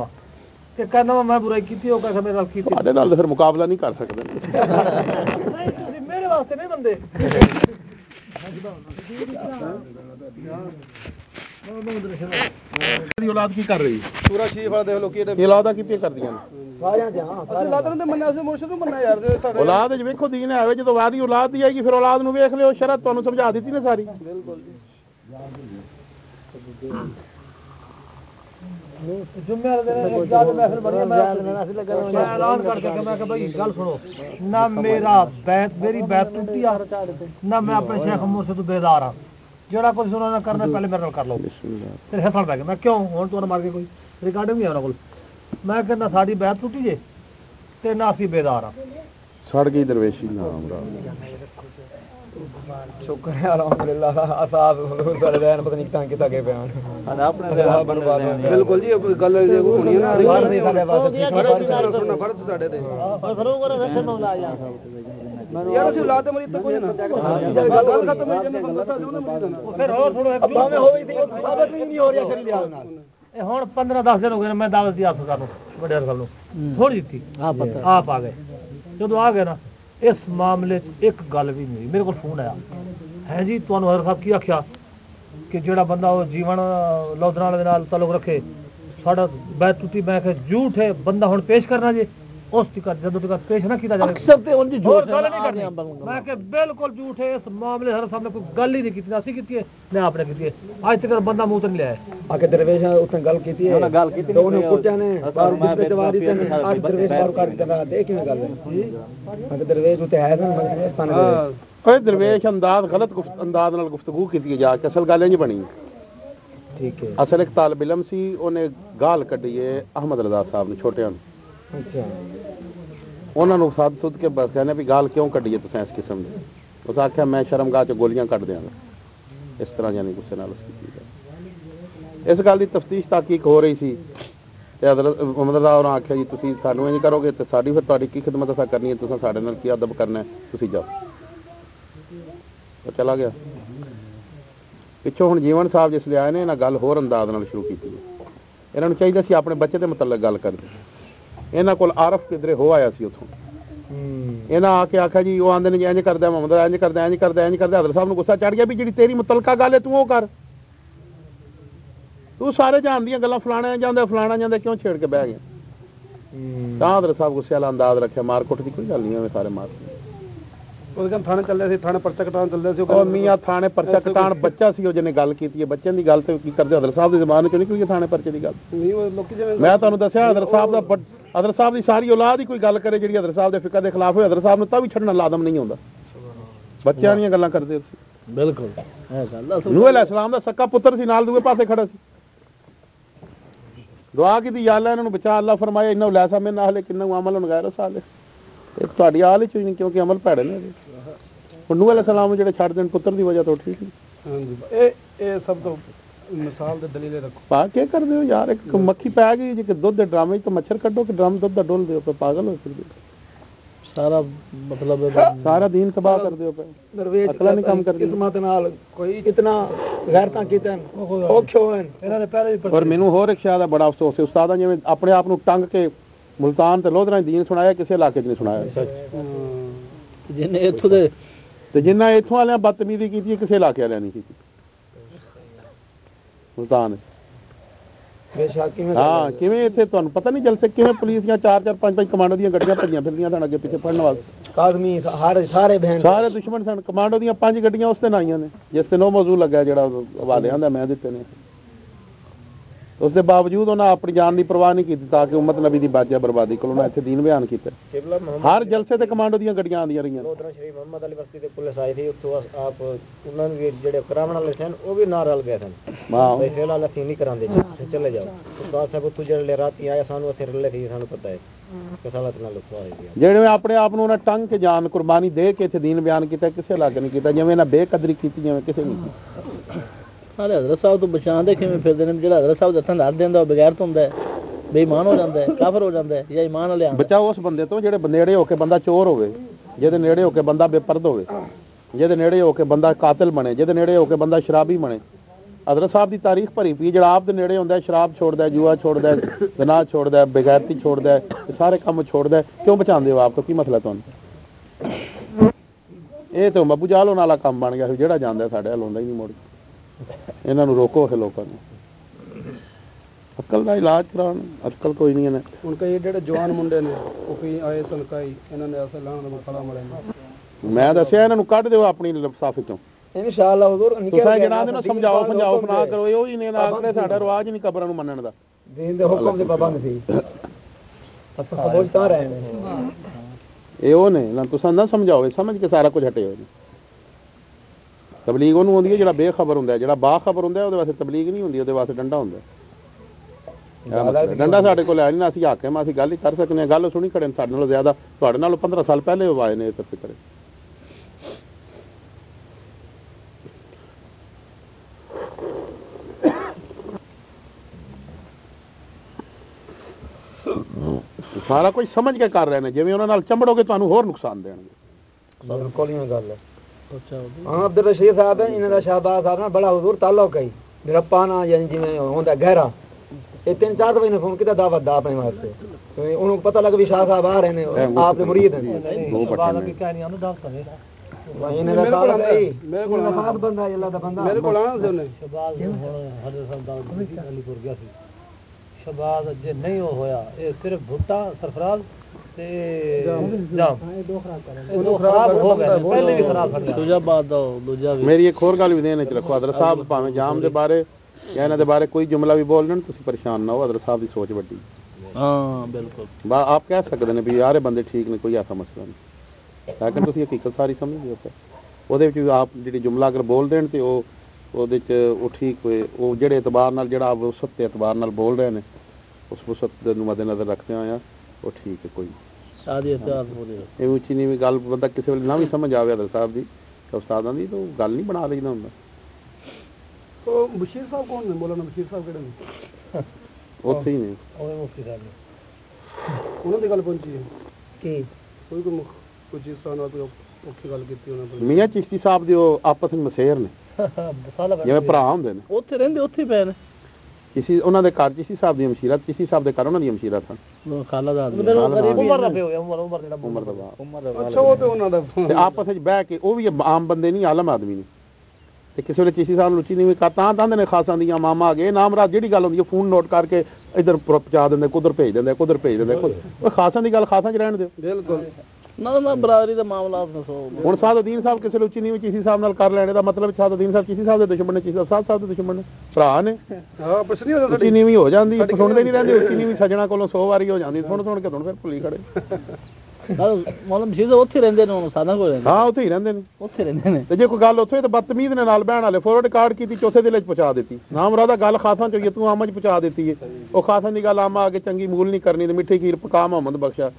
ਕਿ ਕਹਿੰਦਾ ਮੈਂ ਬੁਰਾਈ ਕੀਤੀ ਉਹ ਕਹਿੰਦਾ ਮੇਰੇ ਨਾਲ ਕੀਤੀ। ਸਾਡੇ ਨਾਲ ਫਿਰ ਮੁਕਾਬਲਾ ਨਹੀਂ ਕਰ ਸਕਦੇ। ਨਹੀਂ ਤੁਸੀਂ ਮੇਰੇ ਵਾਸਤੇ ਨਹੀਂ ਬੰਦੇ। ਦੀ ਔਲਾਦ ਕੀ ਕਰ ਰਹੀ? ਸੂਰਾ ਸ਼ਰੀਫ ਆ ਦੇਖ ਲੋਕੀ ਇਹਦੇ ਔਲਾਦਾਂ ਕੀ ਪੀ ਕਰਦੀਆਂ ਨੇ? ਸਾਰਿਆਂ ਦੇ ਹਾਂ ਅਸੀਂ ਔਲਾਦਾਂ ਦੇ। ਮੰਨਿਆ ਅਸੀਂ ਮੁਰਸ਼ਦ ਨੂੰ ਮੰਨਿਆ ਯਾਰ ਸਾਡੇ ਔਲਾਦ ਵਿੱਚ ਵੇਖੋ ਦੀਨ ਹੈ ਜਦੋਂ ਵਾਰੀ ਔਲਾਦ ਦੀ ਆਏਗੀ ਫਿਰ ਔਲਾਦ ਨੂੰ ਵੇਖ ਲਿਓ ਸ਼ਰਤ ਤੁਹਾਨੂੰ ਸਮਝਾ ਦਿੱਤੀ ਨੇ ਸਾਰੀ। ਬਿਲਕੁਲ ਜੁਮੇ ਵਾਲੇ ਦਿਨ ਇੱਕ ਗੱਲ ਮੈਂ ਫਿਰ ਬੜੀ ਮੈਂ ਮੈਂ ਐਲਾਨ ਕਰਕੇ ਕਿ ਮੈਂ ਕਿ ਭਾਈ ਗੱਲ ਸੁਣੋ। ਨਾ ਮੇਰਾ ਬੈਤ ਮੇਰੀ ਬੈਤ ਟੁੱਟੀ ਆ ਨਾ ਮੈਂ ਆਪਣੇ ਸ਼ੇਖ ਮੂਸੇ ਤੋਂ ਬੇਜ਼ਾਰ ਆ। ਜਿਹੜਾ ਕੁਝ ਉਹਨਾਂ ਨੇ ਕਰਨਾ ਪਹਿਲੇ ਮੇਰੇ ਨਾਲ ਕਰ ਲਓ। ਹੱਥਾਂ ਬੈ ਗਿਆ ਮੈਂ ਕਿਉਂ ਹੁਣ ਤੁਹਾਨੂੰ ਮਾਰ ਕੇ ਕੋਈ ਰਿਕਾਰਡਿੰਗ ਨਹੀਂ ਆ ਉਹਨਾਂ ਕੋਲ। ਮੈਂ ਕਹਿੰਦਾ ਸਾਡੀ ਬੈਤ ਟੁੱਟੀ ਜੇ ਤੇ ਨਾ ਅਸੀਂ ਬੇਦਾਰ ਆ। ਸੜ ਗਈ ਦਰਵੇਸ਼ੀ ਨਾਮ ਦਾ। ਸ਼ੁਕਰ ਹੈ ਅਲਹਮਦੁਲਿਲਾ ਅਸਾਬ ਸਾਡੇ ਬੈਨ ਪਤਾ ਨਹੀਂ ਤਾਂ ਕਿਤਾ ਗਏ ਬਿਆਨ ਸਾਡਾ ਆਪਣੇ ਬਰਬਾਦ ਹੋ ਗਿਆ ਬਿਲਕੁਲ ਜੀ ਗੱਲ ਜੇ ਹੋਣੀ ਹੈ ਨਾ। ਫਰਜ਼ ਨਹੀਂ ਸਾਡੇ ਵਾਸਤੇ ਸੁਣਨਾ ਫਰਜ਼ ਸਾਡੇ ਤੇ। ਸਰੋਵਰ ਰੱਖਣ ਨੂੰ ਲਾ ਜਾ। ਯਾਰ ਅਸੀਂ ਔਲਾਦ ਦੇ ਮਰੀਦ ਤਾਂ ਕੋਈ ਨਾ ਗੱਲ ਖਤਮ ਹੋਈ। ਜੰਨੇ ਬੰਦਾ ਸਾਜੂ ਨਾ ਮਰੀਦ ਨਾ ਫਿਰ ਹੋਰ ਥੋੜਾ ਭਾਵੇਂ ਹੋਈ ਸੀ ਸਾਬਤ ਵੀ ਨਹੀਂ ਹੋ ਰਿਹਾ ਸ਼ਰੀਰ ਨਾਲ ਇਹ ਹੁਣ 15 10 ਦਿਨ ਹੋ ਗਏ ਮੈਂ ਦਾਵਤ ਦੀ ਆਪ ਸਰਕਾਰ ਨੂੰ। ਵੱਡੇ ਨੂੰ ਥੋੜੀ ਦਿੱਤੀ ਆਪ ਆ ਗਏ। ਜਦੋਂ ਆ ਗਏ ਨਾ, ਇਸ ਮਾਮਲੇ 'ਚ ਇੱਕ ਗੱਲ ਵੀ ਨਹੀਂ ਮੇਰੇ ਕੋਲ ਫੋਨ ਆਇਆ। ਹੈ ਜੀ, ਤੁਹਾਨੂੰ ਹਰ ਸਾਹਿਬ ਕੀ ਆਖਿਆ? ਕਿ ਜਿਹੜਾ ਬੰਦਾ ਉਹ ਜੀਵਨ, ਲੌਧਰਾਂ ਦੇ ਨਾਲ ਤਾਲੁਕ ਰੱਖੇ, ਸਾਡਾ ਬੈਤ ਟੁੱਟੀ ਮੈਂ ਕਿ ਝੂਠ ਹੈ, ਬੰਦਾ ਹੁਣ ਪੇਸ਼ ਕਰਨਾ ਜੇ। ਉਸ ਤੱਕ ਜਦੋਂ ਤੱਕ ਪੇਸ਼ ਨਾ ਕੀਤਾ ਜਾਵੇ। ਅਕਸਰ ਤੇ ਉਂਝ ਝੂਠ ਗੱਲ ਨਹੀਂ ਆ ਕਰਨੀ। ਮੈਂ ਕਿ ਬਿਲਕੁਲ ਝੂਠ ਹੈ ਇਸ ਮਾਮਲੇ ਹਰ ਸਾਹਮਣੇ ਕੋਈ ਗੱਲ ਹੀ ਨਹੀਂ ਕੀਤੀ ਨਾ ਅਸੀਂ ਕੀਤੀ ਹੈ ਨਾ ਆਪਨੇ ਕੀਤੀ ਹੈ। ਅੱਜ ਤੱਕ ਬੰਦਾ ਮੂੰਹ ਤੇ ਨਹੀਂ ਲਿਆ ਆ ਕੇ ਦਰਵੇਸ਼ ਉੱਥੇ ਗੱਲ ਕੀਤੀ ਹੈ। ਗੱਲ ਕੀਤੀ ਉਹਨੇ ਕੁੱਟਿਆ ਨੇ ਬਾਹਰ ਬਿਸਕੇ ਜਵਾਰੀ ਤੇ ਅੱਜ ਦਰਵੇਸ਼ ਬਾਹਰ ਕਰ ਦਿੱਤਾ ਦੇ ਕਿਵੇਂ ਗੱਲ ਹੈ? ਆ ਕੇ ਦਰਵੇਸ਼ ਉੱਤੇ ਹੈ ਨਾ ਮਜਲਿਸ ਤਾਂ ਓਏ ਦਰਵੇਸ਼ ਅੰਦਾਜ਼ ਗਲਤ ਗੁਫਤ ਅੰਦਾਜ਼ ਨਾਲ ਗੁਫ਼ਤਗੂ ਕੀਤੀ ਜਾ ਕੇ। ਅਸਲ ਗੱਲ ਇੰਜ ਬਣੀ ਠੀਕ ਹੈ। ਅਸਲ ਇੱਕ ਤਾਲਬ ਇਲਮ ਸੀ ਉਹਨੇ ਗਾਲ ਕੱਢੀ ਅਹਮਦ ਰਜ਼ਾ ਸਾਹਿਬ ਨੂੰ ਛੋਟਿਆਂ ਨੂੰ। ਅੱਛਾ। ਉਹਨਾਂ ਨੂੰ ਸਾਧ ਸੁਧ ਕੇ ਬਸ ਕਹਿੰਦੇ ਵੀ ਗਾਲ ਕਿਉਂ ਕੱਢੀਏ ਤੁਸੀਂ ਇਸ ਕਿਸਮ ਦੀ? ਉਸ ਆਖਿਆ, ਮੈਂ ਸ਼ਰਮਗਾਹ ਚ ਗੋਲੀਆਂ ਕੱਢ ਦਿਆਂਗਾ। ਇਸ ਤਰ੍ਹਾਂ ਜਾਨੀ ਗੁੱਸੇ ਨਾਲ ਉਸ ਕੀਤੀ ਇਸ ਗੱਲ ਦੀ ਤਫਤੀਸ਼ ਤਹਿਕੀਕ ਹੋ ਰਹੀ ਸੀ। ਤੇ ਹਜ਼ਰਤ ਮੁਹੰਮਦ ਰਜ਼ਾ ਹੋਰਾਂ ਆਖਿਆ ਜੀ, ਤੁਸੀਂ ਸਾਨੂੰ ਇੰਜ ਕਰੋਗੇ ਤੇ ਸਾਡੀ ਫਿਰ ਤੁਹਾਡੀ ਕੀ ਖਿਦਮਤ ਅਸਾਂ ਕਰਨੀ ਹੈ? ਤੁਸੀਂ ਸਾਡੇ ਨਾਲ ਕੀ ਅਦਬ ਕਰਨਾ ਤੁਸੀਂ ਜਾਓ। ਉਹ ਚਲਾ ਗਿਆ। ਪਿੱਛੋਂ ਹੁਣ ਜੀਵਨ ਸਾਹਿਬ ਜਿਸ ਲਈ ਆਏ ਨੇ, ਇਹਨਾਂ ਗੱਲ ਹੋਰ ਅੰਦਾਜ਼ ਨਾਲ ਸ਼ੁਰੂ ਕੀਤੀ ਇਹਨਾਂ ਨੂੰ ਚਾਹੀਦਾ ਸੀ ਆਪਣੇ ਬੱਚੇ ਦੇ ਮੁਤਲਕ ਗੱਲ ਕਰਦੇ ਇਹਨਾਂ ਕੋਲ ਆਰਫ ਕਿਧਰੇ ਹੋ ਆਇਆ ਸੀ ਉਥੋਂ। ਇਹਨਾਂ ਆ ਕੇ ਆਖਿਆ ਜੀ ਉਹ ਆਂਦੇ ਨੇ ਇੰਜ ਕਰਦਾ ਮੁਹੰਮਦ ਇੰਜ ਕਰਦਾ ਇੰਜ ਕਰਦਾ ਇੰਜ ਕਰਦਾ ਹਜ਼ਰਤ ਸਾਹਿਬ ਨੂੰ ਗੁੱਸਾ ਚੜ ਗਿਆ ਵੀ ਜਿਹੜੀ ਤੇਰੀ ਮੁਤਲਕਾ ਗੱਲ ਹੈ ਤੂੰ ਉਹ ਕਰ। ਤੂੰ ਸਾਰੇ ਜਾਣਦੀਆਂ ਗੱਲਾਂ ਫਲਾਣਾ ਜਾਂਦਾ ਫਲਾਣਾ ਜਾਂਦਾ ਕਿਉਂ ਛੇੜ ਕੇ ਬਹਿ ਗਿਆ? ਤਾਂ ਹਜ਼ਰਤ ਸਾਹਿਬ ਗੁੱਸੇ ਵਾਲਾ ਅੰਦਾਜ਼ ਰੱਖਿਆ ਮਾਰ ਕੁੱਟ ਦੀ ਕੋਈ ਗੱਲ ਨਹੀਂ ਐਵੇਂ ਸਾਰੇ ਮਾਰ ਉਹਦੇ ਕਹਿੰਦੇ ਥਾਣੇ ਚੱਲੇ ਸੀ ਥਾਣੇ ਪਰਚਾ ਕਟਾਉਣ ਚੱਲੇ ਸੀ ਉਹ ਮੀਆਂ ਥਾਣੇ ਪਰਚਾ ਕਟਾਣ ਬੱਚਾ ਸੀ ਉਹ ਜਿਹਨੇ ਗੱਲ ਕੀਤੀ ਹੈ ਬੱਚਿਆਂ ਦੀ ਗੱਲ ਤੇ ਕੀ ਕਰਦੇ ਹਜ਼ਰਤ ਸਾਹਿਬ ਦੀ ਜ਼ਬਾਨ ਚੋਂ ਨਿਕਲੀ ਹੈ ਥਾਣੇ ਪਰਚੇ ਦੀ ਗੱਲ। ਨਹੀਂ ਉਹ ਲੋਕੀ ਜਿਵੇਂ ਮੈਂ ਤੁਹਾਨੂੰ ਦੱਸਿਆ ਹਜ਼ਰਤ ਸਾਹਿਬ ਦਾ ਹਜ਼ਰਤ ਸਾਹਿਬ ਦੀ ਸਾਰੀ ਔਲਾਦ ਹੀ ਕੋਈ ਗੱਲ ਕਰੇ ਜਿਹੜੀ ਹਜ਼ਰਤ ਸਾਹਿਬ ਦੇ ਫਿਕਰ ਦੇ ਖਿਲਾਫ ਹੋਏ ਹਜ਼ਰਤ ਸਾਹਿਬ ਨੂੰ ਤਾਂ ਵੀ ਛੱਡਣਾ ਲਾਜ਼ਮ ਨਹੀਂ ਹੁੰਦਾ ਬੱਚਿਆਂ ਦੀਆਂ ਗੱਲਾਂ ਕਰਦੇ ਸੀ ਬਿਲਕੁਲ। ਇਹ ਗੱਲ ਅਸਲ ਨੂਹ ਅਲੈਹਿਸਲਾਮ ਦਾ ਸੱਕਾ ਪੁੱਤਰ ਸੀ ਨਾਲ ਦੂਏ ਪਾਸੇ ਖੜਾ ਸੀ। ਦੁਆ ਕੀਤੀ ਯਾ ਅੱਲਾ ਇਹਨਾਂ ਨੂੰ ਬਚਾ ਅੱਲਾ ਫਰਮਾਇਆ ਇੰਨਾ ਲੈਸਾ ਮੈਂ ਨਾਲੇ ਕਿੰਨਾ ਅਮਲ ਗੈਰ ਸਾਲੇ ਇਹ ਤੁਹਾਡੀ ਹੀ ਚ ਨਹੀਂ ਕਿਉਂਕਿ ਅਮਲ ਭੈੜੇ ਨੇ। ਹੁਣ ਨੂਹ ਅਲੈਹਿਸਲਾਮ ਨੂੰ ਜਿਹੜੇ ਛੱਡ ਦੇਣ ਪੁੱਤਰ ਦੀ ਵਜ੍ਹਾ ਤੋਂ ਠੀਕ ਨਹੀਂ। ਹਾਂਜੀ ਇਹ ਇਹ ਸਭ ਤੋਂ ਮਿਸਾਲ ਦੇ ਦਲੀਲੇ ਰੱਖੋ। ਪਾ ਕੀ ਕਰਦੇ ਹੋ ਯਾਰ ਇੱਕ ਮੱਖੀ ਪੈ ਗਈ ਜੇ ਕਿ ਦੁੱਧ ਦੇ ਡਰਾਮੇ ਤਾਂ ਮੱਛਰ ਕੱਢੋ ਕਿ ਡਰਮ ਦੁੱਧ ਦਾ ਡੋਲਦੇ ਹੋ ਪਏ ਪਾਗਲ ਹੋ ਹੋ। ਸਾਰਾ ਮਤਲਬ ਸਾਰਾ ਦੀਨ ਤਬਾਹ ਕਰਦੇ ਹੋ ਪਏ ਦਰਵੇਸ਼ ਅਕਲਾਂ ਨਹੀਂ ਕੰਮ ਕਰਦੀ। ਕਿਸਮਤ ਨਾਲ ਕੋਈ ਇਤਨਾ ਗੈਰਤਾਂ ਕੀਤਨ ਔਖੇ ਹੋਏ ਨੇ। ਇਹਨਾਂ ਦੇ ਪਹਿਲੇ ਵੀ ਪਰ ਮੈਨੂੰ ਹੋਰ ਇੱਕ ਸ਼ਾਇਦ ਬੜਾ ਅਫਸੋਸ ਹੈ ਉਸਤਾਦਾਂ ਜਿਵੇਂ ਆਪਣੇ ਆਪ ਨੂੰ ਟੰਗ ਕੇ ਮੁਲਤਾਨ ਤੇ ਲੋਧਰਾਂ ਦੀ ਦੀਨ ਸੁਣਾਇਆ ਕਿਸੇ ਇਲਾਕੇ 'ਚ ਨਹੀਂ ਸੁਣਾਇਆ। ਜਿਹਨੇ ਇੱਥੋਂ ਦੇ ਤੇ ਜਿੰਨਾ ਇੱਥੋਂ ਵਾਲਿਆਂ ਬਦਤਮੀਜ਼ੀ ਕੀਤੀ ਕਿਸੇ ਇਲਾਕੇ ਵਾਲਿਆਂ ਨਹੀਂ ਕੀਤੀ। ਮੁਲਤਾਨ ਬੇਸ਼ੱਕ ਹਾਂ ਕਿਵੇਂ ਇੱਥੇ ਤੁਹਾਨੂੰ ਪਤਾ ਨਹੀਂ ਜਲਸੇ ਕਿਵੇਂ ਪੁਲਿਸ ਦੀਆਂ ਚਾਰ ਚਾਰ ਪੰਜ ਪੰਜ ਕਮਾਂਡੋ ਦੀਆਂ ਗੱਡੀਆਂ ਭੱਜੀਆਂ ਫਿਰਦੀਆਂ ਸਨ ਅੱਗੇ ਪਿੱਛੇ ਫੜਨ ਵਾਸਤੇ? ਕਾਜ਼ਮੀ ਹਰ ਸਾਰੇ ਬਹਿਣ ਸਾਰੇ ਦੁਸ਼ਮਣ ਸਨ। ਕਮਾਂਡੋ ਦੀਆਂ ਪੰਜ ਗੱਡੀਆਂ ਉਸ ਤੇ ਆਈਆਂ ਨੇ। ਜਿਸ ਤੇ ਨੋ ਮੌਜੂਦ ਲੱਗਾ ਜਿਹੜਾ ਹਵਾਲਿਆਂ ਦਾ ਮੈਂ ਦਿੱਤੇ ਨੇ। ਉਸ ਦੇ ਬਾਵਜੂਦ ਉਹਨਾਂ ਆਪਣੀ ਜਾਨ ਦੀ ਪਰਵਾਹ ਨਹੀਂ ਕੀਤੀ ਤਾਂ ਕਿ ਉਮਤ ਨਬੀ ਦੀ ਬਾਜਿਆ ਬਰਬਾਦੀ ਕੋਲ ਉਹਨਾਂ ਇੱਥੇ ਦੀਨ ਬਿਆਨ ਕੀਤਾ। ਹਰ ਜਲਸੇ ਤੇ ਕਮਾਂਡੋ ਦੀਆਂ ਗੱਡੀਆਂ ਆਉਂਦੀਆਂ ਰਹੀਆਂ। ਲੋਧਰਾ ਸ਼ਰੀਫ ਮੁਹੰਮਦ ਅਲੀ ਬਸਤੀ ਦੇ ਪੁਲਿਸ ਆਈ ਸੀ ਉੱਥੋਂ ਆਪ ਉਹਨਾਂ ਨੂੰ ਜਿਹੜੇ ਕਰਾਉਣ ਵਾਲੇ ਸਨ ਉਹ ਵੀ ਨਾਲ ਰਲ ਗਏ ਸਨ। ਬਈ ਫਿਲਹਾਲ ਅਸੀਂ ਨਹੀਂ ਕਰਾਂਦੇ ਚਲੇ ਜਾਓ। ਉਸਤਾਦ ਸਾਹਿਬ ਉੱਥੋਂ ਜਿਹੜੇ ਰਾਤੀ ਆਏ ਸਾਨੂੰ ਅਸੀਂ ਰਲੇ ਸੀ ਸਾਨੂੰ ਪਤਾ ਹੈ ਕਸਾਲਤ ਨਾਲ ਆਏ ਸੀ। ਜਿਹੜੇ ਆਪਣੇ ਆਪ ਨੂੰ ਉਹਨਾਂ ਟੰਗ ਕੇ ਜਾਨ ਕੁਰਬਾਨੀ ਦੇ ਕੇ ਇੱਥੇ ਦੀਨ ਬਿਆਨ ਕੀਤਾ ਕਿਸੇ ਇਲਾਕੇ ਨਹੀਂ ਕੀਤਾ ਜਿਵੇਂ ਇਹਨਾਂ ਬੇਕਦਰੀ ਕੀਤੀ ਜਿਵੇਂ ਕਿਸੇ ਨਹੀਂ ਸਾਰੇ ਹਜ਼ਰਤ ਸਾਹਿਬ ਤੋਂ ਬਚਾਉਂਦੇ ਕਿਵੇਂ ਫਿਰਦੇ ਨੇ? ਜਿਹੜਾ ਹਜ਼ਰਤ ਸਾਹਿਬ ਦੇ ਹੱਥਾਂ ਦਾ ਦਿੰਦਾ ਉਹ ਬਗੈਰ ਤੋਂ ਹੁੰਦਾ ਹੈ। ਬੇਈਮਾਨ ਹੋ ਜਾਂਦਾ ਹੈ ਕਾਫਰ ਹੋ ਜਾਂਦਾ ਹੈ ਜਾਂ ਈਮਾਨ ਵਾਲੇ ਬਚਾਓ ਉਸ ਬੰਦੇ ਤੋਂ ਜਿਹੜੇ ਨੇੜੇ ਹੋ ਕੇ ਬੰਦਾ ਚੋਰ ਹੋਵੇ ਜਿਹਦੇ ਨੇੜੇ ਹੋ ਕੇ ਬੰਦਾ ਬੇਪਰਦ ਹੋਵੇ ਜਿਹਦੇ ਨੇੜੇ ਹੋ ਕੇ ਬੰਦਾ ਕਾਤਲ ਬਣੇ ਜਿਹਦੇ ਨੇੜੇ ਹੋ ਕੇ ਬੰਦਾ ਸ਼ਰਾਬੀ ਬਣੇ। ਹਜ਼ਰਤ ਸਾਹਿਬ ਦੀ ਤਾਰੀਖ ਭਰੀ ਪਈ ਜਿਹੜਾ ਆਪ ਦੇ ਨੇੜੇ ਹੁੰਦਾ ਹੈ, ਸ਼ਰਾਬ ਛੋੜਦਾ ਹੈ, ਜੂਆ ਛੋੜਦਾ ਹੈ, ਗੁਨਾਹ ਛੋੜਦਾ ਹੈ, ਬੇਗੈਰਤੀ ਛੋੜਦਾ ਹੈ, ਇਹ ਸਾਰੇ ਕੰਮ ਛੋੜਦਾ ਹੈ। ਕਿਉਂ ਬਚਾਉਂਦੇ ਹੋ ਆਪ ਤੋਂ? ਕੀ ਮਸਲਾ ਤੁਹਾਨੂੰ? ਇਹ ਤਾਂ ਮੱਬੂ ਜਾਲ ਹੋਣ ਵਾਲਾ ਕੰਮ ਬਣ ਗਿਆ ਜਿਹੜਾ ਜਾਂਦਾ ਸਾਡੇ ਹਲ ਹੀ ਨਹੀਂ ਮੁੜ ਇਹਨਾਂ ਨੂੰ ਰੋਕੋ ਇਹ ਲੋਕਾਂ ਨੂੰ। ਅਕਲ ਦਾ ਇਲਾਜ ਕਰਾਉਣ ਅਕਲ ਕੋਈ ਨਹੀਂ ਹੈ ਹੁਣ ਕਈ ਜਿਹੜੇ ਜਵਾਨ ਮੁੰਡੇ ਨੇ ਉਹ ਕਈ ਆਏ ਸਨ ਕਈ ਇਹਨਾਂ ਨੇ ਅਸਲ ਲਾਣ ਦਾ ਮਸਲਾ ਮਲੇ ਮੈਂ ਦੱਸਿਆ ਇਹਨਾਂ ਨੂੰ ਕੱਢ ਦਿਓ ਆਪਣੀ ਲਫਾਫੇ ਚੋਂ ਇਨਸ਼ਾਅੱਲਾ ਹਜ਼ੂਰ ਤੁਸੀਂ ਜਨਾਬ ਨੂੰ ਸਮਝਾਓ ਸਮਝਾਓ ਨਾ ਕਰੋ ਇਹੋ ਹੀ ਨੇ ਨਾ ਆਖੜੇ ਸਾਡਾ ਰਿਵਾਜ ਹੀ ਨਹੀਂ ਕਬਰਾਂ ਨੂੰ ਮੰਨਣ ਦਾ। ਦੀਨ ਦੇ ਹੁਕਮ ਦੇ ਪਾਬੰਦ ਸੀ। ਅਸਾਂ ਖਮੋਸ਼ ਤਾਂ ਰਹੇ ਨੇ। ਇਹ ਉਹ ਨੇ ਨਾ ਤੁਸੀਂ ਨਾ ਸਮਝਾਓ ਸਮਝ ਕੇ ਸਾਰਾ ਕੁਝ ਹਟੇ ਹੋਏ ਤਬਲੀਗ ਉਹਨੂੰ ਹੁੰਦੀ ਹੈ ਜਿਹੜਾ ਬੇਖਬਰ ਹੁੰਦਾ ਹੈ ਜਿਹੜਾ ਬਾਖਬਰ ਹੁੰਦਾ ਹੈ ਉਹਦੇ ਵਾਸਤੇ ਤਬਲੀਗ ਨਹੀਂ ਹੁੰਦੀ ਉਹਦੇ ਵਾਸਤੇ ਡੰਡਾ ਹੁੰਦਾ। ਡੰਡਾ ਸਾਡੇ ਕੋਲ ਹੈ ਨਹੀਂ ਅਸੀਂ ਹਾਕਮ ਅਸੀਂ ਗੱਲ ਹੀ ਕਰ ਸਕਨੇ ਗੱਲ ਸੁਣੀ ਖੜੇ ਸਾਡੇ ਨਾਲੋਂ ਜ਼ਿਆਦਾ ਤੁਹਾਡੇ ਨਾਲੋਂ 15 ਸਾਲ ਪਹਿਲੇ ਉਹ ਆਏ ਨੇ ਇਹ ਤਾਂ ਫਿਕਰ ਸਾਰਾ ਕੁਝ ਸਮਝ ਕੇ ਕਰ ਰਹੇ ਨੇ ਜਿਵੇਂ ਉਹਨਾਂ ਨਾਲ ਚੰਬੜੋਗੇ ਤੁਹਾਨੂੰ ਹੋਰ ਨੁਕਸਾਨ ਦੇਣਗੇ। ਬਿਲਕੁਲ ਹੀ ਗੱਲ ਹੈ। ਹਾਂ ਅਬਦੁਲ ਰਸ਼ੀਦ ਸਾਹਿਬ ਹੈ ਇਹਨਾਂ ਦਾ ਸ਼ਾਹਬਾਜ਼ ਸਾਹਿਬ ਨਾਲ ਬੜਾ ਹਜ਼ੂਰ ਤਾਲੁਕ ਹੈ ਮੇਰਾ ਪਾਣਾ ਯਾਨੀ ਜਿਵੇਂ ਹੁੰਦਾ ਗਹਿਰਾ। ਇਹ ਤਿੰਨ ਚਾਰ ਵਜੇ ਨੇ ਫੋਨ ਕੀਤਾ ਦਾਵਤ ਦਾ ਆਪਣੇ ਵਾਸਤੇ। ਤੇ ਉਹਨੂੰ ਪਤਾ ਲੱਗ ਵੀ ਸ਼ਾਹ ਸਾਹਿਬ ਆ ਰਹੇ ਨੇ ਆਪ ਦੇ ਮੁਰੀਦ ਨੇ। ਦੋ ਪੱਟੇ ਨੇ ਕਹਿਣੀ ਉਹਨੂੰ ਦੱਸ ਕਰੇ ਇਹਨਾਂ ਦਾ ਤਾਲੁਕ ਹੈ ਮੇਰੇ ਕੋਲ ਵਫਾਦ ਬੰਦਾ ਹੈ ਅੱਲਾ ਦਾ ਬੰਦਾ। ਮੇਰੇ ਕੋਲ ਆਣਾ ਸੀ ਉਹਨੇ। ਸ਼ਬਾਜ਼ ਹੁਣ ਹਜ਼ਰਤ ਸਾਹਿਬ ਦਾ ਅਲੀਪੁਰ ਗਿਆ ਸੀ। ਸ਼ਬਾਜ਼ ਜੇ ਨਹੀਂ ਉਹ ਹੋਇਆ ਇਹ ਸਿਰਫ ਭੁੱਟਾ ਸਰਫਰਾਜ਼ ਤੇ ਜਾਮ ਇਹ ਦੋ ਖਰਾਬ ਹੋ ਗਏ ਪਹਿਲੇ ਵੀ ਖਰਾਬ ਹੋ ਗਏ ਦੂਜਾ ਬਾਤ ਦਾ ਦੂਜਾ ਵੀ। ਮੇਰੀ ਇੱਕ ਹੋਰ ਗੱਲ ਵੀ ਦੇਣੇ ਚ ਰੱਖੋ ਅਦਰ ਸਾਹਿਬ ਭਾਵੇਂ ਜਾਮ ਦੇ ਬਾਰੇ ਜਾਂ ਇਹਨਾਂ ਦੇ ਬਾਰੇ ਕੋਈ ਜੁਮਲਾ ਵੀ ਬੋਲ ਦੇਣ ਤੁਸੀਂ ਪਰੇਸ਼ਾਨ ਨਾ ਹੋ ਅਦਰ ਸਾਹਿਬ ਦੀ ਸੋਚ ਵੱਡੀ। ਹਾਂ ਬਿਲਕੁਲ। ਬਾ ਆਪ ਕਹਿ ਸਕਦੇ ਨੇ ਵੀ ਯਾਰ ਇਹ ਬੰਦੇ ਠੀਕ ਨੇ ਕੋਈ ਐਸਾ ਮਸਲਾ ਨਹੀਂ। ਲੇਕਿਨ ਤੁਸੀਂ ਹਕੀਕਤ ਸਾਰੀ ਸਮਝਦੇ ਹੋ ਫਿਰ ਉਹਦੇ ਵਿੱਚ ਵੀ ਆਪ ਜਿਹੜੀ ਜੁਮਲਾ ਅਗਰ ਬੋਲ ਦੇਣ ਤੇ ਉਹ ਉਹਦੇ ਚ ਉਹ ਠੀਕ ਹੋਏ। ਉਹ ਜਿਹੜੇ ਇਤਬਾਰ ਨਾਲ ਜਿਹੜਾ ਵਸਤ ਤੇ ਇਤਬਾਰ ਨਾਲ ਬੋਲ ਰਹੇ ਨੇ ਉਸ ਵਸਤ ਨੂੰ ਮੱਦੇਨਜ਼ਰ ਰੱਖਦੇ ਹੋਇਆ ਉਹ ਠੀਕ ਹੈ ਕੋਈ ਸ਼ਾਦੀ ਇਤਿਹਾਸ ਬੋਲੇ ਇਹ ਉੱਚੀ ਨੀਵੀਂ ਗੱਲ ਬੰਦਾ ਕਿਸੇ ਵੇਲੇ ਨਾ ਵੀ ਸਮਝ ਆਵੇ ਅਦਰ ਸਾਹਿਬ ਦੀ ਉਸਤਾਦਾਂ ਦੀ ਤਾਂ ਉਹ ਗੱਲ ਨਹੀਂ ਬਣਾ ਲਈਦਾ ਹੁੰਦਾ। ਉਹ ਬਸ਼ੀਰ ਸਾਹਿਬ ਕੌਣ ਨੇ? ਮੌਲਾਨਾ ਬਸ਼ੀਰ ਸਾਹਿਬ ਕਿਹੜੇ ਨੇ? ਉੱਥੇ ਹੀ ਨੇ। ਉਹ ਮੁਫਤੀ ਸਾਹਿਬ ਨੇ। ਉਹਨਾਂ ਦੀ ਗੱਲ ਪਹੁੰਚੀ ਹੈ। ਕੀ? ਕੋਈ ਕੋਈ ਮੁਖ ਕੋਈ ਜਿਸ ਤਰ੍ਹਾਂ ਨਾਲ ਕੋਈ ਔਖੀ ਗੱਲ ਕੀਤੀ ਉਹਨਾਂ ਨੇ। ਮੀਆਂ ਚਿਸ਼ਤੀ ਸਾਹਿਬ ਦੇ ਉਹ ਆਪਸ ਵਿੱਚ ਮਸੇਰ ਨੇ। ਜਿਵੇਂ ਭਰਾ ਹੁੰਦੇ ਨੇ। ਉੱਥੇ ਰਹਿੰਦੇ ਉੱਥੇ ਪਏ ਨੇ। ਕਿਸੇ ਉਹਨਾਂ ਦੇ ਘਰ ਚਿਸ਼ਤੀ ਸਾਹਿਬ ਦੀ ਮਸ਼ੀਰਤ ਚਿਸ਼ਤੀ ਸਾਹਿਬ ਦੇ ਘਰ ਉਹਨਾਂ ਦੀ ਮਸ਼ੀਰਤ ਸਨ। ਖਾਲਾ ਦਾ। ਉਮਰ ਦਾ ਪਿਓ ਉਮਰ ਉਮਰ ਜਿਹੜਾ ਉਮਰ ਦਾ ਉਮਰ ਦਾ ਅੱਛਾ ਉਹ ਤੇ ਉਹਨਾਂ ਦਾ ਤੇ ਆਪਸ ਵਿੱਚ ਬਹਿ ਕੇ ਉਹ ਵੀ ਆਮ ਬੰਦੇ ਨਹੀਂ ਆਲਮ ਆਦਮੀ ਨੇ ਤੇ ਕਿਸੇ ਵੇਲੇ ਚੀਸੀ ਸਾਹਿਬ ਨੂੰ ਲੁੱਚੀ ਨਹੀਂ ਕਰ ਤਾਂ ਕਹਿੰਦੇ ਨੇ ਖਾਸਾਂ ਦੀਆਂ ਮਾਮਾ ਆ ਗਏ। ਨਾਮ ਰਾਤ ਜਿਹੜੀ ਗੱਲ ਹੁੰਦੀ ਹੈ ਫੋਨ ਨੋਟ ਕਰਕੇ ਇੱਧਰ ਪਹੁੰਚਾ ਦਿੰਦੇ ਕੁਦਰ ਭੇਜ ਦਿੰਦੇ ਕੁਦਰ ਭੇਜ ਦਿੰਦੇ ਉਹ ਖਾਸਾਂ ਦੀ ਗੱਲ ਖਾਸਾਂ 'ਚ ਰਹਿਣ ਦਿਓ। ਬਿਲਕੁਲ। ਨਾ ਨਾ ਬਰਾਦਰੀ ਦਾ ਮਾਮਲਾ ਦੱਸੋ। ਹੁਣ ਸਾਦਉਦੀਨ ਸਾਹਿਬ ਕਿਸੇ ਲੁੱਚੀ ਨਹੀਂ ਚੀਸੀ ਸਾਹਿਬ ਨਾਲ ਕਰ ਲੈਣੇ ਦਾ ਮਤਲਬ ਸਾਦਉਦੀਨ ਸਾਹਿਬ ਚੀਸੀ ਸਾਹਿਬ ਦੇ ਦੁਸ਼ਮਣ ਨੇ ਚੀਸੀ ਸਾਹਿਬ ਸਾਧ ਸਾਹਿਬ ਦੇ ਦੁਸ਼ਮਣ ਨੇ ਭਰਾ ਨੇ। ਹਾਂ ਬਸ ਨਹੀਂ ਹੁੰਦਾ ਉੱਚੀ ਨੀਵੀਂ ਹੋ ਜਾਂਦੀ ਸੁਣਦੇ ਨਹੀਂ ਰਹਿੰਦੇ ਉੱਚੀ ਨੀਵੀਂ ਸਜਣਾ ਕੋਲੋਂ 100 ਵਾਰੀ ਹੋ ਜਾਂਦੀ ਸੁਣ ਸੁਣ ਕੇ ਹੁਣ ਫਿਰ ਭੁੱਲੀ ਖੜੇ। ਸ਼ੀਦ ਉੱਥੇ ਰਹਿੰਦੇ ਨੇ ਕੋਲ ਹਾਂ ਉੱਥੇ ਹੀ ਰਹਿੰਦੇ ਨੇ। ਉੱਥੇ ਰਹਿੰਦੇ ਨੇ। ਤੇ ਜੇ ਕੋਈ ਗੱਲ ਉੱਥੇ ਤੇ ਬਦਤਮੀਜ਼ ਨੇ ਨਾਲ ਬਹਿਣ ਵਾਲੇ ਫੋਰਵਰਡ ਕਾਰਡ ਕੀਤੀ ਚੌਥੇ ਦਿਲੇ ਚ ਪਹੁੰਚਾ ਦਿੱਤੀ। ਨਾਮ ਰਾਦਾ ਗੱਲ ਖਾਸਾਂ ਚੋਈਏ ਤੂੰ ਆਮਾਂ ਚ ਪਹੁੰਚਾ ਦਿੱਤੀ ਏ। ਉਹ ਖਾਸਾਂ ਦੀ ਗੱਲ ਆਮਾ ਆ ਕੇ ਚੰਗੀ ਮੂਲ ਨਹੀਂ ਕਰਨੀ ਤੇ ਮਿੱਠੀ ਖੀਰ ਪਕਾ ਮੁਹੰਮਦ ਬਖਸ਼ਾ।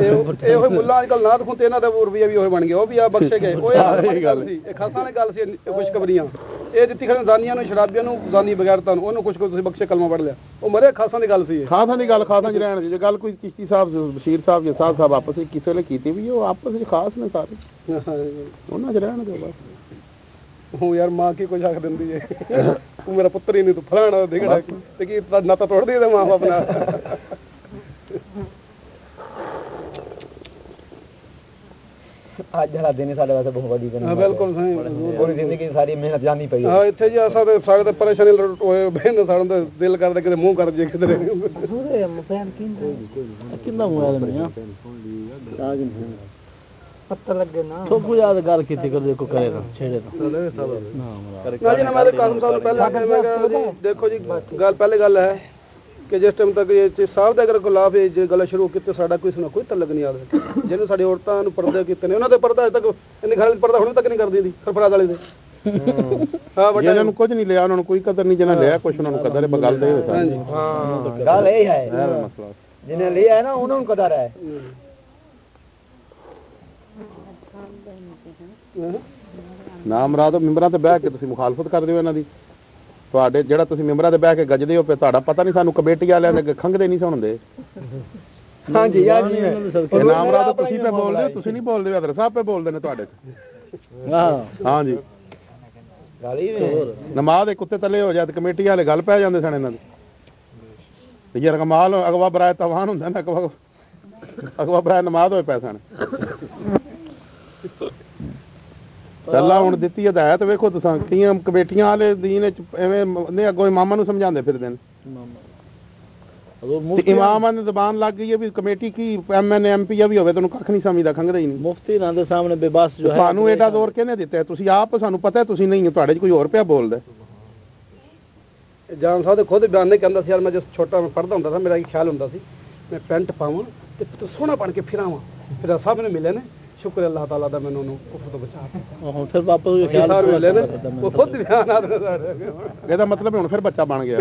ਇਹ ਇਹ ਮੁੱਲਾ ਅੱਜ ਕੱਲ ਨਾ ਦਿਖੂ ਤੇ ਇਹਨਾਂ ਦੇ ਵੀ ਉਹ ਬਣ ਗਏ ਉਹ ਵੀ ਆ ਬਖਸ਼ੇ ਗਏ। ਉਹ ਇਹ ਗੱਲ ਸੀ ਇਹ ਖਾਸਾਂ ਦੀ ਗੱਲ ਸੀ ਇਹ ਖੁਸ਼ਖਬਰੀਆਂ। ਇਹ ਦਿੱਤੀ ਜ਼ਾਨੀਆਂ ਨੂੰ ਸ਼ਰਾਬੀਆਂ ਨੂੰ ਜ਼ਾਨੀ ਬਗੈਰਤਾਂ ਨੂੰ ਉਹਨੂੰ ਕੁਝ ਕੁ ਤੁਸੀਂ ਬਖਸ਼ੇ ਕਲਮਾ ਪੜ ਲਿਆ। ਉਹ ਮਰੇ ਖਾਸਾਂ ਦੀ ਗੱਲ ਸੀ ਖਾਸਾਂ ਦੀ ਗੱਲ ਖਾਸਾਂ ਚ ਰਹਿਣ ਦੀ ਜੇ ਗੱਲ ਕੋਈ ਕਿਸ਼ਤੀ ਸਾਹਿਬ ਬਸ਼ੀਰ ਸਾਹਿਬ ਜਾਂ ਸਾਧ ਸਾਹਿਬ ਆਪਸ ਵਿੱਚ ਕਿਸੇ ਵੇਲੇ ਕੀਤੀ ਵੀ ਉਹ ਆਪਸ ਵਿੱਚ ਖਾਸ ਨੇ ਸਾਰੇ। ਉਹਨਾਂ ਚ ਰਹਿਣ ਦਿਓ ਬਸ। ਉਹ ਯਾਰ ਮਾਂ ਕੀ ਕੁਝ ਆਖ ਦਿੰਦੀ ਏ? ਤੂੰ ਮੇਰਾ ਪੁੱਤਰ ਹੀ ਨਹੀਂ ਤੂੰ ਫਲਾਣਾ ਦੇਖੜਾ ਤੇ ਕੀ ਨਾਤਾ ਤੋੜਦੀ ਇਹਦੇ ਮਾਂ ਬਾਪ ਨਾਲ? ਅੱਜ ਵਾਲਾ ਦਿਨ ਸਾਡੇ ਵਾਸਤੇ ਬਹੁਤ ਵੱਡੀ ਬਣੀ ਹਾਂ ਬਿਲਕੁਲ ਸਹੀ ਪੂਰੀ ਜ਼ਿੰਦਗੀ ਸਾਰੀ ਮਿਹਨਤ ਜਾਣੀ ਪਈ ਹਾਂ ਇੱਥੇ ਜੀ ਅਸਾਂ ਤੇ ਸਾਡੇ ਤੇ ਪਰੇਸ਼ਾਨੀ ਹੋਏ ਬਹਿਨ ਸਾਡਾ ਤਾਂ ਦਿਲ ਕਰਦਾ ਕਿਤੇ ਮੂੰਹ ਕਰ ਜੇ ਕਿਧਰੇ। ਕਿੰਨਾ ਮੋਬਾਈਲ ਨਹੀਂ ਆ। ਪੱਤਰ ਲੱਗੇ ਨਾ। ਕੋਈ ਯਾਦ ਗੱਲ ਕੀਤੀ ਕਰਦੇ ਕੋ ਕਰੇ ਨਾ ਛੇੜੇ ਨਾ ਨਾ ਜੀ ਨਾ ਮੈਂ ਤੇ ਕਾਨੂੰਨ ਸਾਹਿਬ ਪਹਿਲਾਂ ਦੇਖੋ ਜੀ ਗੱਲ ਪਹਿਲੀ ਗੱਲ ਹੈ ਕਿ ਜਿਸ ਟਾਈਮ ਤੱਕ ਇਹ ਚੀਜ਼ ਸਾਹਿਬ ਦੇ ਅਗਰ ਖਿਲਾਫ ਇਹ ਜੇ ਗੱਲ ਸ਼ੁਰੂ ਕੀਤੀ ਸਾਡਾ ਕੋਈ ਸੁਣਾ ਕੋਈ ਤਲਕ ਨਹੀਂ ਆਦਾ ਜਿਹਨੂੰ ਸਾਡੀ ਔਰਤਾਂ ਨੂੰ ਪਰਦੇ ਕੀਤੇ ਨੇ ਉਹਨਾਂ ਦੇ ਪਰਦਾ ਅਜੇ ਤੱਕ ਇੰਨੇ ਖਾਲੀ ਪਰਦਾ ਹੁਣ ਤੱਕ ਨਹੀਂ ਕਰਦੀ ਦੀ ਸਰਫਰਾਜ਼ ਵਾਲੇ ਦੇ। ਹਾਂ। ਵੱਡਾ ਜਿਹਨਾਂ ਨੂੰ ਕੁਝ ਨਹੀਂ ਲਿਆ ਉਹਨਾਂ ਨੂੰ ਕੋਈ ਕਦਰ ਨਹੀਂ ਜਿਹਨਾਂ ਲਿਆ ਕੁਝ ਉਹਨਾਂ ਨੂੰ ਕਦਰ ਹੈ ਪਰ ਗੱਲ ਤਾਂ ਇਹ ਹੋ ਸਕਦੀ ਹਾਂ। ਗੱਲ ਇਹ ਹੈ। ਜਿਹਨੇ ਲਿਆ ਹੈ ਨਾ ਉਹਨਾਂ ਨੂੰ ਕਦਰ ਹੈ। ਨਾਮ ਰਾਦ ਮੈਂਬਰਾਂ ਤੇ ਬਹਿ ਕੇ ਤੁਸੀਂ ਮੁਖਾਲਫਤ ਕਰਦੇ ਹੋ ਇਹਨਾਂ ਦੀ। ਤੁਹਾਡੇ ਜਿਹੜਾ ਤੁਸੀਂ ਮੈਂਬਰਾਂ ਤੇ ਬਹਿ ਕੇ ਗੱਜਦੇ ਹੋ ਪਏ ਤੁਹਾਡਾ ਪਤਾ ਨਹੀਂ ਸਾਨੂੰ ਕਮੇਟੀ ਵਾਲਿਆਂ ਦੇ ਖੰਗਦੇ ਨਹੀਂ ਸੁਣਦੇ ਹਾਂਜੀ ਯਾਰ ਜੀ ਇਹ ਨਾਮ ਤੁਸੀਂ ਪੇ ਬੋਲਦੇ ਹੋ ਤੁਸੀਂ ਨਹੀਂ ਬੋਲਦੇ ਅਦਰ ਸਾਹਿਬ ਪੇ ਬੋਲਦੇ ਨੇ ਤੁਹਾਡੇ ਚ ਹਾਂ ਹਾਂਜੀ। ਗਾਲੀ ਵੀ। ਨਮਾਜ਼ ਦੇ ਕੁੱਤੇ ਤਲੇ ਹੋ ਜਾ ਤੇ ਕਮੇਟੀ ਵਾਲੇ ਗੱਲ ਪੈ ਜਾਂਦੇ ਸਨ ਇਹਨਾਂ ਦੇ। ਤੇ ਯਾਰ ਕਮਾਲ ਅਗਵਾ ਬਰਾਏ ਤਵਾਨ ਹੁੰਦਾ ਨਾ ਅਗਵਾ ਅਗਵਾ ਬਰਾਏ ਨਮਾਜ਼ ਹੋਏ ਪੈ ਸਨ। ਚੱਲਾ ਹੁਣ ਦਿੱਤੀ ਹਦਾਇਤ ਵੇਖੋ ਤੁਸੀਂ ਕਈਆਂ ਕਮੇਟੀਆਂ ਵਾਲੇ ਦੀਨ ਵਿੱਚ ਐਵੇਂ ਨੇ ਅੱਗੋਂ ਇਮਾਮਾਂ ਨੂੰ ਸਮਝਾਉਂਦੇ ਫਿਰਦੇ ਨੇ। ਤੇ ਮੁਫਤੀ ਇਮਾਮਾਂ ਦੀ ਜ਼ਬਾਨ ਲੱਗ ਗਈ ਹੈ ਵੀ ਕਮੇਟੀ ਕੀ ਐਮਐਨ ਐਮਪੀ ਆ ਵੀ ਹੋਵੇ ਤੈਨੂੰ ਕੱਖ ਨਹੀਂ ਸਮਝਦਾ ਖੰਗਦਾ ਹੀ ਨਹੀਂ। ਮੁਫਤੀ ਨਾਲ ਦੇ ਸਾਹਮਣੇ ਬੇਬਸ ਜੋ ਹੈ ਤੁਹਾਨੂੰ ਐਡਾ ਜ਼ੋਰ ਕਿਹਨੇ ਦਿੱਤਾ? ਤੁਸੀਂ ਆਪ ਸਾਨੂੰ ਪਤਾ ਹੈ ਤੁਸੀਂ ਨਹੀਂ ਹੋ ਤੁਹਾਡੇ 'ਚ ਕੋਈ ਹੋਰ ਪਿਆ ਬੋਲਦਾ। ਜਾਨ ਸਾਹਿਬ ਦੇ ਖੁਦ ਬਿਆਨ ਨੇ ਕਹਿੰਦਾ ਸੀ ਯਾਰ ਮੈਂ ਜਦੋਂ ਛੋਟਾ ਮੈਂ ਪੜਦਾ ਹੁੰਦਾ ਸੀ ਮੇਰਾ ਇਹ ਖਿਆਲ ਹੁੰਦਾ ਸੀ ਮੈਂ ਪੈਂਟ ਪਾਵਾਂ ਤੇ ਸੋਹਣਾ ਬਣ ਕੇ ਫਿਰਾਵਾਂ। ਫਿਰ ਸਭ ਨੇ ਮਿਲੇ ਨੇ। ਸ਼ੁਕਰ ਅੱਲਾਹ ਤਾਲਾ ਦਾ ਮੈਨੂੰ ਉਹਨੂੰ ਕੁਫਰ ਤੋਂ ਬਚਾ ਦਿੱਤਾ। ਹੁਣ ਫਿਰ ਵਾਪਸ ਉਹ ਖਿਆਲ ਸਾਰੇ ਮਿਲੇ ਨੇ। ਉਹ ਖੁਦ ਬਿਆਨ ਸਾਡੇ ਇਹਦਾ ਮਤਲਬ ਹੁਣ ਫਿਰ ਬੱਚਾ ਬਣ ਗਿਆ।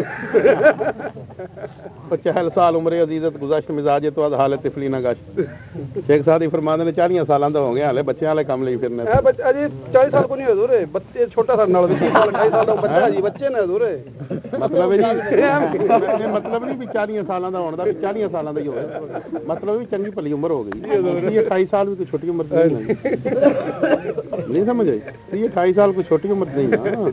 ਪਚਹਿਲ ਸਾਲ ਉਮਰੇ ਅਜ਼ੀਜ਼ਤ ਗੁਜ਼ਾਸ਼ਤ ਮਿਜ਼ਾਜ ਤੋਂ ਅਦ ਹਾਲਤ ਤਿਫਲੀ ਨਾ ਗਸ਼ਤ। ਸ਼ੇਖ ਸਾਦੀ ਫਰਮਾਉਂਦੇ ਨੇ 40 ਸਾਲਾਂ ਦਾ ਹੋ ਗਿਆ ਹਲੇ ਬੱਚਿਆਂ ਵਾਲੇ ਕੰਮ ਲਈ ਫਿਰਨੇ। ਇਹ ਬੱਚਾ ਜੀ 40 ਸਾਲ ਕੋ ਨਹੀਂ ਹੋਏ ਦੂਰੇ ਬੱਚੇ ਛੋਟਾ ਸਾਡੇ ਨਾਲ ਵੀ 30 ਸਾਲ 28 ਸਾਲ ਦਾ ਬੱਚਾ ਜੀ ਬੱਚੇ ਨੇ ਦੂਰੇ ਮਤਲਬ ਹੈ ਜੀ ਇਹ ਮਤਲਬ ਨਹੀਂ ਵੀ 40 ਸਾਲਾਂ ਦਾ ਹੋਣ ਦਾ ਵੀ 40 ਸਾਲਾਂ ਦਾ ਹੀ ਹੋਵੇ ਮਤਲਬ ਵੀ ਚੰਗੀ ਭਲੀ ਉਮਰ ਹੋ ਗਈ। ਇਹ 28 ਸਾਲ ਵੀ ਕੋਈ ਛੋਟੀ ਉਮਰ ਨਹੀਂ ਸਮਝ ਆਈ। ਇਹ 28 ਸਾਲ ਕੋਈ ਛੋਟੀ ਉਮਰ ਨਹੀਂ ਨਾ ਹਾਂ।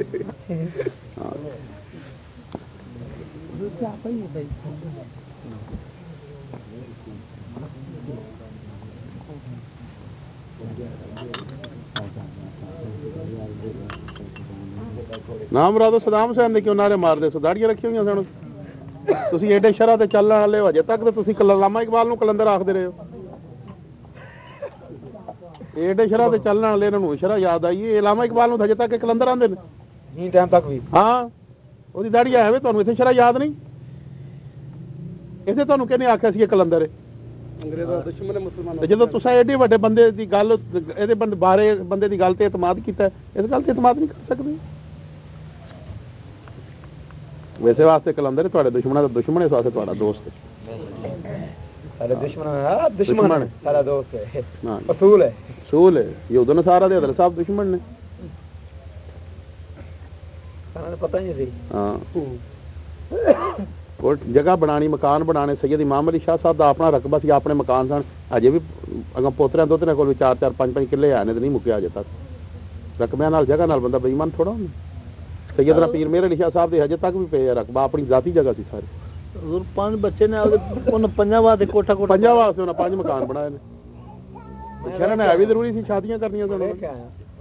ਨਾਮ ਰਾਦੋ ਸਦਾਮ ਹੁਸੈਨ ਨੇ ਕਿਉਂ ਨਾਰੇ ਮਾਰਦੇ? ਸੋ ਦਾੜੀਆਂ ਰੱਖੀਆਂ ਹੋਈਆਂ ਸਨ। ਤੁਸੀਂ ਐਡੇ ਸ਼ਰਾ ਤੇ ਚੱਲਣ ਵਾਲੇ ਹੋ, ਅਜੇ ਤੱਕ ਤੇ ਤੁਸੀਂ ਕਲਾਮਾ ਇਕਬਾਲ ਨੂੰ ਕਲੰਦਰ ਆਖਦੇ ਰਹੇ ਹੋ। ਐਡੇ ਸ਼ਰਾ ਤੇ ਚੱਲਣ ਵਾਲੇ ਇਹਨਾਂ ਨੂੰ ਸ਼ਰਾ ਯਾਦ ਆਈ। ਇਹ ਇਲਾਮਾ ਇਕਬਾਲ ਨੂੰ ਅਜੇ ਤੱਕ ਕਲੰਦਰ ਆਂਦੇ ਨੇ। ਜੀ ਟਾਈਮ ਤੱਕ ਵੀ। ਹਾਂ ਉਹਦੀ ਦਾੜੀ ਆਇਆ ਵੇ ਤੁਹਾਨੂੰ ਇੱਥੇ ਸ਼ਰਾ ਯਾਦ ਨਹੀਂ? ਇੱਥੇ ਤੁਹਾਨੂੰ ਕਿਹਨੇ ਆਖਿਆ ਸੀ ਇਹ ਕਲੰਦਰ? ਹੈ ਅੰਗਰੇਜ਼ਾਂ ਦਾ ਦੁਸ਼ਮਣ ਹੈ ਮੁਸਲਮਾਨਾਂ ਤੇ ਜਦੋਂ ਤੁਸੀਂ ਐਡੇ ਵੱਡੇ ਬੰਦੇ ਦੀ ਗੱਲ ਇਹਦੇ ਬੰਦੇ ਬਾਰੇ ਬੰਦੇ ਦੀ ਗੱਲ ਤੇ ਇਤਮਾਦ ਕੀਤਾ ਇਸ ਗੱਲ ਤੇ ਇਤਮਾਦ ਨਹੀਂ ਕਰ ਸਕਦੇ? ਵੈਸੇ ਵਾਸਤੇ ਕਲੰਦਰ ਤੁਹਾਡੇ ਦੁਸ਼ਮਣਾਂ ਦਾ ਦੁਸ਼ਮਣ ਹੈ ਇਸ ਵਾਸਤੇ ਤੁਹਾਡਾ ਦੋਸਤ ਹੈ। ਸਾਡੇ ਦੁਸ਼ਮਣ ਆ ਦੁਸ਼ਮਣ ਦੁਸ਼ਮਣ। ਹੈ। ਸਾਡਾ ਦੋਸਤ ਹੈ। ਹਾਂ। ਅਸੂਲ ਹੈ। ਸੂਲ ਹੈ। ਯਹੂਦ ਨਸਾਰਾ ਦੇ ਹਦਰ ਸਾਹਿਬ ਦੁਸ਼ਮਣ ਨੇ। ਸਾਨੂੰ ਤਾਂ ਪਤਾ ਹੀ ਨਹੀਂ ਸੀ। ਹਾਂ। ਉਹ ਜਗ੍ਹਾ ਬਣਾਣੀ ਮਕਾਨ ਬਣਾਣੇ ਸੈਯਦ ਇਮਾਮ ਅਲੀ ਸ਼ਾਹ ਸਾਹਿਬ ਦਾ ਆਪਣਾ ਰਕਬਾ ਸੀ ਆਪਣੇ ਮਕਾਨ ਸਨ। ਅਜੇ ਵੀ ਅਗਾਂ ਪੋਤਰਿਆਂ ਦੋਤਰਿਆਂ ਕੋਲ ਵੀ 4 4 5 5 ਕਿੱਲੇ ਆਏ ਨੇ ਤੇ ਨਹੀਂ ਮੁੱਕਿਆ ਅਜੇ ਤੱਕ। ਰਕਬਿਆਂ ਨਾਲ ਜਗ੍ਹਾ ਨਾਲ ਬੰਦਾ ਬੇਈਮਾਨ ਥੋੜਾ ਹੁੰਦਾ। ਸੈਯਦਨਾ ਪੀਰ ਮੇਰੇ ਅਲੀ ਸ਼ਾਹ ਸਾਹਿਬ ਦੇ ਹਜੇ ਤੱਕ ਵੀ ਪਏ ਰਕਬਾ ਆਪਣੀ ਜ਼ਾਤੀ ਜਗ੍ਹਾ ਸੀ ਸਾਰੀ। ਹਜ਼ੂਰ ਪੰਜ ਬੱਚੇ ਨੇ ਆਪਦੇ ਉਹਨਾਂ ਪੰਜਾਂ ਵਾਸਤੇ ਕੋਠਾ ਕੋਠਾ ਪੰਜਾਂ ਵਾਸਤੇ ਉਹਨਾਂ ਪੰਜ ਮਕਾਨ ਬਣਾਏ ਨੇ। ਸ਼ਰਨ ਹੈ ਵੀ ਜ਼ਰੂਰੀ ਸੀ ਸ਼ਾਦੀਆਂ ਕਰਨੀਆਂ ਸਨ।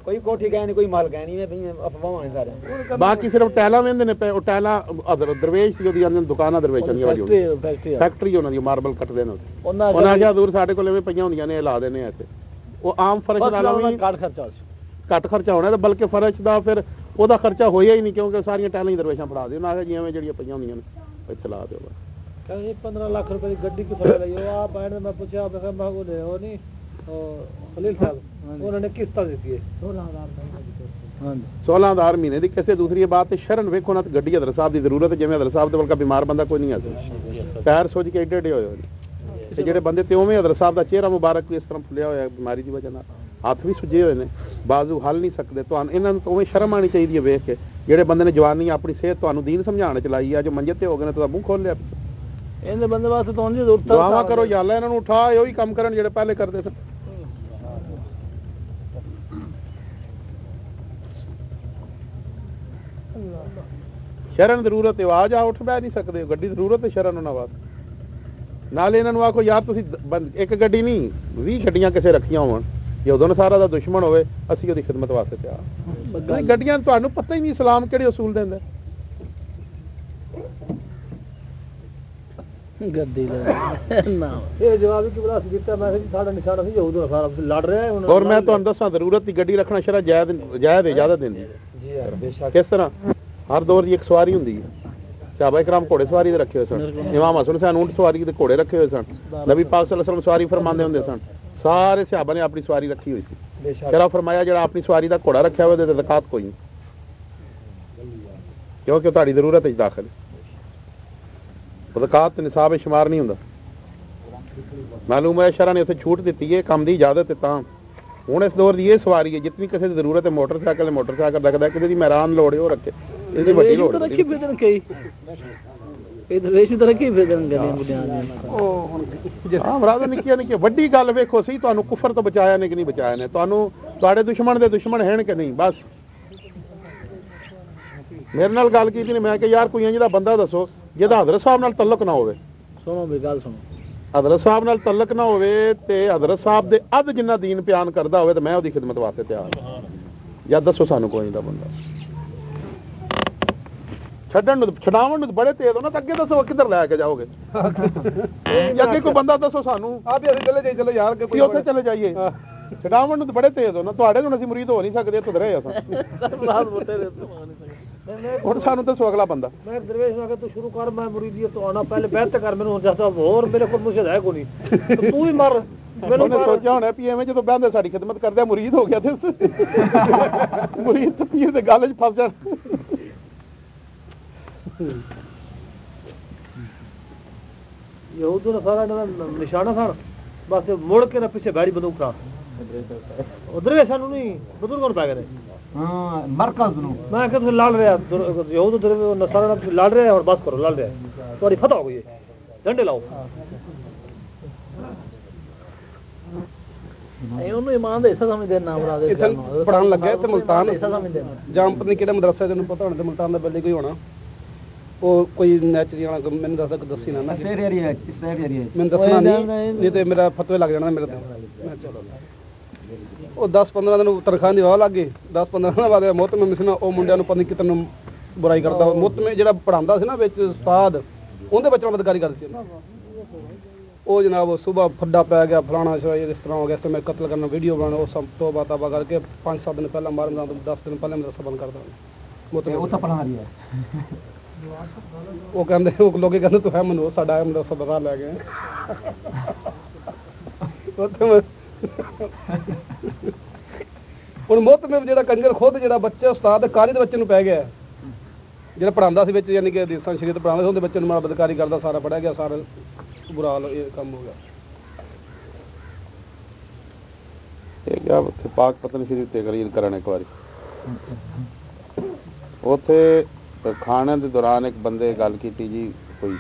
ਕੋਈ ਕੋਠੀ ਗਏ ਨਹੀਂ ਕੋਈ ਮਾਲ ਗਏ ਨਹੀਂ ਵੀ ਅਫਵਾਹਾਂ ਨੇ ਸਾਰੇ। ਨੇ। ਬਾਕੀ ਸਿਰਫ ਟੈਲਾਂ ਵੇਂਦੇ ਨੇ ਪਏ ਉਹ ਟੈਲਾਂ ਅਦਰ ਦਰਵੇਸ਼ ਸੀ ਉਹਦੀ ਅੰਦਰ ਦੁਕਾਨਾਂ ਦਰਵੇਸ਼ਾਂ ਦੀਆਂ ਵਾਲੀ ਫੈਕਟਰੀ ਉਹਨਾਂ ਦੀ ਮਾਰਬਲ ਕੱਟਦੇ ਨੇ। ਉਹਨਾਂ ਉਹਨਾਂ ਆਖਿਆ ਦੂਰ ਸਾਡੇ ਕੋਲ ਐਵੇਂ ਪਈਆਂ ਹੁੰਦੀਆਂ ਨੇ ਇਹ ਲਾ ਦੇਣੇ ਆ ਇੱਥੇ। ਉਹ ਆਮ ਫਰਸ਼ ਨਾਲੋਂ ਦਾ ਵੀ ਕਾਟ ਖਰਚਾ ਸੀ। ਘੱਟ ਖਰਚਾ ਹੋਣਾ ਤੇ ਬਲਕਿ ਫਰਸ਼ ਦਾ ਫਿਰ ਉਹਦਾ ਖਰਚਾ ਹੋਇਆ ਹੀ ਨਹੀਂ ਕਿਉਂਕਿ ਸਾਰੀਆਂ ਟੈਲਾਂ ਹੀ ਦਰਵੇਸ਼ਾਂ ਫੜਾ ਦਿਓ ਉਹਨਾਂ ਜਿਵੇਂ ਜਿਹੜੀਆਂ ਪਈਆਂ ਹੁੰਦੀਆਂ ਨੇ। ਇੱਥੇ ਲਾ ਦਿਓ ਬਸ। ਕਹਿੰਦੇ 15 ਲੱਖ ਰੁਪਏ ਦੀ ਗੱਡੀ ਕਿੱਥੋਂ ਲਈ? ਉਹ ਆ ਬੈਣ ਨੇ ਮੈਂ ਪੁੱਛਿਆ ਮੈਂ ਕਿਹਾ ਮੈਂ ਉਹ ਲੈ ਉਹ ਨਹੀਂ ਉਹ ਖਲੀਲ ਸਾਹਿਬ ਉਹਨਾਂ ਨੇ ਕਿਸ਼ਤਾਂ ਦਿੱਤੀ ਹੈ। 16000 ਹਾਂਜੀ 16000 ਮਹੀਨੇ ਦੀ ਕਿਸੇ ਦੂਸਰੀ ਬਾਤ ਤੇ ਸ਼ਰਨ ਵੇਖੋ ਨਾ ਤੇ ਗੱਡੀ ਹਦਰ ਸਾਹਿਬ ਦੀ ਜ਼ਰੂਰਤ ਹੈ, ਜਿਵੇਂ ਹਦਰ ਸਾਹਿਬ ਦੇ ਵਰਗਾ ਬਿਮਾਰ ਬੰਦਾ ਕੋਈ ਨਹੀਂ ਆ ਸਕਦਾ ਪੈਰ ਸੁੱਜ ਕੇ ਏਡੇ ਏਡੇ ਹੋਏ ਹੋਏ ਨੇ। ਤੇ ਜਿਹੜੇ ਬੰਦੇ ਤੇ ਉਵੇਂ ਹਦਰ ਸਾਹਿਬ ਦਾ ਚਿਹਰਾ ਮੁਬਾਰਕ ਵੀ ਇਸ ਤਰ੍ਹਾਂ ਫੁੱਲਿਆ ਹੋਇਆ ਬਿਮਾਰੀ ਦੀ ਵਜ੍ਹਾ ਨਾਲ। ਹੱਥ ਵੀ ਸੁੱਜੇ ਹੋਏ ਨੇ ਬਾਜ਼ੂ ਹੱਲ ਨਹੀਂ ਸਕਦੇ। ਤੁਹਾਨੂੰ ਇਹਨਾਂ ਨੂੰ ਤਾਂ ਉਵੇਂ ਸ਼ਰਮ ਆਣੀ ਚਾਹੀਦੀ ਹੈ ਵੇਖ ਕੇ। ਜਿਹੜੇ ਬੰਦੇ ਨੇ ਜਵਾਨੀ ਆਪਣੀ ਸਿਹਤ ਤੁਹਾਨੂੰ ਦੀਨ ਸਮਝਾਉਣ ਚ ਲਾਈ ਆ ਜੋ ਮੰਜੇ ਤੇ ਹੋ ਗਏ ਨੇ ਤਾਂ ਮੂੰਹ ਖੋਲ ਲਿਆ। ਇਹਦੇ ਬੰਦੇ ਵਾਸਤੇ ਤਾਂ ਉਹਦੀ ਜ਼ਰੂਰਤ ਦੁਆਵਾ ਕਰੋ ਯਾ ਅੱਲਾ ਇਹਨਾਂ ਨੂੰ ਉਠਾ ਇਹੋ ਹੀ ਕੰਮ ਕਰਨ ਜਿਹੜੇ ਪਹਿਲੇ ਕਰਦੇ ਸਨ। ਸ਼ਰਨ ਜ਼ਰੂਰਤ ਹੈ ਆਵਾਜ਼ ਆ ਉੱਠ ਬੈ ਨਹੀਂ ਸਕਦੇ ਗੱਡੀ ਜ਼ਰੂਰਤ ਹੈ ਸ਼ਰਨ ਉਹਨਾਂ ਵਾਸਤੇ। ਨਾਲੇ ਇਹਨਾਂ ਨੂੰ ਆਖੋ ਯਾਰ ਤੁਸੀਂ ਇੱਕ ਗੱਡੀ ਨਹੀਂ 20 ਗੱਡੀਆਂ ਕਿਸੇ ਰੱਖੀਆਂ ਹੋਣ। ਜੇ ਉਦੋਂ ਸਾਰਾ ਦਾ ਦੁਸ਼ਮਣ ਹੋਵੇ ਅਸੀਂ ਉਹਦੀ ਖਿਦਮਤ ਵਾਸਤੇ ਤਿਆਰ ਗੱਡੀਆਂ ਤੁਹਾਨੂੰ ਪਤਾ ਹੀ ਨਹੀਂ ਇਸਲਾਮ ਕਿਹੜੇ ਅਸੂਲ ਦਿੰਦਾ ਗੱਡੀ ਲੈ ਨਾ। ਇਹ ਜਵਾਬ ਵੀ ਕਿਬਲਾ ਸੀ ਦਿੱਤਾ? ਮੈਂ ਜੀ ਸਾਡਾ ਨਿਸ਼ਾਨਾ ਸੀ ਯਹੂਦ ਨਾਲ ਸਾਰਾ ਲੜ ਰਿਹਾ ਹੈ ਹੁਣ। ਔਰ ਮੈਂ ਤੁਹਾਨੂੰ ਦੱਸਾਂ ਜ਼ਰੂਰਤ ਦੀ ਗੱਡੀ ਰੱਖਣਾ ਸ਼ਰਾ ਜਾਇਜ਼ ਜਾਇਜ਼ ਹੈ ਜ਼ਿਆਦਾ ਦਿੰਦੀ ਜੀ ਹਾਂ ਬੇਸ਼ੱਕ। ਕਿਸ ਤਰ੍ਹਾਂ? ਹਰ ਦੌਰ ਦੀ ਇੱਕ ਸਵਾਰੀ ਹੁੰਦੀ ਹੈ। ਸਾਹਬਾ ਇਕਰਾਮ ਘੋੜੇ ਸਵਾਰੀ ਦੇ ਰੱਖੇ ਹੋਏ ਸਨ। ਇਮਾਮ ਹਸਨ ਹੁਸੈਨ ਊਂਟ ਸਵਾਰੀ ਦੇ ਘੋੜੇ ਰੱਖੇ ਹੋਏ ਸਨ। ਨਬੀ ਪਾਕ ਸੱਲੱਲਾਹੁ ਅਲੈਹਿ ਵਸੱਲਮ ਸਵਾਰੀ ਫਰਮਾਉਂਦੇ ਹੁੰਦੇ ਸਨ। ਸਾਰੇ ਸਹਾਬਾ ਨੇ ਆਪਣੀ ਸਵਾਰੀ ਰੱਖੀ ਹੋਈ ਸੀ। ਸ਼ਰਾ ਫਰਮਾਇਆ ਜਿਹੜਾ ਆਪਣੀ ਸਵਾਰੀ ਦਾ ਘੋੜਾ ਰੱਖਿਆ ਉਹਦੇ ਤੇ ਜ਼ਕਾਤ ਕੋਈ ਨਹੀਂ। ਕਿਉਂਕਿ ਤੁਹਾਡੀ ਜ਼ਰੂਰਤ ਵਿੱਚ ਦਾਖਲ ਹੈ। ਜ਼ਕਾਤ ਨਿਸਾਬ ਸ਼ੁਮਾਰ ਨਹੀਂ ਹੁੰਦਾ। ਮਾਲੂਮ ਹੈ ਸ਼ਰਾ ਨੇ ਉੱਥੇ ਛੂਟ ਦਿੱਤੀ ਹੈ ਕੰਮ ਦੀ ਇਜਾਜ਼ਤ ਹੈ ਤਾਂ ਹੁਣ ਇਸ ਦੌਰ ਦੀ ਇਹ ਸਵਾਰੀ ਹੈ ਜਿਤਨੀ ਕਿਸੇ ਦੀ ਜ਼ਰੂਰਤ ਹੈ ਮੋਟਰਸਾਈਕਲ ਮੋਟਰਸਾਈਕਲ ਰੱਖਦਾ ਕਿਸੇ ਦੀ ਮਹਿਰਾਨ ਲੋੜ ਹੈ ਉਹ ਰੱਖੇ। ਇਹਦੀ ਵੱਡੀ ਲੋੜ ਹੈ। ਰੱਖੀ ਫਿਰਦਨ ਕਈ ਇਹ ਦਰਵੇਸ਼ ਤਾਂ ਰੱਖੀ ਫਿਰਦਨ ਗੱਡੀਆਂ ਗੁੱਡੀਆਂ ਦੀਆਂ ਉਹ ਹੁਣ ਹਾਂ ਬਰਾਦਰ ਨਿੱਕੀਆਂ ਨਿੱਕੀਆਂ ਵੱਡੀ ਗੱਲ ਵੇਖੋ ਸਹੀ ਤੁਹਾਨੂੰ ਕੁਫਰ ਤੋਂ ਬਚਾਇਆ ਨੇ ਕਿ ਨਹੀਂ ਬਚਾਇਆ ਨੇ? ਤੁਹਾਨੂੰ ਤੁਹਾਡੇ ਦੁਸ਼ਮਣ ਦੇ ਦੁਸ਼ਮਣ ਹਨ ਕਿ ਨਹੀਂ? ਬਸ। ਮੇਰੇ ਨਾਲ ਗੱਲ ਕੀਤੀ ਨੇ ਮੈਂ ਕਿ ਯਾਰ ਕੋਈ ਇੰਜ ਦਾ ਬੰਦਾ ਦੱਸੋ ਜਿਹਦਾ ਹਜ਼ਰਤ ਸਾਹਿਬ ਨਾਲ ਤਲਕ ਨਾ ਹੋਵੇ। ਸੁਣੋ ਵੀ ਗੱਲ ਸੁਣੋ। ਹਜ਼ਰਤ ਸਾਹਿਬ ਨਾਲ ਤਲਕ ਨਾ ਹੋਵੇ ਤੇ ਹਜ਼ਰਤ ਸਾਹਿਬ ਦੇ ਅੱਧ ਜਿੰਨਾ ਦੀਨ ਬਿਆਨ ਕਰਦਾ ਹੋਵੇ ਤੇ ਮੈਂ ਉਹਦੀ ਖਿਦਮਤ ਵਾਸਤੇ ਤਿਆਰ ਹਾਂ। ਜਾਂ ਦੱਸੋ ਸਾਨੂੰ ਕੋਈ ਦਾ ਬੰਦਾ। ਛੱਡਣ ਨੂੰ ਛਡਾਵਣ ਨੂੰ ਬੜੇ ਤੇਜ਼ ਹੋ ਨਾ ਤਾਂ ਅੱਗੇ ਦੱਸੋ ਕਿੱਧਰ ਲੈ ਕੇ ਜਾਓਗੇ? ਅੱਗੇ ਕੋਈ ਬੰਦਾ ਦੱਸੋ ਸਾਨੂੰ। ਆ ਵੀ ਅਸੀਂ ਚਲੇ ਜਾਈ ਚਲੋ ਯਾਰ ਕਿ ਉੱਥੇ ਚਲੇ ਜਾਈਏ। ਛਡਾਵਣ ਨੂੰ ਬੜੇ ਤੇਜ਼ ਹੋ ਨਾ ਤੁਹਾਡੇ ਨੂੰ ਅਸੀਂ ਮੁਰੀਦ ਹੋ ਨਹੀਂ ਸਕਦੇ ਇੱਥੇ ਰਹੇ ਅਸਾਂ ਸਰਬਰਾਜ ਬੋਤੇ ਦੇ ਤੋਂ ਹੁਣ ਸਾਨੂੰ ਦੱਸੋ ਅਗਲਾ ਬੰਦਾ। ਮੈਂ ਦਰਵੇਸ਼ ਨੂੰ ਤੂੰ ਸ਼ੁਰੂ ਕਰ ਮੈਂ ਮੁਰੀਦੀਅਤ ਤੋਂ ਆਉਣਾ ਪਹਿਲੇ ਬਹਿਤ ਕਰ ਮੈਨੂੰ ਜਸਾ ਹੋਰ ਮੇਰੇ ਕੋਲ ਮੁਰਸ਼ਿਦ ਹੈ ਕੋਈ ਨਹੀਂ ਤੇ ਹੀ ਮਰ ਮੈਨੂੰ। ਸੋਚਿਆ ਹੋਣਾ ਵੀ ਐਵੇਂ ਜਦੋਂ ਬਹਿੰਦੇ ਸਾਡੀ ਖਿਦਮਤ ਕਰਦੇ ਆ ਮੁਰੀਦ ਹੋ ਗਿਆ ਤੇ। ਮੁਰੀਦ ਤੇ ਪੀਰ ਦੇ ਗੱਲ 'ਚ ਫਸ ਜਾਣ। ਯਹੂਦ ਦਾ ਸਾਰਾ ਇਹਨਾਂ ਦਾ ਨਿਸ਼ਾਨਾ ਸਨ ਬਸ ਮੁੜ ਕੇ ਨਾ ਪਿੱਛੇ ਬੈੜੀ ਬੰਦੂਕ ਫੜਾ ਉਧਰ ਵੀ ਸਾਨੂੰ ਨਹੀਂ ਬਜ਼ੁਰਗਾਂ ਨੂੰ ਪੈ ਗਏ ਨੇ। ਹਾਂ ਮਰਕਜ਼ ਨੂੰ। ਮੈਂ ਕਿਹਾ ਤੁਸੀਂ ਲੜ ਰਿਹਾ ਯਹੂਦ ਦਰ ਨਸਾਰਾ ਨਾਲ ਤੁਸੀਂ ਲੜ ਰਹੇ ਹੋ ਬਸ ਕਰੋ ਲੜ ਰਿਹਾ ਤੁਹਾਡੀ ਫਤਹ ਹੋ ਗਈ ਹੈ ਡੰਡੇ ਲਾਓ। ਇਹ ਉਹਨੂੰ ਇਮਾਨ ਦਾ ਹਿੱਸਾ ਸਮਝਦੇ ਨਾਮ ਰਾਜ ਦੇ ਇੱਥੇ ਲੱਗਾ ਤੇ ਮੁਲਤਾਨ। ਹਿੱਸਾ ਸਮਝਦੇ ਨੇ ਜਾਂ ਪਤਾ ਨਹੀਂ ਕਿਹੜਾ ਮਦਰਸਾ ਤੈਨੂੰ ਪਤਾ ਹੋਣਾ ਤੇ ਮੁਲਤਾਨ ਦਾ ਬੱਲੇ ਕੋਈ ਹੋਣਾ। ਉਹ ਕੋਈ ਨੈਚਰੀ ਵਾਲਾ ਕੋਈ ਮੈਨੂੰ ਦੱਸਦਾ ਕਿ ਦੱਸੀ ਨਾ ਨਾ। ਸੇਰ ਏਰੀਆ ਸੇਰ ਏਰੀਆ ਮੈਨੂੰ ਦੱਸਣਾ ਨਹੀਂ ਨਹੀਂ ਤੇ ਮੇਰਾ ਫਤਵੇ ਲੱਗ ਜਾਣਾ ਮੇਰੇ ਤੇ। ਚਲੋ। ਉਹ 10 15 ਦਿਨ ਤਨਖਾਹ ਦੀ ਵਾਹ ਲੱਗ ਗਈ। 10 15 ਦਿਨਾਂ ਬਾਅਦ ਮੁਹਤਮਮ ਸੀ ਨਾ ਉਹ ਮੁੰਡਿਆਂ ਨੂੰ ਪਤਾ ਨਹੀਂ ਕਿਤਨ ਬੁਰਾਈ ਕਰਦਾ। ਮੁਹਤਮਮ ਜਿਹੜਾ ਪੜਾਉਂਦਾ ਸੀ ਨਾ ਵਿੱਚ ਉਸਤਾਦ ਉਹਦੇ ਬੱਚਿਆਂ ਨਾਲ ਬਦਕਾਰੀ ਕਰਦੀ ਸੀ ਉਹ ਜਨਾਬ ਸਵੇਰ ਫੱਡਾ ਪੈ ਗਿਆ ਫਲਾਣਾ ਸ਼ਾਇ ਇਸ ਤਰ੍ਹਾਂ ਹੋ ਗਿਆ ਇਸ ਤੋਂ ਮੈਂ ਕਤਲ ਕਰਨਾ ਵੀਡੀਓ ਬਣਾਉਣਾ ਉਹ ਸਭ ਤੋਂ ਬਾਤਾਂ ਕਰਕੇ 5-7 ਦਿਨ ਪਹਿਲਾਂ ਮਾਰਨ ਦਾ 10 ਦਿਨ ਪਹਿਲਾਂ ਮੇਰਾ ਬੰਦ ਕਰ ਦੇਣਾ ਮੁਹਤਮਮ ਉਹ ਤਾਂ ਪੜਾ ਰਹੀ। ਹੈ ਉਹ ਕਹਿੰਦੇ ਉਹ ਲੋਕੀ ਕਹਿੰਦੇ ਤੂੰ ਹੈ ਮਨੋ ਸਾਡਾ ਮੁੰਡਾ ਸਬਰਾ ਲੈ ਗਏ ਉੱਥੇ ਮੈਂ ਹੁਣ ਮੁਹਤਮਮ ਜਿਹੜਾ ਕੰਜਰ ਖੁਦ ਜਿਹੜਾ ਬੱਚਾ ਉਸਤਾਦ ਕਾਰੀ ਦੇ ਬੱਚੇ ਨੂੰ ਪੈ ਗਿਆ। ਜਿਹੜਾ ਪੜਾਉਂਦਾ ਸੀ ਵਿੱਚ ਯਾਨੀ ਕਿ ਦੇਸਾਂ ਸ਼ਰੀਅਤ ਪੜਾਉਂਦਾ ਸੀ ਉਹਦੇ ਬੱਚੇ ਨੂੰ ਮਾਰ ਬਦਕਾਰੀ ਕਰਦਾ ਸਾਰਾ ਪੜਿਆ ਗਿਆ ਸਾਰਾ ਬੁਰਾ ਹਾਲ ਇਹ ਕੰਮ ਹੋ ਗਿਆ। ਇਹ ਗਿਆ ਉੱਥੇ ਪਾਕ ਪਤਨ ਸ਼ਰੀਫ ਤੇ ਗਰੀਰ ਕਰਨ ਇੱਕ ਵਾਰੀ। ਉੱਥੇ ਖਾਣੇ ਦੇ ਦੌਰਾਨ ਇੱਕ ਬੰਦੇ ਗੱਲ ਕੀਤੀ ਜੀ ਕੋਈ।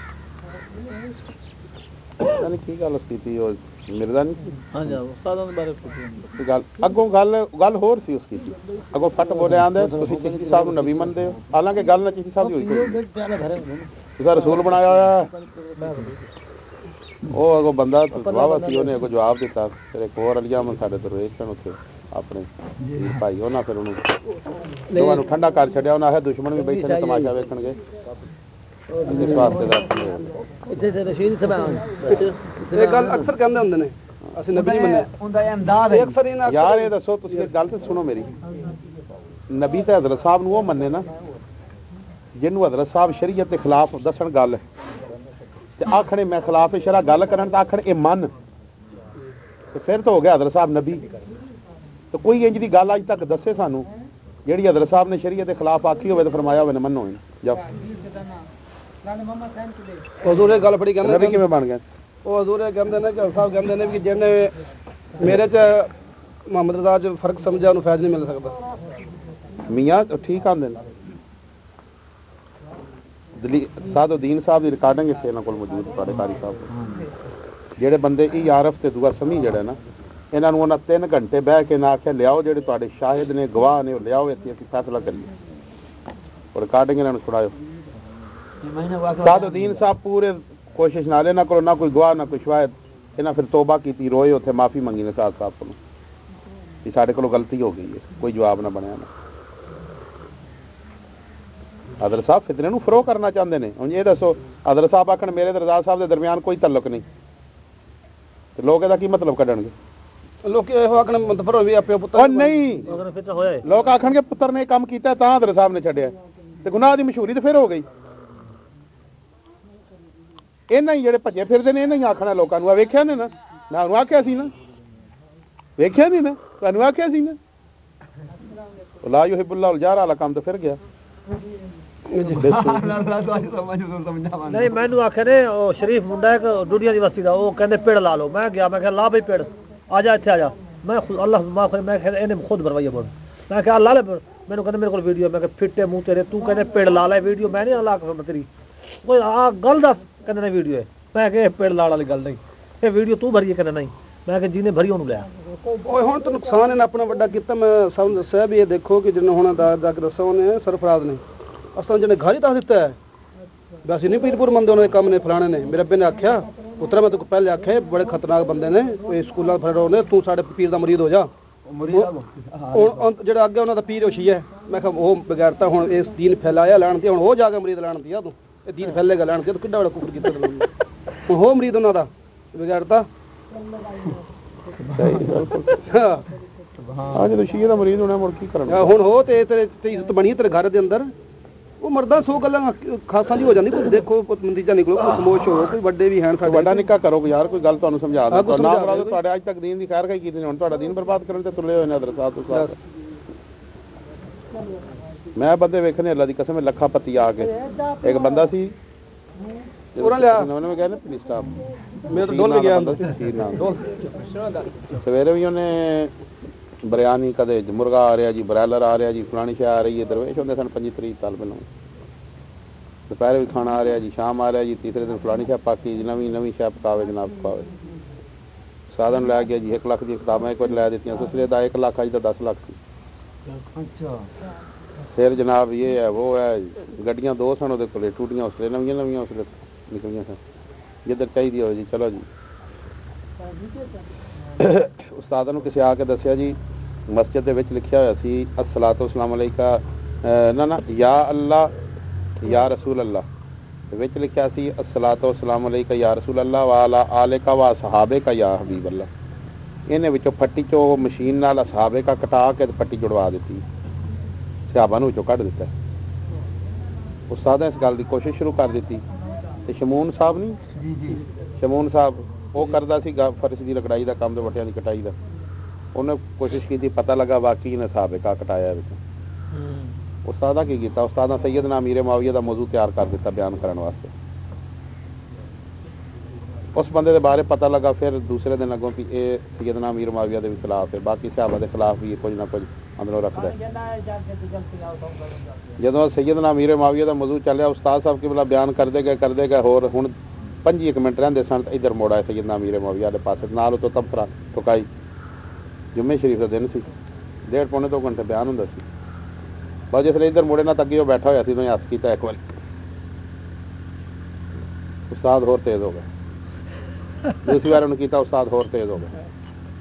ਪਤਾ ਨਹੀਂ ਕੀ ਗੱਲ ਕੀਤੀ ਉਹ ਮਿਰਜ਼ਾ ਨਹੀਂ ਸੀ। ਹਾਂ ਜਾ ਉਸਤਾਦਾਂ ਦੇ ਬਾਰੇ ਪੁੱਛੋ ਗੱਲ ਅੱਗੋਂ ਗੱਲ ਗੱਲ ਹੋਰ ਸੀ ਉਸ ਕੀਤੀ ਅੱਗੋਂ ਫਟ ਬੋਲੇ ਆਂਦੇ ਤੁਸੀਂ ਚਿਸ਼ਤੀ ਸਾਹਿਬ ਨੂੰ ਨਬੀ ਮੰਨਦੇ ਹੋ? ਹਾਲਾਂਕਿ ਗੱਲ ਨਾ ਚਿਸ਼ਤੀ ਸਾਹਿਬ ਦੀ ਹੋਈ ਕੋਈ। ਤੁਸੀਂ ਰਸੂਲ ਬਣਾਇਆ ਹੋਇਆ। ਉਹ ਅਗੋ ਬੰਦਾ ਵਾਵਾ ਸੀ ਉਹਨੇ ਅਗੋ ਜਵਾਬ ਦਿੱਤਾ। ਫਿਰ ਇੱਕ ਹੋਰ ਅਲੀਆਮਨ ਸਾਡੇ ਦਰਵੇਸ਼ ਸਨ ਉੱਥੇ। ਆਪਣੇ। ਭਾਈ ਉਹਨਾਂ ਫਿਰ ਉਹਨੂੰ ਦੋਵਾਂ ਨੂੰ ਠੰਡਾ ਕਰ ਛੱਡਿਆ ਉਹਨਾਂ ਆਖਿਆ ਦੁਸ਼ਮਣ ਵੀ ਬੈਠੇ ਨੇ ਤਮਾਸ਼ਾ ਵੇਖਣਗੇ। ਇਸ ਵਾਸਤੇ ਦਾ ਇੱਥੇ ਤੇ ਰਸ਼ੀਦ ਸਭਾਨ ਇਹ ਗੱਲ ਅਕਸਰ ਕਹਿੰਦੇ ਹੁੰਦੇ ਨੇ। ਅਸੀਂ ਨਬੀ ਨਹੀਂ ਮੰਨਿਆ। ਉਹਦਾ ਇਹ ਅੰਦਾਜ਼ ਹੈ। ਅਕਸਰ ਇਹਨਾਂ ਯਾਰ ਇਹ ਦੱਸੋ ਤੁਸੀਂ ਇੱਕ ਗੱਲ ਤੇ ਸੁਣੋ ਮੇਰੀ। ਨਬੀ ਤੇ ਹਜ਼ਰਤ ਸਾਹਿਬ ਨੂੰ ਉਹ ਮੰਨੇ ਨਾ ਜਿਹਨੂੰ ਹਜ਼ਰਤ ਸਾਹਿਬ ਸ਼ਰੀਅਤ ਦੇ ਖਿਲਾਫ ਦੱਸਣ ਗੱਲ ਤੇ ਆਖਣੇ ਮੈਂ ਖਿਲਾਫ ਸ਼ਰਾ ਗੱਲ ਕਰਨ ਤਾਂ ਆਖਣ ਇਹ ਮੰਨ। ਤੇ ਫਿਰ ਤਾਂ ਹੋ ਗਿਆ ਹਜ਼ਰਤ ਸਾਹਿਬ ਨਬੀ। ਤੇ ਕੋਈ ਇੰਜ ਦੀ ਗੱਲ ਅੱਜ ਤੱਕ ਦੱਸੇ ਸਾਨੂੰ ਜਿਹੜੀ ਹਜ਼ਰਤ ਸਾਹਿਬ ਨੇ ਸ਼ਰੀਅਤ ਦੇ ਖਿਲਾਫ ਆਖੀ ਹੋਵੇ ਤਾਂ ਫਰਮਾਇਆ ਹੋਵੇ ਨਾ ਮੰਨੋ ਜਾਓ। ਹਜ਼ੂਰ ਇਹ ਗੱਲ ਫੜੀ ਕਹਿੰਦੇ ਨਬੀ ਕਿਵੇਂ ਬਣ ਗਿਆ? ਉਹ ਹਜ਼ੂਰ ਇਹ ਕਹਿੰਦੇ ਨੇ ਕਿ ਸਾਹਿਬ ਕਹਿੰਦੇ ਨੇ ਵੀ ਜਿਹਨੇ ਮੇਰੇ ਚ ਮੁਹੰਮਦ ਰਜ਼ਾ ਚ ਫ਼ਰਕ ਸਮਝਿਆ ਉਹਨੂੰ ਫੈਜ਼ ਨਹੀਂ ਮਿਲ ਸਕਦਾ। ਮੀਆਂ ਠੀਕ ਆਂਦੇ ਨੇ। ਦਲੀ ਸਾਦਉਦੀਨ ਸਾਹਿਬ ਦੀ ਰਿਕਾਰਡਿੰਗ ਇੱਥੇ ਇਹਨਾਂ ਕੋਲ ਮੌਜੂਦ ਤੁਹਾਡੇ ਕਾਰੀ ਸਾਹਿਬ ਜਿਹੜੇ ਬੰਦੇ ਇਹ ਆਰਫ ਤੇ ਦੂਆ ਸਮੀ ਜਿਹੜਾ ਨਾ ਇਹਨਾਂ ਨੂੰ ਉਹਨਾਂ 3 ਘੰਟੇ ਬਹਿ ਕੇ ਨਾ ਆਖਿਆ, ਲਿਆਓ ਜਿਹੜੇ ਤੁਹਾਡੇ ਸ਼ਾਹਿਦ ਨੇ, ਗਵਾਹ ਨੇ, ਉਹ ਲਿਆਓ ਇੱਥੇ, ਅਸੀਂ ਫੈਸਲਾ ਕਰੀਏ। ਰਿਕਾਰਡਿੰਗ ਇਹਨਾਂ ਨੂੰ ਛੁਡਾਇਓ। ਸਾਦਉਦੀਨ ਸਾਹਿਬ ਪੂਰੇ ਕੋਸ਼ਿਸ਼ ਨਾਲ ਇਹਨਾਂ ਕੋਲ ਨਾ ਕੋਈ ਗਵਾਹ, ਨਾ ਕੋਈ ਸ਼ਾਹਿਦ ਇਹਨਾਂ ਫਿਰ ਤੋਬਾ ਕੀਤੀ, ਰੋਏ, ਉੱਥੇ ਮਾਫੀ ਮੰਗੀ ਨੇ ਸਾਧ ਸਾਹਿਬ ਕੋਲੋਂ। ਕਿ ਸਾਡੇ ਕੋਲੋਂ ਗਲਤੀ ਹੋ ਗਈ ਹੈ, ਕੋਈ ਜਵਾਬ ਨਾ ਬਣਿਆ ਨਾ। ਅਦਰ ਸਾਹਿਬ ਫਿਤਨੇ ਨੂੰ ਫਰੋ ਕਰਨਾ ਚਾਹੁੰਦੇ ਨੇ। ਹੁਣ ਇਹ ਦੱਸੋ ਅਦਰ ਸਾਹਿਬ ਆਖਣ, ਮੇਰੇ ਦਰਦਾਰ ਸਾਹਿਬ ਦੇ ਦਰਮਿਆਨ ਕੋਈ ਤਾਲੁਕ ਨਹੀਂ। ਤੇ ਲੋਕ ਇਹਦਾ ਕੀ ਮਤਲਬ ਕੱਢਣਗੇ? ਲੋਕ ਇਹੋ ਆਖਣ ਮਤਫਰ ਵੀ ਆਪੇ ਪੁੱਤਰ ਉਹ ਨਹੀਂ। ਅਗਰ ਫਿਰ ਹੋਇਆ ਹੈ। ਲੋਕ ਆਖਣਗੇ ਪੁੱਤਰ ਨੇ ਕੰਮ ਕੀਤਾ ਤਾਂ ਅਦਰ ਸਾਹਿਬ ਨੇ ਛੱਡਿਆ। ਤੇ ਗੁਨਾਹ ਦੀ ਮਸ਼ਹੂਰੀ ਤੇ ਫਿਰ ਹੋ ਗਈ। ਇਹਨਾਂ ਹੀ ਜਿਹੜੇ ਭੱਜੇ ਫਿਰਦੇ ਨੇ ਇਹਨਾਂ ਹੀ ਆਖਣਾ ਲੋਕਾਂ ਨੂੰ। ਆ ਵੇਖਿਆ ਨੇ ਨਾ? ਨਾ ਉਹਨੂੰ ਆਖਿਆ ਸੀ ਨਾ? ਵੇਖਿਆ ਨਹੀਂ ਨਾ? ਤੁਹਾਨੂੰ ਆਖਿਆ ਸੀ ਨਾ? ਲਾ ਯੁਹਿਬੁੱਲਾਹ ਉਲਜਾਰ ਵਾਲਾ ਕੰਮ ਤਾਂ ਫਿਰ ਗਿਆ। ਨਹੀਂ ਮੈਨੂੰ ਆਖਿਆ ਨੇ ਉਹ ਸ਼ਰੀਫ ਮੁੰਡਾ ਇੱਕ ਦੁਨੀਆ ਦੀ ਬਸਤੀ ਦਾ ਉਹ ਕਹਿੰਦੇ ਪੇੜ ਲਾ ਲਓ। ਮੈਂ ਗਿਆ ਮੈਂ ਕਿਹਾ ਲਾ ਬਈ ਪੇੜ। ਆ ਜਾ ਇੱਥੇ ਆ ਜਾ ਮੈਂ ਖੁਦ ਅੱਲਾਹ ਮਾਫ ਕਰੇ ਮੈਂ ਕਿਹਾ ਇਹਨੇ ਖੁਦ ਬਰਵਾਈਆ ਬੋਲ ਮੈਂ ਕਿਹਾ ਲਾ ਲੈ ਮੈਨੂੰ ਕਹਿੰਦੇ ਮੇਰੇ ਕੋਲ ਵੀਡੀਓ ਮੈਂ ਕਿਹਾ ਫਿੱਟੇ ਮੂੰਹ ਤੇਰੇ ਤੂੰ ਕਹਿੰਦੇ ਪੇੜ ਲਾ ਲੈ ਵੀਡੀਓ ਮੈਂ ਨਹੀਂ ਲਾ ਕੇ ਤੇਰੀ ਕੋਈ ਆ ਗੱਲ ਦੱਸ ਕਹਿੰਦੇ ਨੇ ਵੀਡੀਓ ਹੈ ਮੈਂ ਕਿਹਾ ਇਹ ਪੇੜ ਲਾਣ ਵਾਲੀ ਗੱਲ ਨਹੀਂ ਇਹ ਵੀਡੀਓ ਤੂੰ ਭਰੀ ਹੈ ਕਹਿੰਦਾ ਨਹੀਂ ਮੈਂ ਕਿਹਾ ਜਿਹਨੇ ਭਰੀ ਉਹਨੂੰ ਲਿਆ ਓਏ ਹੁਣ ਤਾਂ ਨੁਕਸਾਨ ਇਹਨਾਂ ਆਪਣਾ ਵੱਡਾ ਕੀਤਾ। ਮੈਂ ਸਭ ਨੂੰ ਦੱਸਿਆ ਵੀ ਇਹ ਦੇਖੋ ਕਿ ਜਿਹਨੂੰ ਹੁਣ ਦਾ ਦਾ ਦੱਸਿਆ ਉਹਨੇ ਸਰਫਰਾਜ਼ ਨੇ। ਅਸਲ ਜਿਹਨੇ ਘਰ ਹੀ ਦੱਸ ਦਿੱਤਾ ਹੈ। ਬਸ ਨਹੀਂ ਪੀਰਪੁਰ ਮੰਦੇ ਉਹਨਾਂ ਦੇ ਕੰਮ ਨੇ ਫਲਾਣੇ ਨੇ। ਮੇਰੇ ਅੱਬੇ ਨੇ ਆਖਿਆ ਪੁੱਤਰਾ ਮੈਂ ਤੈਨੂੰ ਪਹਿਲੇ ਆਖਿਆ ਬੜੇ ਖਤਰਨਾਕ ਬੰਦੇ ਨੇ ਇਹ ਸਕੂਲਾਂ ਫੜ ਰਹੇ ਨੇ ਤੂੰ ਸਾਡੇ ਪੀਰ ਦਾ ਮਰੀਦ ਹੋ ਜਾ। ਉਹ ਉਹ। ਜਿਹੜਾ ਅੱਗੇ ਉਹਨਾਂ ਦਾ ਪੀਰ ਹੋਸ਼ੀ ਹੈ ਮੈਂ ਕਿਹਾ ਉਹ ਬਗੈਰਤਾ ਹੁਣ ਇਸ ਦੀਨ ਫੈਲਾਇਆ ਲੈਣ ਤੇ ਹੁਣ ਉਹ ਜਾ ਕੇ ਮਰੀਦ ਲੈਣ ਦੀ ਆ ਤੂੰ। ਇਹ ਦੀਨ ਫੈਲੇਗਾ ਲੈਣ ਤੇ ਤੂੰ ਕਿੱਡਾ ਬੜਾ ਕੁਫਰ ਕੀਤਾ ਤੂੰ ਹੁਣ ਉਹ ਮਰੀਦ ਉਹਨਾਂ ਦਾ ਬਗੈਰਤਾ ਹਾਂ। ਜਦੋਂ ਸ਼ੀਏ ਦਾ ਮਰੀਜ਼ ਹੋਣਾ ਮੁੜ ਕੀ ਕਰਨਾ? ਹੁਣ ਹੋ ਤੇ ਤੇਰੇ ਤੇ ਇੱਜ਼ਤ ਬਣੀ ਤੇਰੇ ਘਰ ਦੇ ਅੰਦਰ। ਉਹ ਮਰਦਾ ਸੌ ਗੱਲਾਂ ਖਾਸਾਂ ਜੀ ਹੋ ਜਾਂਦੀ ਕੋਈ ਦੇਖੋ ਕੋਈ ਨਤੀਜਾ ਨਿਕਲੋ ਕੋਈ ਖਮੋਸ਼ ਹੋ ਕੋਈ ਵੱਡੇ ਵੀ ਹਨ ਸਾਡੇ ਵੱਡਾ ਨਿੱਕਾ ਕਰੋ ਯਾਰ ਕੋਈ ਗੱਲ ਤੁਹਾਨੂੰ ਸਮਝਾ ਕੋਈ ਨਾ ਸਮਝਾ ਬਰਾ ਦਿਓ। ਤੁਹਾਡੇ ਅੱਜ ਤੱਕ ਦੀਨ ਦੀ ਖੈਰ ਖਾਈ ਕੀਤੀ ਨੇ ਹੁਣ ਤੁਹਾਡਾ ਦੀਨ ਬਰਬਾਦ ਕਰਨ ਤੇ ਤੁਲੇ ਹੋਏ ਨੇ ਅਦਰ ਸਾਹਿਬ ਤੋਂ ਸਾਹਿਬ ਮੈਂ ਬੰਦੇ ਵੇਖਣੇ ਅੱਲਾ ਦੀ ਕਸਮ ਲੱਖਾਂ ਪੱਤੀ ਆ ਕੇ। ਇੱਕ ਬੰਦਾ ਸੀ ਉਹਨਾਂ ਲਿਆ। ਉਹਨੇ ਮੈਂ ਕਹਿੰਦਾ ਪੁਲਿਸ ਸਟਾਫ ਮੈਂ ਤਾਂ ਡੁੱਲ ਗਿਆ। ਅੰਦਰ ਸਵੇਰੇ ਵੀ ਉਹਨੇ ਬਰਿਆਨੀ ਕਦੇ ਮੁਰਗਾ ਆ ਰਿਹਾ ਜੀ ਬ੍ਰਾਇਲਰ ਆ ਰਿਹਾ ਜੀ ਫਲਾਣੀ ਸ਼ੈ ਆ ਰਹੀ ਹੈ ਦਰਵੇਸ਼ ਹੁੰਦੇ ਸਨ 25 ਤਰੀਕ ਸਾਲ ਪਹਿਲਾਂ ਦੁਪਹਿਰੇ ਵੀ ਖਾਣਾ ਆ ਰਿਹਾ ਜੀ ਸ਼ਾਮ ਆ ਰਿਹਾ ਜੀ ਤੀਸਰੇ ਦਿਨ ਫਲਾਣੀ ਸ਼ੈ ਪਾਕੀ ਜੀ ਨਵੀਂ ਨਵੀਂ ਸ਼ੈ ਪਕਾਵੇ ਜਨਾਬ ਪਕਾਵੇ। ਸਾਧਨ ਲੈ ਗਿਆ ਜੀ 1 ਲੱਖ ਦੀ ਕਿਤਾਬਾਂ ਇੱਕ ਵਾਰ ਲੈ ਦਿੱਤੀਆਂ ਸੁਸਰੇ ਦਾ 1 ਲੱਖ ਅੱਜ ਦਾ 10 ਲੱਖ ਸੀ। ਅੱਛਾ। ਫਿਰ ਜਨਾਬ ਇਹ ਹੈ ਉਹ ਹੈ ਗੱਡੀਆਂ ਦੋ ਸਨ ਉਹਦੇ ਕੋਲੇ ਟੂਟੀਆਂ ਉਸਲੇ ਨਵੀਆਂ ਨਵੀਆਂ ਉਸਲੇ ਨਿਕਲੀਆਂ ਸਨ। ਜਿੱਧਰ ਚਾਹੀਦੀ ਹੋਵੇ ਜੀ ਚਲੋ ਜੀ। ਉਸਤਾਦਾਂ ਨੂੰ ਕਿਸੇ ਆ ਕੇ ਦੱਸਿਆ ਜੀ ਮਸਜਿਦ ਦੇ ਵਿੱਚ ਲਿਖਿਆ ਹੋਇਆ ਸੀ ਅਸਲਾਤੁ ਵਸਲਾਮ ਅਲੈਕਾ ਨਾ ਨਾ ਯਾ ਅੱਲਾ ਯਾ ਰਸੂਲ ਅੱਲਾ। ਦੇ ਵਿੱਚ ਲਿਖਿਆ ਸੀ ਅਸਲਾਤੁ ਵਸਲਾਮ ਅਲੈਕਾ ਯਾ ਰਸੂਲ ਅੱਲਾ ਵਾਲਾ ਆਲੇਕਾ ਵਾ ਸਹਾਬੇ ਕਾ ਯਾ ਹਬੀਬ ਅੱਲਾ। ਇਹਨੇ ਵਿੱਚੋਂ ਫੱਟੀ ਚੋਂ ਮਸ਼ੀਨ ਨਾਲ ਅਸਹਾਬੇ ਕਾ ਕਟਾ ਕੇ ਪੱਟੀ ਜੁੜਵਾ ਦਿੱਤੀ। ਸਿਆਬਾਂ ਨੂੰ ਵਿੱਚੋਂ ਕੱਢ ਦਿੱਤਾ। ਉਸਤਾਦਾਂ ਇਸ ਗੱਲ ਦੀ ਕੋਸ਼ਿਸ਼ ਸ਼ੁਰੂ ਕਰ ਦਿੱਤੀ। ਤੇ ਸ਼ਮੂਨ ਸਾਹਿਬ ਨਹੀਂ ਜੀ ਜੀ। ਸ਼ਮੂਨ ਸਾਹਿਬ ਉਹ ਕਰਦਾ ਸੀ ਫਰਸ਼ ਦੀ ਲਕੜਾਈ ਦਾ ਕੰਮ ਤੇ ਵਟਿਆਂ ਦੀ ਕਟਾਈ ਦਾ। ਉਹਨੇ ਕੋਸ਼ਿਸ਼ ਕੀਤੀ ਪਤਾ ਲੱਗਾ ਵਾਕਈ ਨੇ ਸਾਬਕਾ ਕਟਾਇਆ ਵਿੱਚ। ਉਸਤਾਦਾ ਕੀ ਕੀਤਾ? ਉਸਤਾਦਾ ਸੈਯਦਨਾ ਅਮੀਰ ਮਾਵੀਆ ਦਾ ਮੌਜੂ ਤਿਆਰ ਕਰ ਦਿੱਤਾ ਬਿਆਨ ਕਰਨ ਵਾਸਤੇ। ਉਸ ਬੰਦੇ ਦੇ ਬਾਰੇ ਪਤਾ ਲੱਗਾ ਫਿਰ ਦੂਸਰੇ ਦਿਨ ਅੱਗੋਂ ਵੀ ਇਹ ਸੈਯਦਨਾ ਅਮੀਰ ਮਾਵੀਆ ਦੇ ਖਿਲਾਫ ਹੈ। ਬਾਕੀ ਸਹਾਬਾ ਦੇ ਖਿਲਾਫ ਵੀ ਕੁਝ ਨਾ ਕੁਝ ਅੰਦਰੋਂ ਰੱਖਦਾ ਜਦੋਂ ਸੈਯਦਨਾ ਅਮੀਰ ਮਾਵੀਆ ਦਾ ਮੌਜੂ ਚੱਲਿਆ ਉਸਤਾਦ ਸਾਹਿਬ ਕਿਬਲਾ ਬਿਆਨ ਕਰਦੇ ਗਏ ਕਰਦੇ ਗਏ ਹੋਰ ਹੁਣ 5 ਮਿੰਟ ਰਹਿੰਦੇ ਸਨ ਤੇ ਇੱਧਰ ਮੋੜ ਸੈਯਦਨਾ ਅਮੀਰ ਮਾਵੀਆ ਦੇ ਪਾਸੇ ਨਾਲ ਉਤੋਂ ਤਬਸਰਾ ਟੁਕਾਈ। ਜੁਮੇ ਸ਼ਰੀਫ ਦਾ ਦਿਨ ਸੀ। ਡੇਢ ਪੌਣੇ ਦੋ ਘੰਟੇ ਬਿਆਨ ਹੁੰਦਾ ਸੀ। ਬਸ ਜਿਸ ਲਈ ਇੱਧਰ ਮੁੜੇ ਨਾ ਤੱਕੀ ਉਹ ਬੈਠਾ ਹੋਇਆ ਸੀ, ਉਹਨੇ ਹੱਥ ਕੀਤਾ ਇੱਕ ਵਾਰੀ। ਉਸਤਾਦ ਹੋਰ ਤੇਜ਼ ਹੋ ਗਿਆ ਦੂਸਰੀ ਵਾਰ ਉਹਨੂੰ ਕੀਤਾ, ਉਸਤਾਦ ਹੋਰ ਤੇਜ਼ ਹੋ ਗਿਆ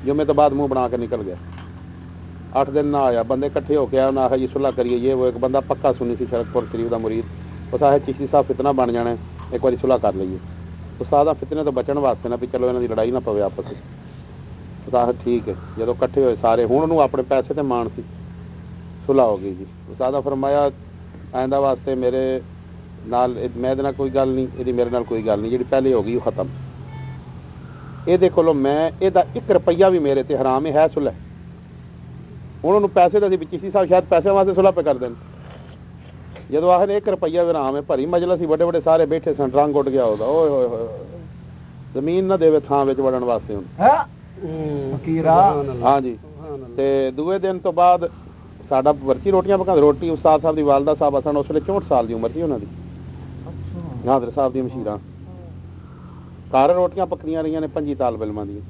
ਜੁਮੇ ਤੋਂ ਬਾਅਦ ਮੂੰਹ ਬਣਾ ਕੇ ਨਿਕਲ ਗਿਆ। ਅੱਠ ਦਿਨ ਨਾ ਆਇਆ, ਬੰਦੇ ਇਕੱਠੇ ਹੋ ਕੇ ਆਏ, ਉਹਨਾਂ ਆਖਿਆ ਜੀ ਸੁਲਾ ਕਰੀਏ ਇਹ ਉਹ ਇੱਕ ਬੰਦਾ ਪੱਕਾ ਸੁਣੀ ਸੀ ਸ਼ਰਕਪੁਰ ਸ਼ਰੀਫ ਦਾ ਮੁਰੀਦ। ਉਹ ਸਾਹਿਬ ਚਿਸ਼ਤੀ ਸਾਹਿਬ ਫਿਤਨਾ ਬਣ ਜਾਣਾ, ਇੱਕ ਵਾਰੀ ਸੁਲਾ ਕਰ ਲਈਏ। ਉਸਤਾਦ ਦਾ ਫਿਤਨੇ ਤੋਂ ਬਚਣ ਵਾਸਤੇ ਨਾ ਵੀ ਚਲੋ ਇਹਨਾਂ ਦੀ ਲੜਾਈ ਨਾ ਪਵੇ ਆਪਸ ਵਿੱਚ। ਉਸਤਾਦ ਠੀਕ ਹੈ। ਜਦੋਂ ਇਕੱਠੇ ਹੋਏ ਸਾਰੇ, ਹੁਣ ਉਹਨੂੰ ਆਪਣੇ ਪੈਸੇ ਤੇ ਮਾਣ ਸੀ। ਸੁਲਾ ਹੋ ਗਈ ਜੀ। ਉਸਤਾਦ ਫਰਮਾਇਆ ਆਇੰਦਾ ਵਾਸਤੇ ਮੇਰੇ ਨਾਲ ਮੈਂ ਇਹਦੇ ਨਾਲ ਕੋਈ ਗੱਲ ਨਹੀਂ, ਇਹਦੀ ਮੇਰੇ ਨਾਲ ਕੋਈ ਗੱਲ ਨਹੀਂ, ਜਿਹੜੀ ਪਹਿਲੇ ਹੋ ਗਈ ਉਹ ਖਤਮ। ਇਹਦੇ ਕੋਲੋਂ ਮੈਂ, ਇਹਦਾ 1 ਰੁਪਈਆ ਵੀ ਮੇਰੇ ਤੇ ਹਰਾਮ ਹੈ ਸੁਲਹ। ਹੁਣ ਉਹਨੂੰ ਪੈਸੇ ਦਾ ਸੀ ਵਿੱਚ ਸੀ ਸਾਹਿਬ ਸ਼ਾਇਦ ਪੈਸੇ ਵਾਸਤੇ ਸੁਲਹ ਪੇ ਕਰ ਦੇਣ। ਜਦੋਂ ਆਖਰ 1 ਰੁਪਈਆ ਵੀ ਹਰਾਮ ਹੈ, ਭਰੀ ਮਜਲਸ ਸੀ ਵੱਡੇ ਵੱਡੇ ਸਾਰੇ ਬੈਠੇ ਸਨ, ਰੰਗ ਉੱਡ ਗਿਆ ਉਹਦਾ। ਓਏ ਹੋਏ ਹੋਏ ਜ਼ਮੀਨ ਨਾ ਦੇਵੇ ਥਾਂ ਵਿੱਚ ਵੜਨ ਵਾਸਤੇ ਹੁਣ ਫਕੀਰਾ ਹਾਂਜੀ। ਤੇ ਦੂਏ ਦਿਨ ਤੋਂ ਬਾਅਦ ਸਾਡਾ ਵਰਚੀ ਰੋਟੀਆਂ ਪਕਾਉਂਦੇ। ਰੋਟੀ ਉਸਤਾਦ ਸਾਹਿਬ ਦੀ ਵਾਲਦਾ ਸਾਹਿਬ ਸਨ ਉਸ ਵੇਲੇ 64 ਸਾਲ ਦੀ ਉਮਰ ਸੀ ਉਹਨਾਂ ਦੀ। ਨਾਦਰ ਸਾਹਿਬ ਦੀ ਮਸ਼ੀਰਾਂ ਘਰ ਰੋਟੀਆਂ ਪੱਕਦੀਆਂ ਰਹੀਆਂ ਨੇ ਪੰਜੀ ਤਾਲ ਬਿਲਮਾਂ ਦੀਆਂ।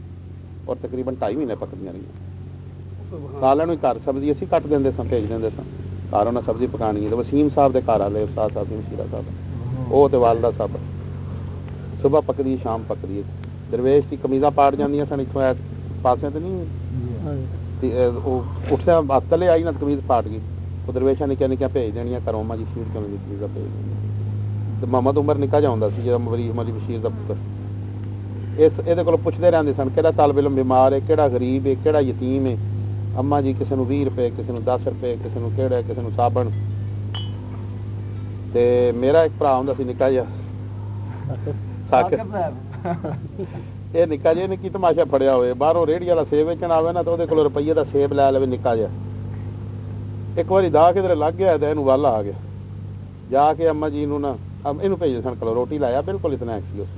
ਔਰ ਤਕਰੀਬਨ 2.5 ਮਹੀਨੇ ਪੱਕਦੀਆਂ ਰਹੀਆਂ। ਸਾਲਾਂ ਨੂੰ ਹੀ ਘਰ ਸਬਜ਼ੀ ਅਸੀਂ ਕੱਟ ਦਿੰਦੇ ਸਾਂ ਭੇਜ ਦਿੰਦੇ ਸਾਂ। ਘਰ ਉਹਨਾਂ ਸਬਜ਼ੀ ਪਕਾਣੀ ਹੈ। ਤੇ ਵਸੀਮ ਸਾਹਿਬ ਦੇ ਘਰ ਵਾਲੇ ਉਸਤਾਦ ਸਾਹਿਬ ਦੀ ਮਸ਼ੀਰਾ ਸਾਹਿਬ। ਉਹ ਤੇ ਵਾਲਦਾ ਸਾਹਿਬ। ਸਵੇਰ ਪੱਕਦੀ ਹੈ, ਸ਼ਾਮ ਪੱਕਦੀ ਹੈ। ਦਰਵੇਸ਼ ਦੀ ਕਮੀਜ਼ਾਂ ਪਾੜ ਜਾਂਦੀਆਂ ਸਨ ਇੱਥੋਂ ਐ ਪਾਸੇ ਤੇ ਨਹੀਂ ਤੇ ਉਹ ਉੱਠਿਆ ਥੱਲੇ ਆਈ ਨਾ ਕਮੀਜ਼ ਪਾਟ ਗਈ। ਉਹ ਦਰਵੇਸ਼ਾਂ ਨਿੱਕੀਆਂ ਨਿੱਕੀਆਂ ਭੇਜ ਦੇਣੀਆਂ ਘਰੋਂ ਮਾਂ ਜੀ ਸੀਟ ਚੋਂ ਦੀ ਕਮੀਜ਼ਾਂ ਭੇਜ ਦੇਣੀਆਂ ਤੇ ਮੁਹੰਮਦ ਉਮਰ ਨਿੱਕਾ ਜਿਹਾ ਹੁੰਦਾ ਸੀ ਜਿਹੜਾ ਮਰੀਜ਼ ਮਲੀ ਬਸ਼ੀਰ ਦਾ ਪੁੱਤਰ। ਇਸ ਇਹਦੇ ਕੋਲ ਪੁੱਛਦੇ ਰਹਿੰਦੇ ਸਨ ਕਿਹੜਾ ਤਾਲਬ ਇਲਮ ਬਿਮਾਰ ਹੈ ਕਿਹੜਾ ਗਰੀਬ ਹੈ ਕਿਹੜਾ ਯਤੀਮ ਹੈ? ਅੰਮਾ ਜੀ ਕਿਸੇ ਨੂੰ 20 ਰੁਪਏ ਕਿਸੇ ਨੂੰ 10 ਰੁਪਏ ਕਿਸੇ ਨੂੰ ਕਿਹੜਾ ਕਿਸੇ ਨੂੰ ਸਾਬਣ। ਤੇ ਮੇਰਾ ਇੱਕ ਭਰਾ ਹੁੰਦਾ ਸੀ ਨਿੱਕਾ ਜਿਹਾ। ਸਾਕਰ ਇਹ ਨਿੱਕਾ ਜਿਹਾ ਨੇ ਕੀ ਤਮਾਸ਼ਾ ਫੜਿਆ ਹੋਵੇ ਬਾਹਰੋਂ ਰੇਹੜੀ ਵਾਲਾ ਸੇਬ ਵੇਚਣ ਆਵੇ ਨਾ ਤਾਂ ਉਹਦੇ ਕੋਲ ਰੁਪਈਏ ਦਾ ਸੇਬ ਲੈ ਲਵੇ ਨਿੱਕਾ ਜਿਹਾ। ਇੱਕ ਵਾਰੀ ਦਾ ਕਿਧਰੇ ਲੱਗ ਗਿਆ ਤੇ ਇਹਨੂੰ ਵੱਲ ਆ ਗਿਆ। ਜਾ ਕੇ ਅੰਮਾ ਜੀ ਨੂੰ ਨਾ ਇਹਨੂੰ ਭੇਜੋ ਸਨ ਕੋਲ ਰੋਟੀ ਲਾਇਆ, ਬਿਲਕੁਲ ਇਤਨਾ ਸੀ ਉਸ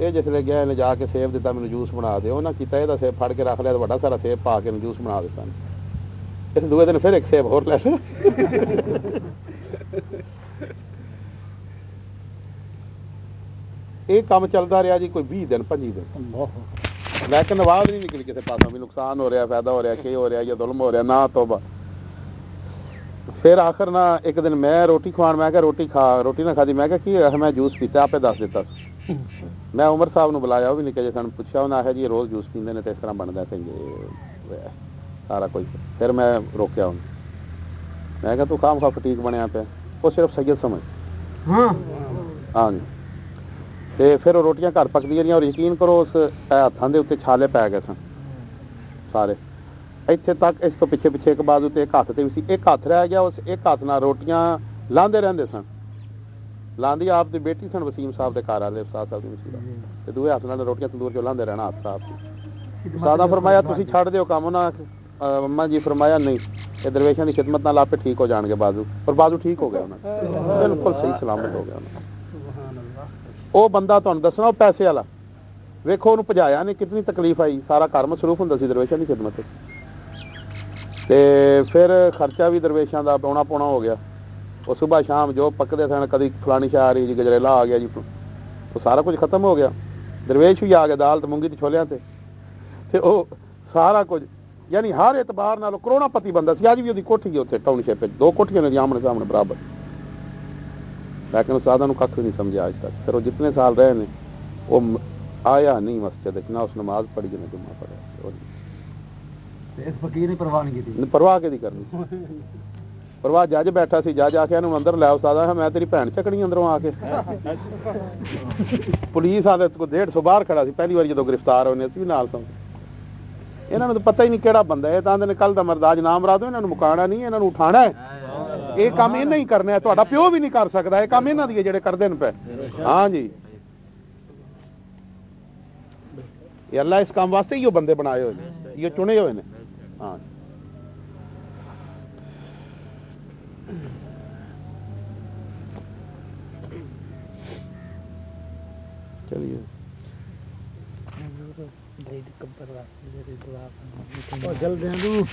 ਇਹ ਜਿਸਲੇ ਗਿਆ, ਇਹਨੇ ਜਾ ਕੇ ਸੇਬ ਦਿੱਤਾ, ਮੈਨੂੰ ਜੂਸ ਬਣਾ ਦਿਓ। ਉਹਨਾਂ ਕੀਤਾ ਇਹਦਾ ਸੇਬ ਫੜ ਕੇ ਰੱਖ ਲਿਆ ਵੱਡਾ ਸਾਰਾ ਸੇਬ ਪਾ ਕੇ ਇਹਨੂੰ ਜੂਸ ਬਣਾ ਦਿੱਤਾ। ਇਸ ਦੂਏ ਦਿਨ ਫਿਰ ਇੱਕ ਸੇਬ ਹੋਰ ਲੈ ਲਿਆ। ਇਹ ਕੰਮ ਚੱਲਦਾ ਰਿਹਾ ਜੀ ਕੋਈ 20 ਦਿਨ 25 ਦਿਨ। ਲੇਕਿਨ ਆਵਾਜ਼ ਨਹੀਂ ਨਿਕਲੀ ਕਿਸੇ ਪਾਸੋਂ ਵੀ ਨੁਕਸਾਨ ਹੋ ਰਿਹਾ ਫਾਇਦਾ ਹੋ ਰਿਹਾ ਕੀ ਹੋ ਰਿਹਾ ਜਾਂ ਜ਼ੁਲਮ ਹੋ ਰਿਹਾ ਨਾ ਤੋਬਾ। ਫਿਰ ਆਖਰ ਨਾ ਇੱਕ ਦਿਨ ਮੈਂ ਰੋਟੀ ਖਵਾਣ ਮੈਂ ਕਿਹਾ ਰੋਟੀ ਖਾ ਰੋਟੀ ਨਾ ਖਾਦੀ ਮੈਂ ਕਿਹਾ ਕੀ ਹੋਇਆ ਮੈਂ ਜੂਸ ਪੀਤਾ ਆਪੇ ਦੱਸ ਦਿੱਤਾ। ਮੈਂ ਉਮਰ ਸਾਹਿਬ ਨੂੰ ਬੁਲਾਇਆ ਉਹ ਵੀ ਨਿੱਕੇ ਜਿਹੇ ਸਾਨੂੰ ਪੁੱਛਿਆ ਉਹਨਾਂ ਆਖਿਆ ਜੀ ਰੋਜ਼ ਜੂਸ ਪੀਂਦੇ ਨੇ ਤੇ ਇਸ ਤਰ੍ਹਾਂ ਬਣਦਾ ਕਹਿੰਦੇ ਸਾਰਾ ਕੁਝ। ਫਿਰ ਮੈਂ ਰੋਕਿਆ ਉਹਨੂੰ। ਮੈਂ ਕਿਹਾ ਤੂੰ ਖਾਮ ਖਾ ਫਟੀਕ ਬਣਿਆ ਪਿਆ ਉਹ ਸਿਰਫ ਸੈਯਦ ਸਮਝ। ਹਾਂ। ਹਾਂਜੀ ਤੇ ਫਿਰ ਉਹ ਰੋਟੀਆਂ ਘਰ ਪੱਕਦੀਆਂ ਰਹੀਆਂ ਔਰ ਯਕੀਨ ਕਰੋ ਉਸ ਹੱਥਾਂ ਦੇ ਉੱਤੇ ਛਾਲੇ ਪੈ ਗਏ ਸਨ। ਸਾਰੇ। ਇੱਥੇ ਤੱਕ, ਇਸ ਤੋਂ ਪਿੱਛੇ ਪਿੱਛੇ ਇੱਕ ਬਾਜ਼ੂ ਤੇ ਇੱਕ ਹੱਥ ਤੇ ਵੀ ਸੀ। ਇੱਕ ਹੱਥ ਰਹਿ ਗਿਆ, ਉਸ ਇੱਕ ਹੱਥ ਨਾਲ ਰੋਟੀਆਂ ਲਾਂਦੇ ਰਹਿੰਦੇ ਸਨ। ਲਾਂਦੀ ਆਪ ਦੀ ਬੇਟੀ ਸਨ, ਵਸੀਮ ਸਾਹਿਬ ਦੇ ਘਰ ਵਾਲੇ, ਉਸਤਾਦ ਸਾਹਿਬ ਦੀ ਮਸੀਹਾ ਤੇ ਦੂਏ ਹੱਥ ਨਾਲ ਰੋਟੀਆਂ ਤੰਦੂਰ ਚੋਂ ਲਾਂਦੇ ਰਹਿਣਾ ਹੱਥ ਸਾਹਿਬ ਸਾਦਾ ਫਰਮਾਇਆ, ਤੁਸੀਂ ਛੱਡ ਦਿਓ ਕੰਮ ਉਹਨਾਂ ਮੰਮਾ ਜੀ ਫਰਮਾਇਆ, ਨਹੀਂ, ਇਹ ਦਰਵੇਸ਼ਾਂ ਦੀ ਖਿਦਮਤ ਨਾਲ ਆਪੇ ਠੀਕ ਹੋ ਜਾਣਗੇ ਬਾਜ਼ੂ। ਪਰ ਬਾਜ਼ੂ ਠੀਕ ਹੋ ਗਿਆ ਉਹਨਾਂ ਦਾ। ਬਿਲਕੁਲ ਸਹੀ ਸਲਾਮਤ ਹੋ ਗਿਆ ਉਹਨਾਂ ਉਹ ਬੰਦਾ ਤੁਹਾਨੂੰ ਦੱਸਣਾ, ਉਹ ਪੈਸੇ ਵਾਲਾ। ਵੇਖੋ, ਉਹਨੂੰ ਭਜਾਇਆ ਨਹੀਂ ਕਿੰਨੀ ਤਕਲੀਫ ਆਈ। ਸਾਰਾ ਘਰ ਮਸਰੂਫ ਹੁੰਦਾ ਸੀ ਦਰਵੇਸ਼ਾਂ ਦੀ ਖਿਦਮਤ 'ਚ। ਤੇ ਫਿਰ ਖਰਚਾ ਵੀ ਦਰਵੇਸ਼ਾਂ ਦਾ ਪਾਉਣਾ ਪਾਉਣਾ ਹੋ ਗਿਆ। ਉਹ ਸਵੇਰ ਸ਼ਾਮ ਜੋ ਪੱਕਦੇ ਸਨ, ਕਦੀ ਫਲਾਣੀ ਸ਼ਾਹ ਆ ਰਹੀ ਜੀ, ਗਜਰੇਲਾ ਆ ਗਿਆ ਜੀ। ਉਹ ਸਾਰਾ ਕੁਝ ਖਤਮ ਹੋ ਗਿਆ। ਦਰਵੇਸ਼ ਵੀ ਆ ਗਿਆ ਦਾਲ ਤੇ ਮੂੰਗੀ ਤੇ ਛੋਲਿਆਂ ਤੇ। ਤੇ ਉਹ ਸਾਰਾ ਕੁਝ, ਯਾਨੀ ਹਰ ਇਤਬਾਰ ਨਾਲ ਉਹ ਕਰੋੜਾਪਤੀ ਬੰਦਾ ਸੀ। ਅੱਜ ਵੀ ਉਹਦੀ ਕੋਠੀ ਹੈ ਉੱਥੇ, ਟਾਊਨਸ਼ਿਪ ਵਿੱਚ। ਦੋ ਕੋਠੀਆਂ ਨੇ ਜੀ, ਆਮਣੇ ਸਾਹਮਣੇ, ਬਰਾਬਰ। ਲੇਕਿਨ ਉਸਤਾਦਾਂ ਨੂੰ ਕੱਖ ਵੀ ਨਹੀਂ ਸਮਝਿਆ ਅੱਜ ਤੱਕ। ਫਿਰ ਉਹ ਜਿੰਨੇ ਸਾਲ ਰਹੇ ਨੇ ਉਹ ਮ- ਆਇਆ ਨਹੀਂ ਮਸਜਿਦ ਵਿੱਚ ਨਾ ਉਸ ਨਮਾਜ਼ ਪੜ੍ਹੀ ਜਿਹਨੇ ਜੁਮਾ ਪੜਿਆ ਤੇ ਇਸ ਫਕੀਰ ਨੇ ਪਰਵਾਹ ਨਹੀਂ ਕੀਤੀ। ਪਰਵਾਹ ਕਿਹਦੀ ਕਰਨੀ? ਪਰਵਾਹ ਜੱਜ ਬੈਠਾ ਸੀ ਜੱਜ ਆਖਿਆ ਇਹਨੂੰ ਅੰਦਰ ਲੈ ਉਸਤਾਦਾ ਮੈਂ ਤੇਰੀ ਭੈਣ ਚੱਕਣੀ ਅੰਦਰੋਂ ਆ ਕੇ। ਪੁਲਿਸ ਵਾਲੇ ਕੋ 150 ਬਾਹਰ ਖੜਾ ਸੀ। ਪਹਿਲੀ ਵਾਰੀ ਜਦੋਂ ਗ੍ਰਿਫਤਾਰ ਹੋਏ ਨੇ ਅਸੀਂ ਵੀ ਨਾਲ ਤੋਂ। ਇਹਨਾਂ ਨੂੰ ਤਾਂ ਪਤਾ ਹੀ ਨਹੀਂ ਕਿਹੜਾ ਬੰਦਾ ਇਹ ਤਾਂ ਆਂਦੇ ਨੇ ਕੱਲ ਦਾ ਮਰਦਾਜ ਨਾਮ ਰਾਦੋ ਇਹਨਾਂ ਨੂੰ ਮੁਕਾਣਾ ਨਹੀਂ ਇਹਨਾਂ ਨੂੰ ਉਠਾਣਾ ਹੈ। ਇਹ ਕੰਮ ਇਹਨਾਂ ਹੀ ਕਰਨਾ ਹੈ ਤੁਹਾਡਾ ਪਿਓ ਵੀ ਨਹੀਂ ਕਰ ਸਕਦਾ ਇਹ ਕੰਮ ਇਹਨਾਂ ਦੀ ਹੈ ਜਿਹੜੇ ਕਰਦੇ ਨੇ ਪਏ। ਹਾਂ ਜੀ। ਇਹ ਅੱਲਾ ਇਸ ਕੰਮ ਵਾਸਤੇ ਹੀ ਉਹ ਬੰਦੇ ਬਣਾਏ ਹੋਏ ਨੇ ਇਹ ਚੁਣੇ ਹੋਏ ਨੇ। ਹਾਂ ਚਲਿਏ। ਜ਼ਰੂਰ